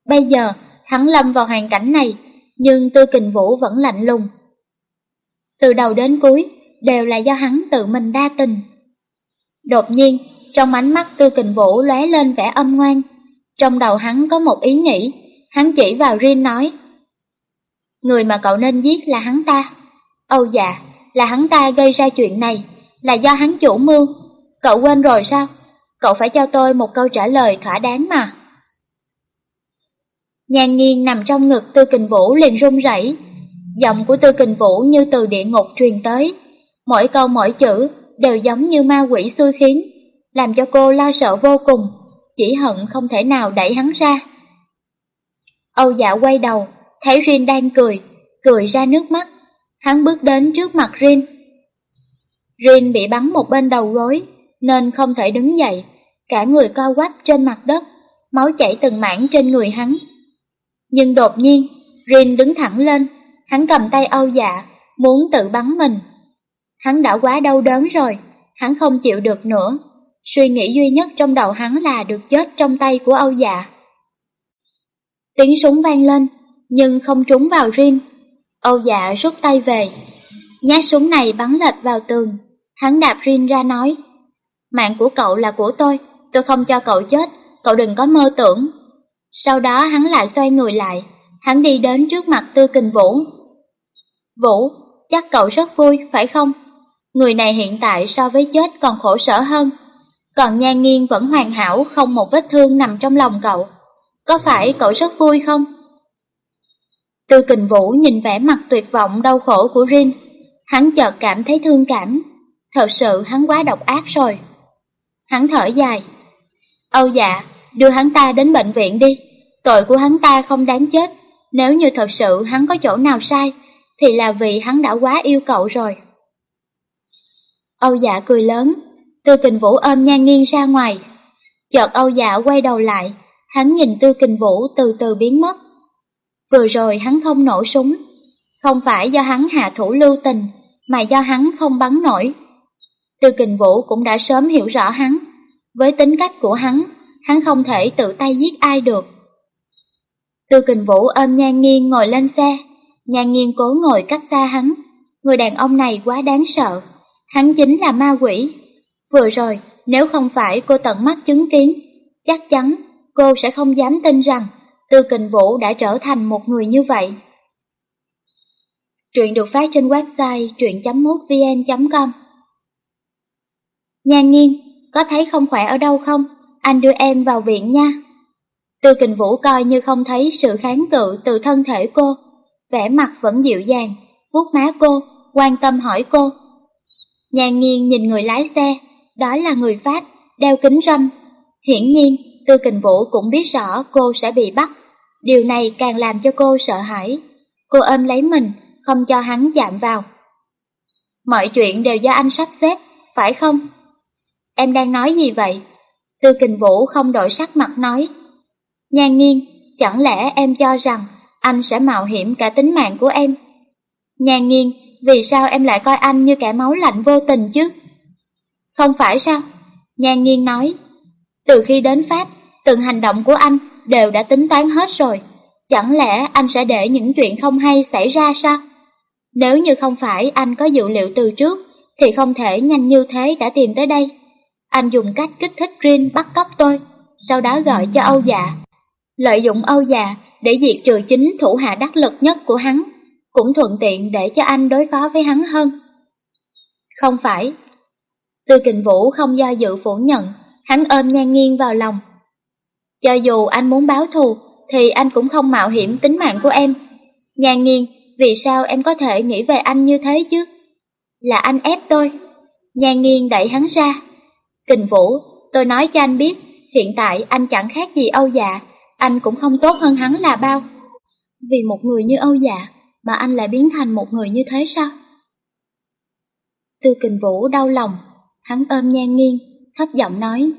Bây giờ, hắn lâm vào hoàn cảnh này, nhưng Tư Kình Vũ vẫn lạnh lùng. Từ đầu đến cuối, đều là do hắn tự mình đa tình. Đột nhiên, trong ánh mắt Tư Kình Vũ lóe lên vẻ âm ngoan. Trong đầu hắn có một ý nghĩ, hắn chỉ vào Rin nói. Người mà cậu nên giết là hắn ta. Âu dạ, là hắn ta gây ra chuyện này, là do hắn chủ mưu. Cậu quên rồi sao? Cậu phải cho tôi một câu trả lời thỏa đáng mà. Nhan nghiêng nằm trong ngực Tư Kình Vũ liền run rẩy. Giọng của Tư Kình Vũ như từ địa ngục truyền tới. Mỗi câu mỗi chữ đều giống như ma quỷ xui khiến, làm cho cô lo sợ vô cùng, chỉ hận không thể nào đẩy hắn ra. Âu dạ quay đầu, thấy Rin đang cười, cười ra nước mắt. Hắn bước đến trước mặt Rin. Rin bị bắn một bên đầu gối, nên không thể đứng dậy, cả người co quắp trên mặt đất, máu chảy từng mảng trên người hắn. Nhưng đột nhiên, Rin đứng thẳng lên, hắn cầm tay Âu dạ, muốn tự bắn mình. Hắn đã quá đau đớn rồi, hắn không chịu được nữa. Suy nghĩ duy nhất trong đầu hắn là được chết trong tay của Âu dạ. Tiếng súng vang lên, nhưng không trúng vào Rin. Âu dạ rút tay về. Nhát súng này bắn lệch vào tường. Hắn đạp Rin ra nói. Mạng của cậu là của tôi, tôi không cho cậu chết, cậu đừng có mơ tưởng. Sau đó hắn lại xoay người lại, hắn đi đến trước mặt Tư Kình Vũ. Vũ, chắc cậu rất vui, phải không? Người này hiện tại so với chết còn khổ sở hơn. Còn Nhan Nghiên vẫn hoàn hảo không một vết thương nằm trong lòng cậu. Có phải cậu rất vui không? Tư kình vũ nhìn vẻ mặt tuyệt vọng đau khổ của Rin. Hắn chợt cảm thấy thương cảm. Thật sự hắn quá độc ác rồi. Hắn thở dài. Âu dạ, đưa hắn ta đến bệnh viện đi. Tội của hắn ta không đáng chết. Nếu như thật sự hắn có chỗ nào sai, thì là vì hắn đã quá yêu cậu rồi. Âu dạ cười lớn, Tư Kình Vũ ôm Nhan Nghiên ra ngoài. Chợt Âu dạ quay đầu lại, hắn nhìn Tư Kình Vũ từ từ biến mất. Vừa rồi hắn không nổ súng, không phải do hắn hạ thủ lưu tình, mà do hắn không bắn nổi. Tư Kình Vũ cũng đã sớm hiểu rõ hắn, với tính cách của hắn, hắn không thể tự tay giết ai được. Tư Kình Vũ ôm Nhan Nghiên ngồi lên xe, Nhan Nghiên cố ngồi cách xa hắn, người đàn ông này quá đáng sợ, hắn chính là ma quỷ. Vừa rồi, nếu không phải cô tận mắt chứng kiến, chắc chắn cô sẽ không dám tin rằng Tư Kình Vũ đã trở thành một người như vậy. Truyện được phát trên website truyện.mútvn.com Nhan nghiên, có thấy không khỏe ở đâu không? Anh đưa em vào viện nha. Tư Kình Vũ coi như không thấy sự kháng cự từ thân thể cô, vẻ mặt vẫn dịu dàng, vuốt má cô, quan tâm hỏi cô. Nhan nghiêng nhìn người lái xe, đó là người Pháp, đeo kính râm. Hiển nhiên, Tư Kình Vũ cũng biết rõ cô sẽ bị bắt, điều này càng làm cho cô sợ hãi. Cô ôm lấy mình, không cho hắn chạm vào. Mọi chuyện đều do anh sắp xếp, phải không? Em đang nói gì vậy? Tư Kình Vũ không đổi sắc mặt nói. Nhan nghiêng, chẳng lẽ em cho rằng anh sẽ mạo hiểm cả tính mạng của em? Nhan nghiêng, vì sao em lại coi anh như kẻ máu lạnh vô tình chứ? Không phải sao? Nhan nghiêng nói. Từ khi đến Pháp, từng hành động của anh đều đã tính toán hết rồi. Chẳng lẽ anh sẽ để những chuyện không hay xảy ra sao? Nếu như không phải anh có dữ liệu từ trước, thì không thể nhanh như thế đã tìm tới đây. Anh dùng cách kích thích Rin bắt cóc tôi, sau đó gọi cho Âu Dạ. Lợi dụng Âu Dạ để diệt trừ chính thủ hạ đắc lực nhất của hắn, cũng thuận tiện để cho anh đối phó với hắn hơn. Không phải. từ kình vũ không do dự phủ nhận, hắn ôm nhan nghiêng vào lòng. Cho dù anh muốn báo thù, thì anh cũng không mạo hiểm tính mạng của em. Nhan nghiêng, vì sao em có thể nghĩ về anh như thế chứ? Là anh ép tôi. Nhan nghiêng đẩy hắn ra. Kình vũ, tôi nói cho anh biết, hiện tại anh chẳng khác gì Âu dạ, anh cũng không tốt hơn hắn là bao. Vì một người như Âu dạ, mà anh lại biến thành một người như thế sao? Tư kình vũ đau lòng, hắn ôm nhan nghiêng, thấp giọng nói.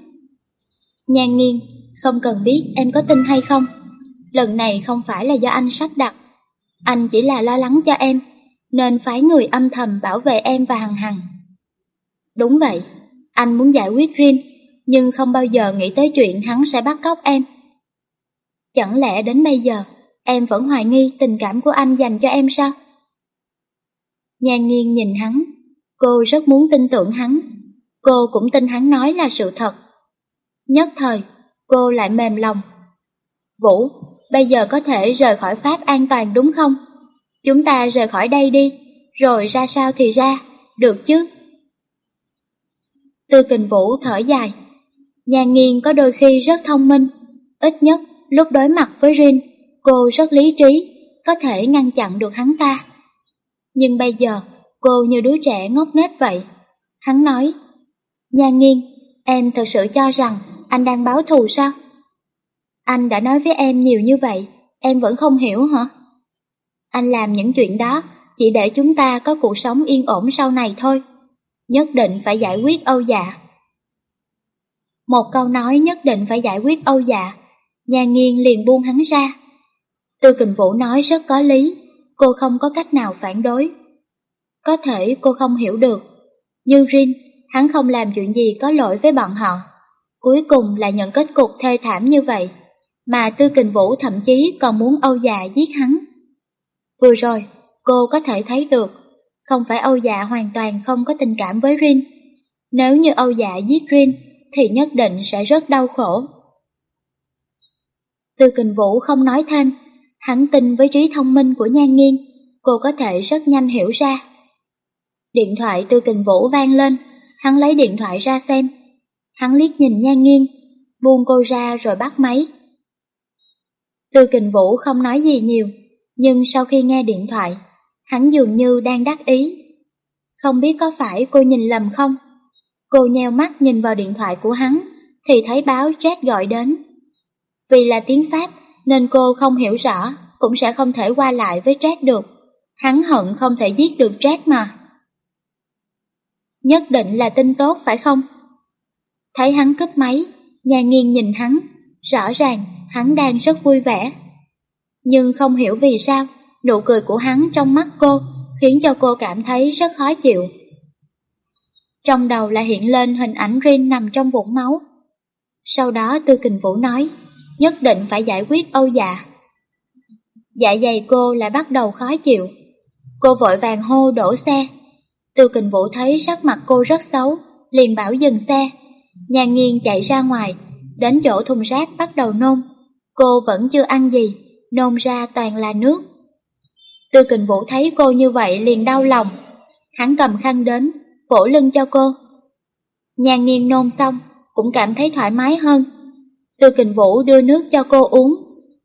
Nhan nghiêng, không cần biết em có tin hay không. Lần này không phải là do anh sắp đặt. Anh chỉ là lo lắng cho em, nên phái người âm thầm bảo vệ em và Hằng Hằng. Đúng vậy, anh muốn giải quyết Rin, nhưng không bao giờ nghĩ tới chuyện hắn sẽ bắt cóc em. Chẳng lẽ đến bây giờ, em vẫn hoài nghi tình cảm của anh dành cho em sao? Nhan nghiêng nhìn hắn, cô rất muốn tin tưởng hắn, cô cũng tin hắn nói là sự thật. Nhất thời, cô lại mềm lòng. Vũ, bây giờ có thể rời khỏi Pháp an toàn đúng không? Chúng ta rời khỏi đây đi, rồi ra sao thì ra, được chứ? Tư kình vũ thở dài. Nhan nghiên có đôi khi rất thông minh, ít nhất lúc đối mặt với Rin, cô rất lý trí, có thể ngăn chặn được hắn ta. Nhưng bây giờ, cô như đứa trẻ ngốc nghếch vậy. Hắn nói, Nha nghiên, em thật sự cho rằng anh đang báo thù sao? Anh đã nói với em nhiều như vậy, em vẫn không hiểu hả? Anh làm những chuyện đó chỉ để chúng ta có cuộc sống yên ổn sau này thôi. Nhất định phải giải quyết Âu dạ. Một câu nói nhất định phải giải quyết Âu dạ, nhà nghiên liền buông hắn ra. Tư kình vũ nói rất có lý, cô không có cách nào phản đối. Có thể cô không hiểu được, như Rin, hắn không làm chuyện gì có lỗi với bọn họ. Cuối cùng là nhận kết cục thê thảm như vậy, mà Tư Kình Vũ thậm chí còn muốn Âu Dạ giết hắn. Vừa rồi, cô có thể thấy được, không phải Âu Dạ hoàn toàn không có tình cảm với Rin. Nếu như Âu Dạ giết Rin, thì nhất định sẽ rất đau khổ. Tư Kình Vũ không nói thêm, hắn tin với trí thông minh của Nhan Nghiên, cô có thể rất nhanh hiểu ra. Điện thoại Tư Kình Vũ vang lên, hắn lấy điện thoại ra xem. Hắn liếc nhìn Nhan Nghiên, buông cô ra rồi bắt máy. Tư Kình Vũ không nói gì nhiều, nhưng sau khi nghe điện thoại, hắn dường như đang đắc ý. Không biết có phải cô nhìn lầm không? Cô nheo mắt nhìn vào điện thoại của hắn, thì thấy báo Jet gọi đến. Vì là tiếng Pháp nên cô không hiểu rõ, cũng sẽ không thể qua lại với Jack được. Hắn hận không thể giết được Jack mà. Nhất định là tin tốt phải không? Thấy hắn cướp máy, nhà nghiêng nhìn hắn, rõ ràng hắn đang rất vui vẻ. Nhưng không hiểu vì sao, nụ cười của hắn trong mắt cô khiến cho cô cảm thấy rất khó chịu. Trong đầu lại hiện lên hình ảnh Rin nằm trong vũng máu. Sau đó Tư Kình Vũ nói, nhất định phải giải quyết Âu dạ. Dạ dày cô lại bắt đầu khó chịu. Cô vội vàng hô đổ xe. Tư Kình Vũ thấy sắc mặt cô rất xấu, liền bảo dừng xe. Nhà nghiêng chạy ra ngoài, đến chỗ thùng rác bắt đầu nôn. Cô vẫn chưa ăn gì, nôn ra toàn là nước. Tư kình vũ thấy cô như vậy liền đau lòng. Hắn cầm khăn đến, vỗ lưng cho cô. Nhàn nghiêng nôn xong, cũng cảm thấy thoải mái hơn. Tư kình vũ đưa nước cho cô uống.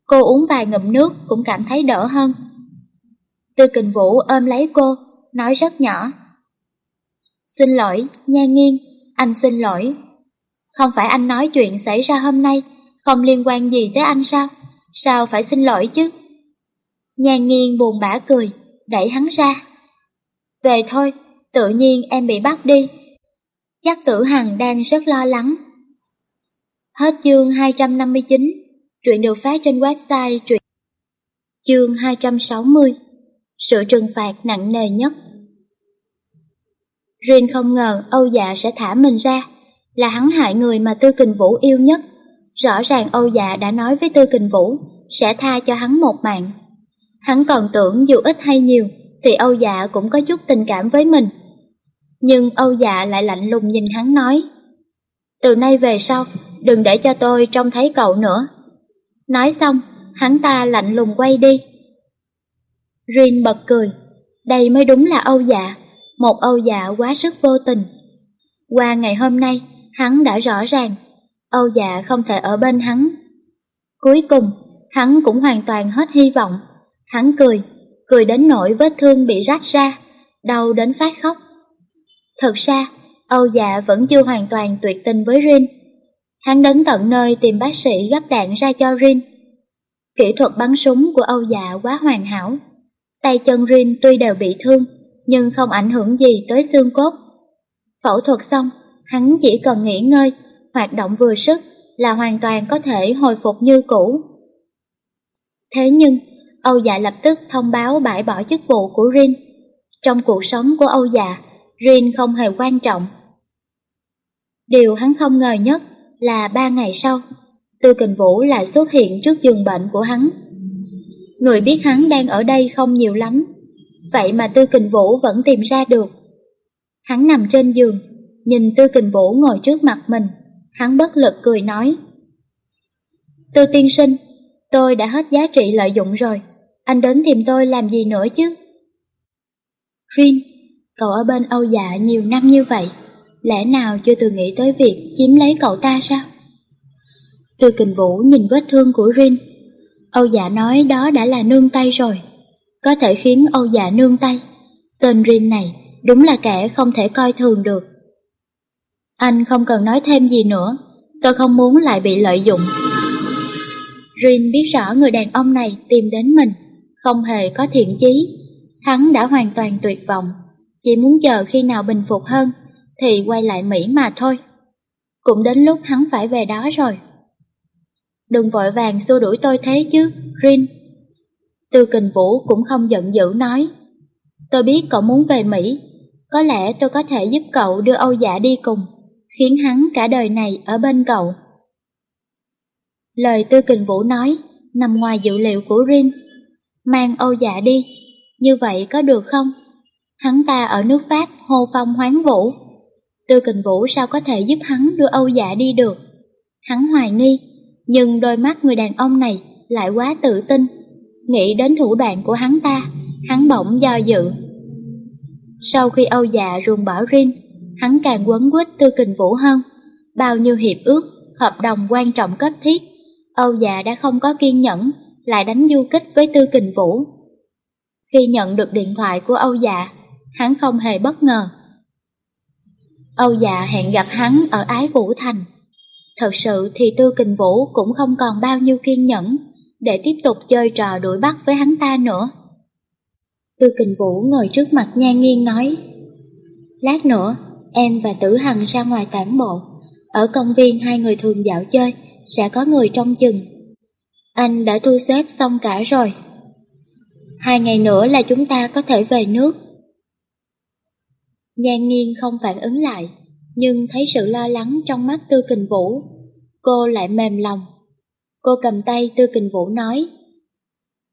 Cô uống vài ngụm nước cũng cảm thấy đỡ hơn. Tư kình vũ ôm lấy cô, nói rất nhỏ. Xin lỗi, nha nghiêng, anh xin lỗi. Không phải anh nói chuyện xảy ra hôm nay, không liên quan gì tới anh sao? Sao phải xin lỗi chứ? Nhan nghiêng buồn bã cười, đẩy hắn ra. Về thôi, tự nhiên em bị bắt đi. Chắc tử hằng đang rất lo lắng. Hết chương 259, truyện được phát trên website truyện. Chương 260, sự trừng phạt nặng nề nhất. Rin không ngờ Âu Dạ sẽ thả mình ra, là hắn hại người mà Tư Kình Vũ yêu nhất. Rõ ràng Âu Dạ đã nói với Tư Kình Vũ sẽ tha cho hắn một mạng. Hắn còn tưởng dù ít hay nhiều thì Âu Dạ cũng có chút tình cảm với mình. Nhưng Âu Dạ lại lạnh lùng nhìn hắn nói Từ nay về sau, đừng để cho tôi trông thấy cậu nữa. Nói xong, hắn ta lạnh lùng quay đi. Rin bật cười, đây mới đúng là Âu Dạ, một Âu Dạ quá sức vô tình. Qua ngày hôm nay, hắn đã rõ ràng Âu dạ không thể ở bên hắn. Cuối cùng, hắn cũng hoàn toàn hết hy vọng. Hắn cười, cười đến nỗi vết thương bị rách ra, đau đến phát khóc. Thật ra, Âu dạ vẫn chưa hoàn toàn tuyệt tình với Rin. Hắn đến tận nơi tìm bác sĩ gấp đạn ra cho Rin. Kỹ thuật bắn súng của Âu dạ quá hoàn hảo. Tay chân Rin tuy đều bị thương, nhưng không ảnh hưởng gì tới xương cốt. Phẫu thuật xong, hắn chỉ cần nghỉ ngơi hoạt động vừa sức là hoàn toàn có thể hồi phục như cũ. Thế nhưng, Âu Dạ lập tức thông báo bãi bỏ chức vụ của Rin. Trong cuộc sống của Âu Dạ, Rin không hề quan trọng. Điều hắn không ngờ nhất là ba ngày sau, Tư Kình Vũ lại xuất hiện trước giường bệnh của hắn. Người biết hắn đang ở đây không nhiều lắm, vậy mà Tư Kình Vũ vẫn tìm ra được. Hắn nằm trên giường, nhìn Tư Kình Vũ ngồi trước mặt mình, Hắn bất lực cười nói. Tư tiên sinh, tôi đã hết giá trị lợi dụng rồi. anh đến tìm tôi làm gì nữa chứ? Rin, cậu ở bên Âu Dạ nhiều năm như vậy, lẽ nào chưa từng nghĩ tới việc chiếm lấy cậu ta sao? Tư kình vũ nhìn vết thương của Rin. Âu Dạ nói đó đã là nương tay rồi, có thể khiến Âu Dạ nương tay. Tên Rin này đúng là kẻ không thể coi thường được. Anh không cần nói thêm gì nữa, tôi không muốn lại bị lợi dụng. Rin biết rõ người đàn ông này tìm đến mình, không hề có thiện chí. Hắn đã hoàn toàn tuyệt vọng, chỉ muốn chờ khi nào bình phục hơn, thì quay lại Mỹ mà thôi. Cũng đến lúc hắn phải về đó rồi. Đừng vội vàng xua đuổi tôi thế chứ, Rin. Tư kình vũ cũng không giận dữ nói. Tôi biết cậu muốn về Mỹ, có lẽ tôi có thể giúp cậu đưa Âu Dạ đi cùng, khiến hắn cả đời này ở bên cậu. Lời Tư Kình Vũ nói nằm ngoài dự liệu của Rin. Mang Âu Dạ đi, như vậy có được không? Hắn ta ở nước Pháp hô phong hoáng vũ. Tư Kình Vũ sao có thể giúp hắn đưa Âu Dạ đi được? Hắn hoài nghi, nhưng đôi mắt người đàn ông này lại quá tự tin. Nghĩ đến thủ đoạn của hắn ta, hắn bỗng do dự. Sau khi Âu Dạ ruồng bỏ Rin, hắn càng quấn quýt Tư Kình Vũ hơn. Bao nhiêu hiệp ước, hợp đồng quan trọng cấp thiết Âu dạ đã không có kiên nhẫn, lại đánh du kích với Tư Kình Vũ. Khi nhận được điện thoại của Âu dạ, hắn không hề bất ngờ. Âu dạ hẹn gặp hắn ở Ái Vũ Thành. Thật sự thì Tư Kình Vũ cũng không còn bao nhiêu kiên nhẫn để tiếp tục chơi trò đuổi bắt với hắn ta nữa. Tư Kình Vũ ngồi trước mặt Nha Nghiên nói Lát nữa, em và Tử Hằng ra ngoài tản bộ. Ở công viên hai người thường dạo chơi, sẽ có người trong chừng. Anh đã thu xếp xong cả rồi. Hai ngày nữa là chúng ta có thể về nước. Nhan nghiêng không phản ứng lại, nhưng thấy sự lo lắng trong mắt Tư Kình Vũ. Cô lại mềm lòng. Cô cầm tay Tư Kình Vũ nói.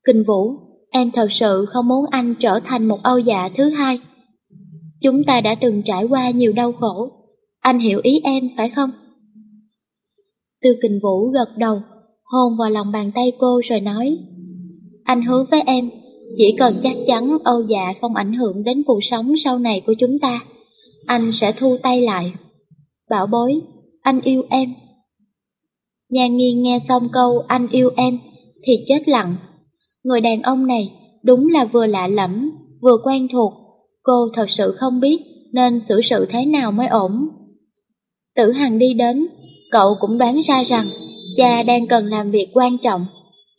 Kình Vũ, em thật sự không muốn anh trở thành một âu dạ thứ hai. Chúng ta đã từng trải qua nhiều đau khổ. Anh hiểu ý em phải không? Tư kình vũ gật đầu, hôn vào lòng bàn tay cô rồi nói Anh hứa với em, chỉ cần chắc chắn Âu dạ không ảnh hưởng đến cuộc sống sau này của chúng ta, anh sẽ thu tay lại. Bảo bối, anh yêu em. Nhà nghiên nghe xong câu anh yêu em thì chết lặng. Người đàn ông này đúng là vừa lạ lẫm, vừa quen thuộc. Cô thật sự không biết nên xử sự thế nào mới ổn. Tử Hằng đi đến, Cậu cũng đoán ra rằng cha đang cần làm việc quan trọng.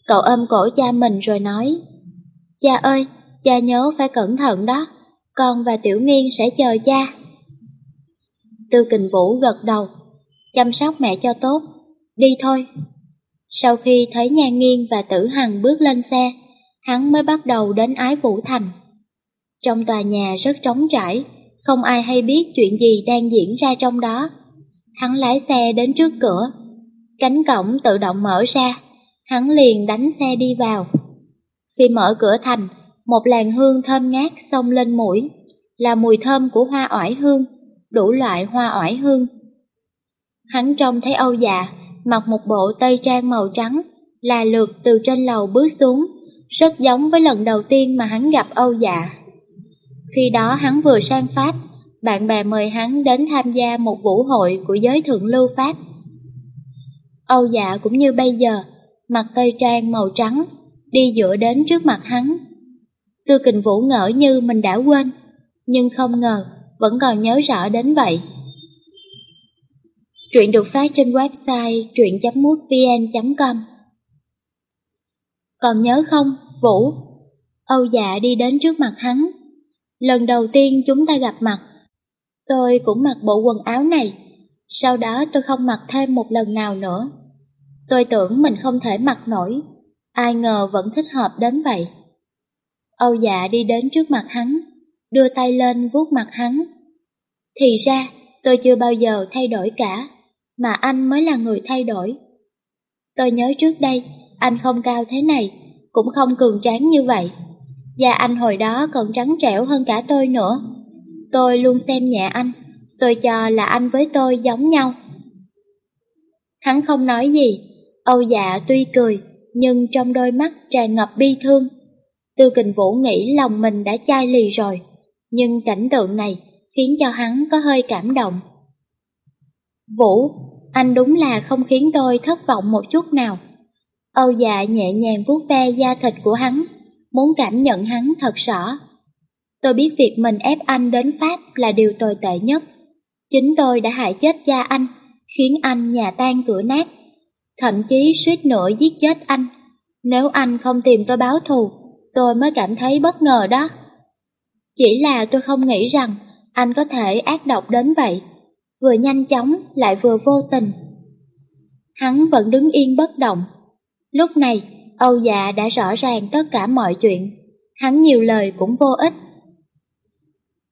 Cậu ôm cổ cha mình rồi nói, Cha ơi, cha nhớ phải cẩn thận đó, con và Tiểu Nghiên sẽ chờ cha. Tư kình vũ gật đầu, chăm sóc mẹ cho tốt, đi thôi. Sau khi thấy nhan Nghiên và Tử Hằng bước lên xe, hắn mới bắt đầu đến Ái Vũ Thành. Trong tòa nhà rất trống trải, không ai hay biết chuyện gì đang diễn ra trong đó. Hắn lái xe đến trước cửa. Cánh cổng tự động mở ra, hắn liền đánh xe đi vào. Khi mở cửa thành, một làn hương thơm ngát xông lên mũi, là mùi thơm của hoa oải hương, đủ loại hoa oải hương. Hắn trông thấy Âu dạ, mặc một bộ tây trang màu trắng, là lượt từ trên lầu bước xuống, rất giống với lần đầu tiên mà hắn gặp Âu dạ. Khi đó hắn vừa sang Pháp, bạn bè mời hắn đến tham gia một vũ hội của giới thượng lưu Pháp. Âu dạ cũng như bây giờ, mặc tây trang màu trắng, đi dựa đến trước mặt hắn. Tư kình vũ ngỡ như mình đã quên, nhưng không ngờ vẫn còn nhớ rõ đến vậy. Truyện được phát trên website truyện.mútvn.com Còn nhớ không, Vũ? Âu dạ đi đến trước mặt hắn. Lần đầu tiên chúng ta gặp mặt, Tôi cũng mặc bộ quần áo này, sau đó tôi không mặc thêm một lần nào nữa. Tôi tưởng mình không thể mặc nổi, ai ngờ vẫn thích hợp đến vậy. Âu dạ đi đến trước mặt hắn, đưa tay lên vuốt mặt hắn. Thì ra, tôi chưa bao giờ thay đổi cả, mà anh mới là người thay đổi. Tôi nhớ trước đây, anh không cao thế này, cũng không cường tráng như vậy. Da anh hồi đó còn trắng trẻo hơn cả tôi nữa. Tôi luôn xem nhẹ anh, tôi cho là anh với tôi giống nhau. Hắn không nói gì, Âu dạ tuy cười, nhưng trong đôi mắt tràn ngập bi thương. Tư Kình Vũ nghĩ lòng mình đã chai lì rồi, nhưng cảnh tượng này khiến cho hắn có hơi cảm động. Vũ, anh đúng là không khiến tôi thất vọng một chút nào. Âu dạ nhẹ nhàng vuốt ve da thịt của hắn, muốn cảm nhận hắn thật rõ. Tôi biết việc mình ép anh đến Pháp là điều tồi tệ nhất. Chính tôi đã hại chết cha anh, khiến anh nhà tan cửa nát. Thậm chí suýt nữa giết chết anh. Nếu anh không tìm tôi báo thù, tôi mới cảm thấy bất ngờ đó. Chỉ là tôi không nghĩ rằng anh có thể ác độc đến vậy, vừa nhanh chóng lại vừa vô tình. Hắn vẫn đứng yên bất động. Lúc này, Âu dạ đã rõ ràng tất cả mọi chuyện, hắn nhiều lời cũng vô ích.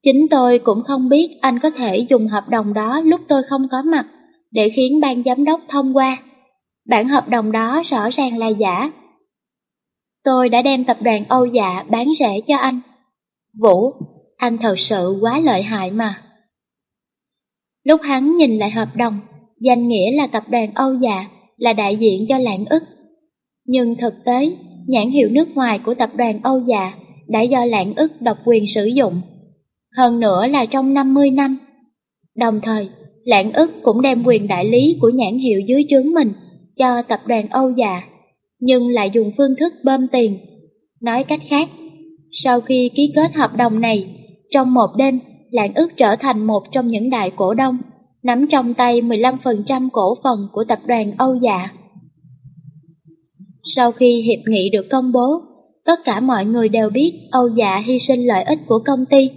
Chính tôi cũng không biết anh có thể dùng hợp đồng đó lúc tôi không có mặt để khiến ban giám đốc thông qua. Bản hợp đồng đó rõ ràng là giả. Tôi đã đem tập đoàn Âu Dạ bán rẻ cho anh. Vũ, anh thật sự quá lợi hại mà. Lúc hắn nhìn lại hợp đồng, danh nghĩa là tập đoàn Âu Dạ là đại diện cho lãng ức. Nhưng thực tế, nhãn hiệu nước ngoài của tập đoàn Âu Dạ đã do lãng ức độc quyền sử dụng. Hơn nữa là trong 50 năm. Đồng thời, lãng ức cũng đem quyền đại lý của nhãn hiệu dưới trướng mình cho tập đoàn Âu Dạ, nhưng lại dùng phương thức bơm tiền. Nói cách khác, sau khi ký kết hợp đồng này, trong một đêm, lãng Ước trở thành một trong những đại cổ đông, nắm trong tay 15% cổ phần của tập đoàn Âu Dạ. Sau khi hiệp nghị được công bố, tất cả mọi người đều biết Âu Dạ hy sinh lợi ích của công ty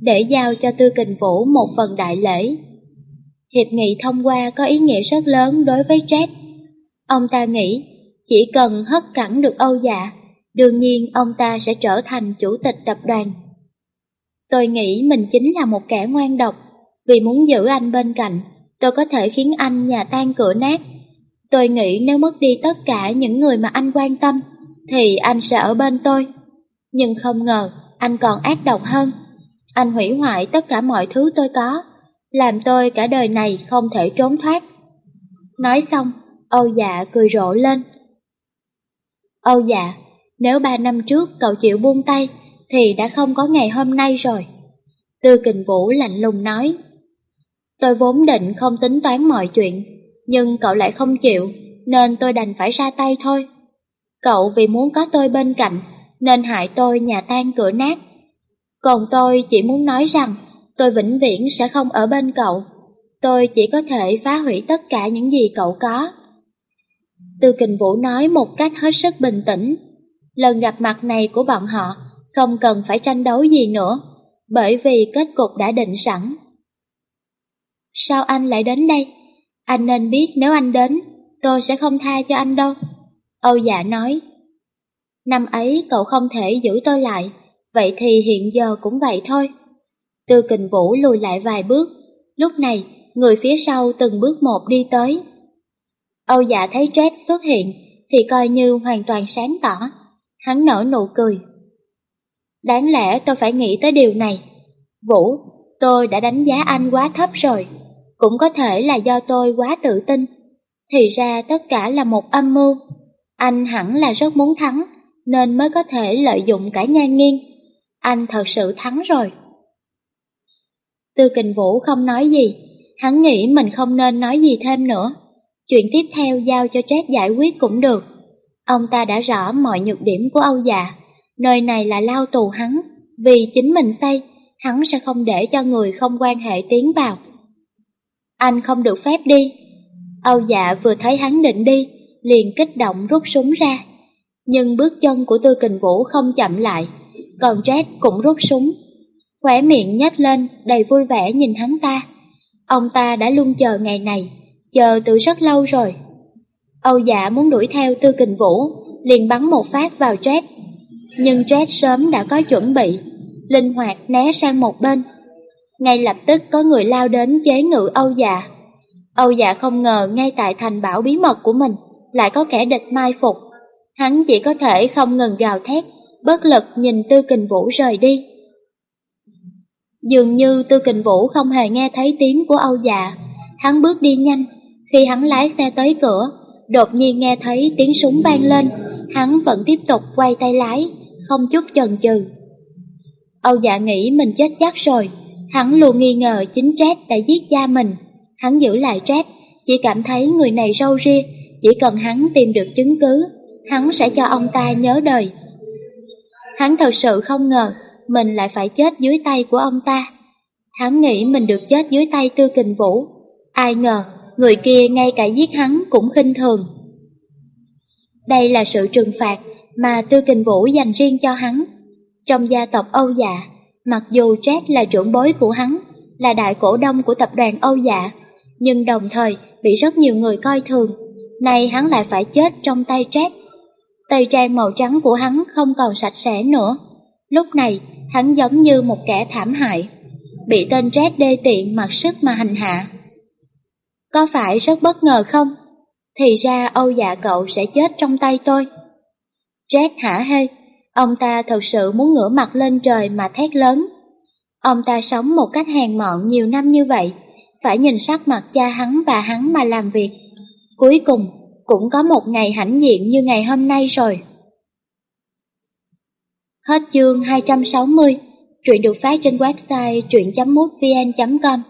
để giao cho Tư Kình Vũ một phần đại lễ. Hiệp nghị thông qua có ý nghĩa rất lớn đối với Jack. Ông ta nghĩ chỉ cần hất cẳng được Âu Dạ, đương nhiên ông ta sẽ trở thành chủ tịch tập đoàn. Tôi nghĩ mình chính là một kẻ ngoan độc, vì muốn giữ anh bên cạnh, tôi có thể khiến anh nhà tan cửa nát. Tôi nghĩ nếu mất đi tất cả những người mà anh quan tâm, thì anh sẽ ở bên tôi. Nhưng không ngờ, anh còn ác độc hơn. Anh hủy hoại tất cả mọi thứ tôi có, làm tôi cả đời này không thể trốn thoát. Nói xong, Âu dạ cười rộ lên. Âu dạ, nếu ba năm trước cậu chịu buông tay, thì đã không có ngày hôm nay rồi. Tư kình vũ lạnh lùng nói. Tôi vốn định không tính toán mọi chuyện, nhưng cậu lại không chịu, nên tôi đành phải ra tay thôi. Cậu vì muốn có tôi bên cạnh, nên hại tôi nhà tan cửa nát. Còn tôi chỉ muốn nói rằng, tôi vĩnh viễn sẽ không ở bên cậu. Tôi chỉ có thể phá hủy tất cả những gì cậu có. Tư Kình Vũ nói một cách hết sức bình tĩnh. Lần gặp mặt này của bọn họ không cần phải tranh đấu gì nữa, bởi vì kết cục đã định sẵn. Sao anh lại đến đây? Anh nên biết nếu anh đến, tôi sẽ không tha cho anh đâu. Âu dạ nói. Năm ấy cậu không thể giữ tôi lại, vậy thì hiện giờ cũng vậy thôi. Tư kình vũ lùi lại vài bước, lúc này người phía sau từng bước một đi tới. Âu dạ thấy Jet xuất hiện thì coi như hoàn toàn sáng tỏ. Hắn nở nụ cười. Đáng lẽ tôi phải nghĩ tới điều này. Vũ, tôi đã đánh giá anh quá thấp rồi. Cũng có thể là do tôi quá tự tin. Thì ra tất cả là một âm mưu. Anh hẳn là rất muốn thắng, nên mới có thể lợi dụng cả nhan nghiêng. Anh thật sự thắng rồi. Tư kình vũ không nói gì, hắn nghĩ mình không nên nói gì thêm nữa. Chuyện tiếp theo giao cho Jack giải quyết cũng được. Ông ta đã rõ mọi nhược điểm của Âu dạ. Nơi này là lao tù hắn, vì chính mình xây, hắn sẽ không để cho người không quan hệ tiến vào. Anh không được phép đi. Âu dạ vừa thấy hắn định đi, liền kích động rút súng ra. Nhưng bước chân của Tư Kình Vũ không chậm lại, còn Jack cũng rút súng. Khỏe miệng nhếch lên, đầy vui vẻ nhìn hắn ta. Ông ta đã luôn chờ ngày này, chờ từ rất lâu rồi. Âu dạ muốn đuổi theo Tư Kình Vũ, liền bắn một phát vào Jet. Nhưng Jet sớm đã có chuẩn bị, linh hoạt né sang một bên. Ngay lập tức có người lao đến chế ngự Âu dạ. Âu dạ không ngờ ngay tại thành bảo bí mật của mình lại có kẻ địch mai phục. Hắn chỉ có thể không ngừng gào thét, bất lực nhìn Tư Kình Vũ rời đi. Dường như Tư Kình Vũ không hề nghe thấy tiếng của Âu dạ, hắn bước đi nhanh, khi hắn lái xe tới cửa, đột nhiên nghe thấy tiếng súng vang lên, hắn vẫn tiếp tục quay tay lái, không chút chần chừ. Âu dạ nghĩ mình chết chắc rồi, hắn luôn nghi ngờ chính Jack đã giết cha mình. Hắn giữ lại Jack, chỉ cảm thấy người này râu ria, chỉ cần hắn tìm được chứng cứ, hắn sẽ cho ông ta nhớ đời. Hắn thật sự không ngờ mình lại phải chết dưới tay của ông ta. Hắn nghĩ mình được chết dưới tay Tư Kình Vũ. Ai ngờ, người kia ngay cả giết hắn cũng khinh thường. Đây là sự trừng phạt mà Tư Kình Vũ dành riêng cho hắn. Trong gia tộc Âu Dạ, mặc dù Jack là trưởng bối của hắn, là đại cổ đông của tập đoàn Âu Dạ, nhưng đồng thời bị rất nhiều người coi thường. Nay hắn lại phải chết trong tay Jack. Tây trang màu trắng của hắn không còn sạch sẽ nữa. Lúc này, hắn giống như một kẻ thảm hại, bị tên Jack đê tiện mặc sức mà hành hạ. Có phải rất bất ngờ không? Thì ra Âu dạ cậu sẽ chết trong tay tôi. Jack hả hê, ông ta thật sự muốn ngửa mặt lên trời mà thét lớn. Ông ta sống một cách hèn mọn nhiều năm như vậy, phải nhìn sắc mặt cha hắn và hắn mà làm việc. Cuối cùng, cũng có một ngày hãnh diện như ngày hôm nay rồi. Hết chương 260, truyện được phát trên website truyện.mútvn.com